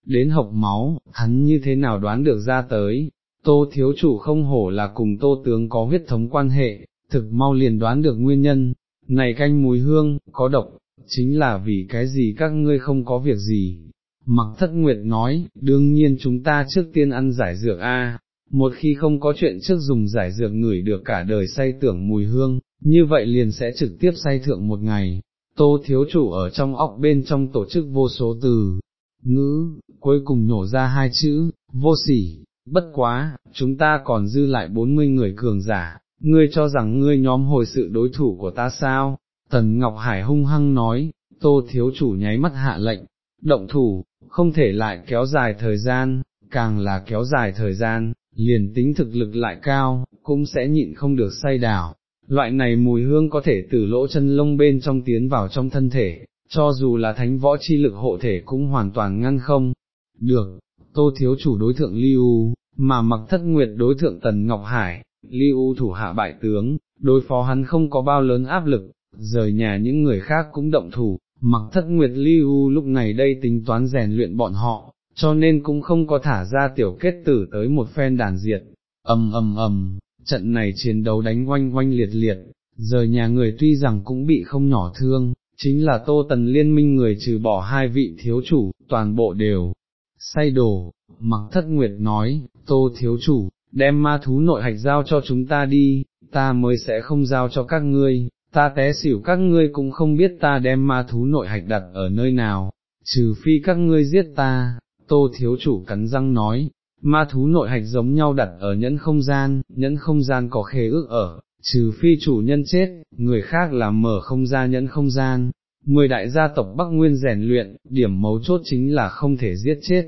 đến hộc máu, hắn như thế nào đoán được ra tới, tô thiếu chủ không hổ là cùng tô tướng có huyết thống quan hệ, thực mau liền đoán được nguyên nhân, này canh mùi hương, có độc, chính là vì cái gì các ngươi không có việc gì. Mặc thất nguyệt nói, đương nhiên chúng ta trước tiên ăn giải dược A, một khi không có chuyện trước dùng giải dược ngửi được cả đời say tưởng mùi hương, như vậy liền sẽ trực tiếp say thượng một ngày. Tô thiếu chủ ở trong óc bên trong tổ chức vô số từ, ngữ, cuối cùng nhổ ra hai chữ, vô sỉ, bất quá, chúng ta còn dư lại 40 người cường giả, ngươi cho rằng ngươi nhóm hồi sự đối thủ của ta sao? Tần Ngọc Hải hung hăng nói, tô thiếu chủ nháy mắt hạ lệnh, động thủ, không thể lại kéo dài thời gian, càng là kéo dài thời gian, liền tính thực lực lại cao, cũng sẽ nhịn không được say đảo. Loại này mùi hương có thể từ lỗ chân lông bên trong tiến vào trong thân thể, cho dù là thánh võ chi lực hộ thể cũng hoàn toàn ngăn không. Được, tô thiếu chủ đối thượng Lưu, mà mặc thất nguyệt đối thượng Tần Ngọc Hải, Lưu thủ hạ bại tướng, đối phó hắn không có bao lớn áp lực, rời nhà những người khác cũng động thủ, mặc thất nguyệt Lưu lúc này đây tính toán rèn luyện bọn họ, cho nên cũng không có thả ra tiểu kết tử tới một phen đàn diệt, ầm ầm ầm, trận này chiến đấu đánh oanh oanh liệt liệt, rời nhà người tuy rằng cũng bị không nhỏ thương, chính là tô tần liên minh người trừ bỏ hai vị thiếu chủ, toàn bộ đều say đồ, mặc thất nguyệt nói, tô thiếu chủ, đem ma thú nội hạch giao cho chúng ta đi, ta mới sẽ không giao cho các ngươi, ta té xỉu các ngươi cũng không biết ta đem ma thú nội hạch đặt ở nơi nào, trừ phi các ngươi giết ta, tô thiếu chủ cắn răng nói, ma thú nội hạch giống nhau đặt ở nhẫn không gian, nhẫn không gian có khế ước ở, trừ phi chủ nhân chết, người khác là mở không ra nhẫn không gian. Mười đại gia tộc Bắc Nguyên rèn luyện, điểm mấu chốt chính là không thể giết chết.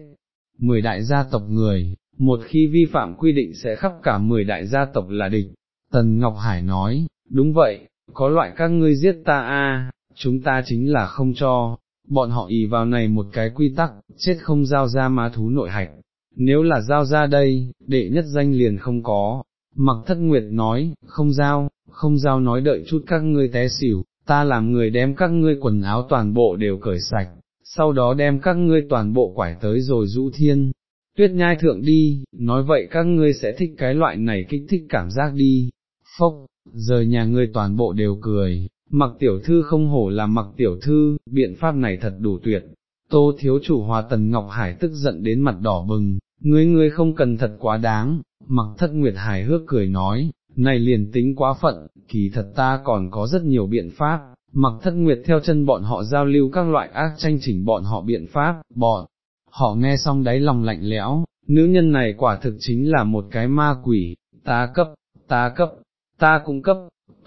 Mười đại gia tộc người, một khi vi phạm quy định sẽ khắp cả mười đại gia tộc là địch. Tần Ngọc Hải nói, đúng vậy, có loại các ngươi giết ta a, chúng ta chính là không cho, bọn họ ý vào này một cái quy tắc, chết không giao ra má thú nội hạch, nếu là giao ra đây, đệ nhất danh liền không có, mặc thất nguyệt nói, không giao, không giao nói đợi chút các ngươi té xỉu, ta làm người đem các ngươi quần áo toàn bộ đều cởi sạch, sau đó đem các ngươi toàn bộ quải tới rồi rũ thiên, tuyết nhai thượng đi, nói vậy các ngươi sẽ thích cái loại này kích thích cảm giác đi, phốc, rời nhà ngươi toàn bộ đều cười, mặc tiểu thư không hổ là mặc tiểu thư, biện pháp này thật đủ tuyệt. Tô thiếu chủ hòa tần Ngọc Hải tức giận đến mặt đỏ bừng, ngươi ngươi không cần thật quá đáng, mặc thất nguyệt hải hước cười nói, này liền tính quá phận, kỳ thật ta còn có rất nhiều biện pháp, mặc thất nguyệt theo chân bọn họ giao lưu các loại ác tranh chỉnh bọn họ biện pháp, bọn, họ nghe xong đáy lòng lạnh lẽo, nữ nhân này quả thực chính là một cái ma quỷ, ta cấp, ta cấp, ta cung cấp,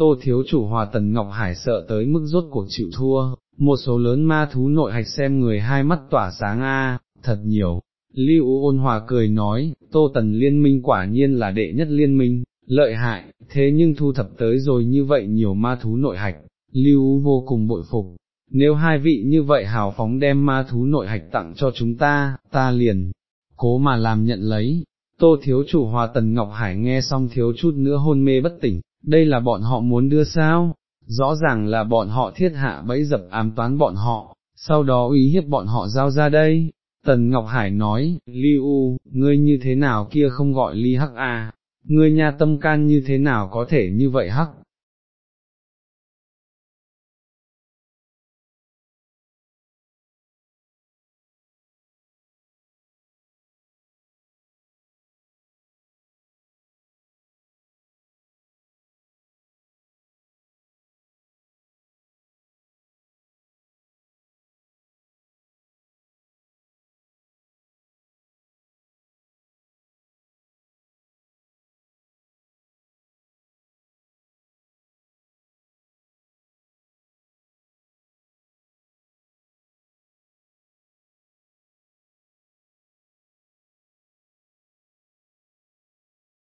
tô thiếu chủ hòa tần Ngọc Hải sợ tới mức rốt cuộc chịu thua, một số lớn ma thú nội hạch xem người hai mắt tỏa sáng a, thật nhiều. Lưu ôn hòa cười nói, tô tần liên minh quả nhiên là đệ nhất liên minh, lợi hại, thế nhưng thu thập tới rồi như vậy nhiều ma thú nội hạch, Lưu vô cùng bội phục, nếu hai vị như vậy hào phóng đem ma thú nội hạch tặng cho chúng ta, ta liền, cố mà làm nhận lấy, tô thiếu chủ hòa tần Ngọc Hải nghe xong thiếu chút nữa hôn mê bất tỉnh, đây là bọn họ muốn đưa sao, rõ ràng là bọn họ thiết hạ bẫy dập ám toán bọn họ, sau đó uy hiếp bọn họ giao ra đây, Tần Ngọc Hải nói, Ly U, ngươi như thế nào kia không gọi Ly Hắc a, ngươi nha tâm can như thế nào có thể như vậy Hắc,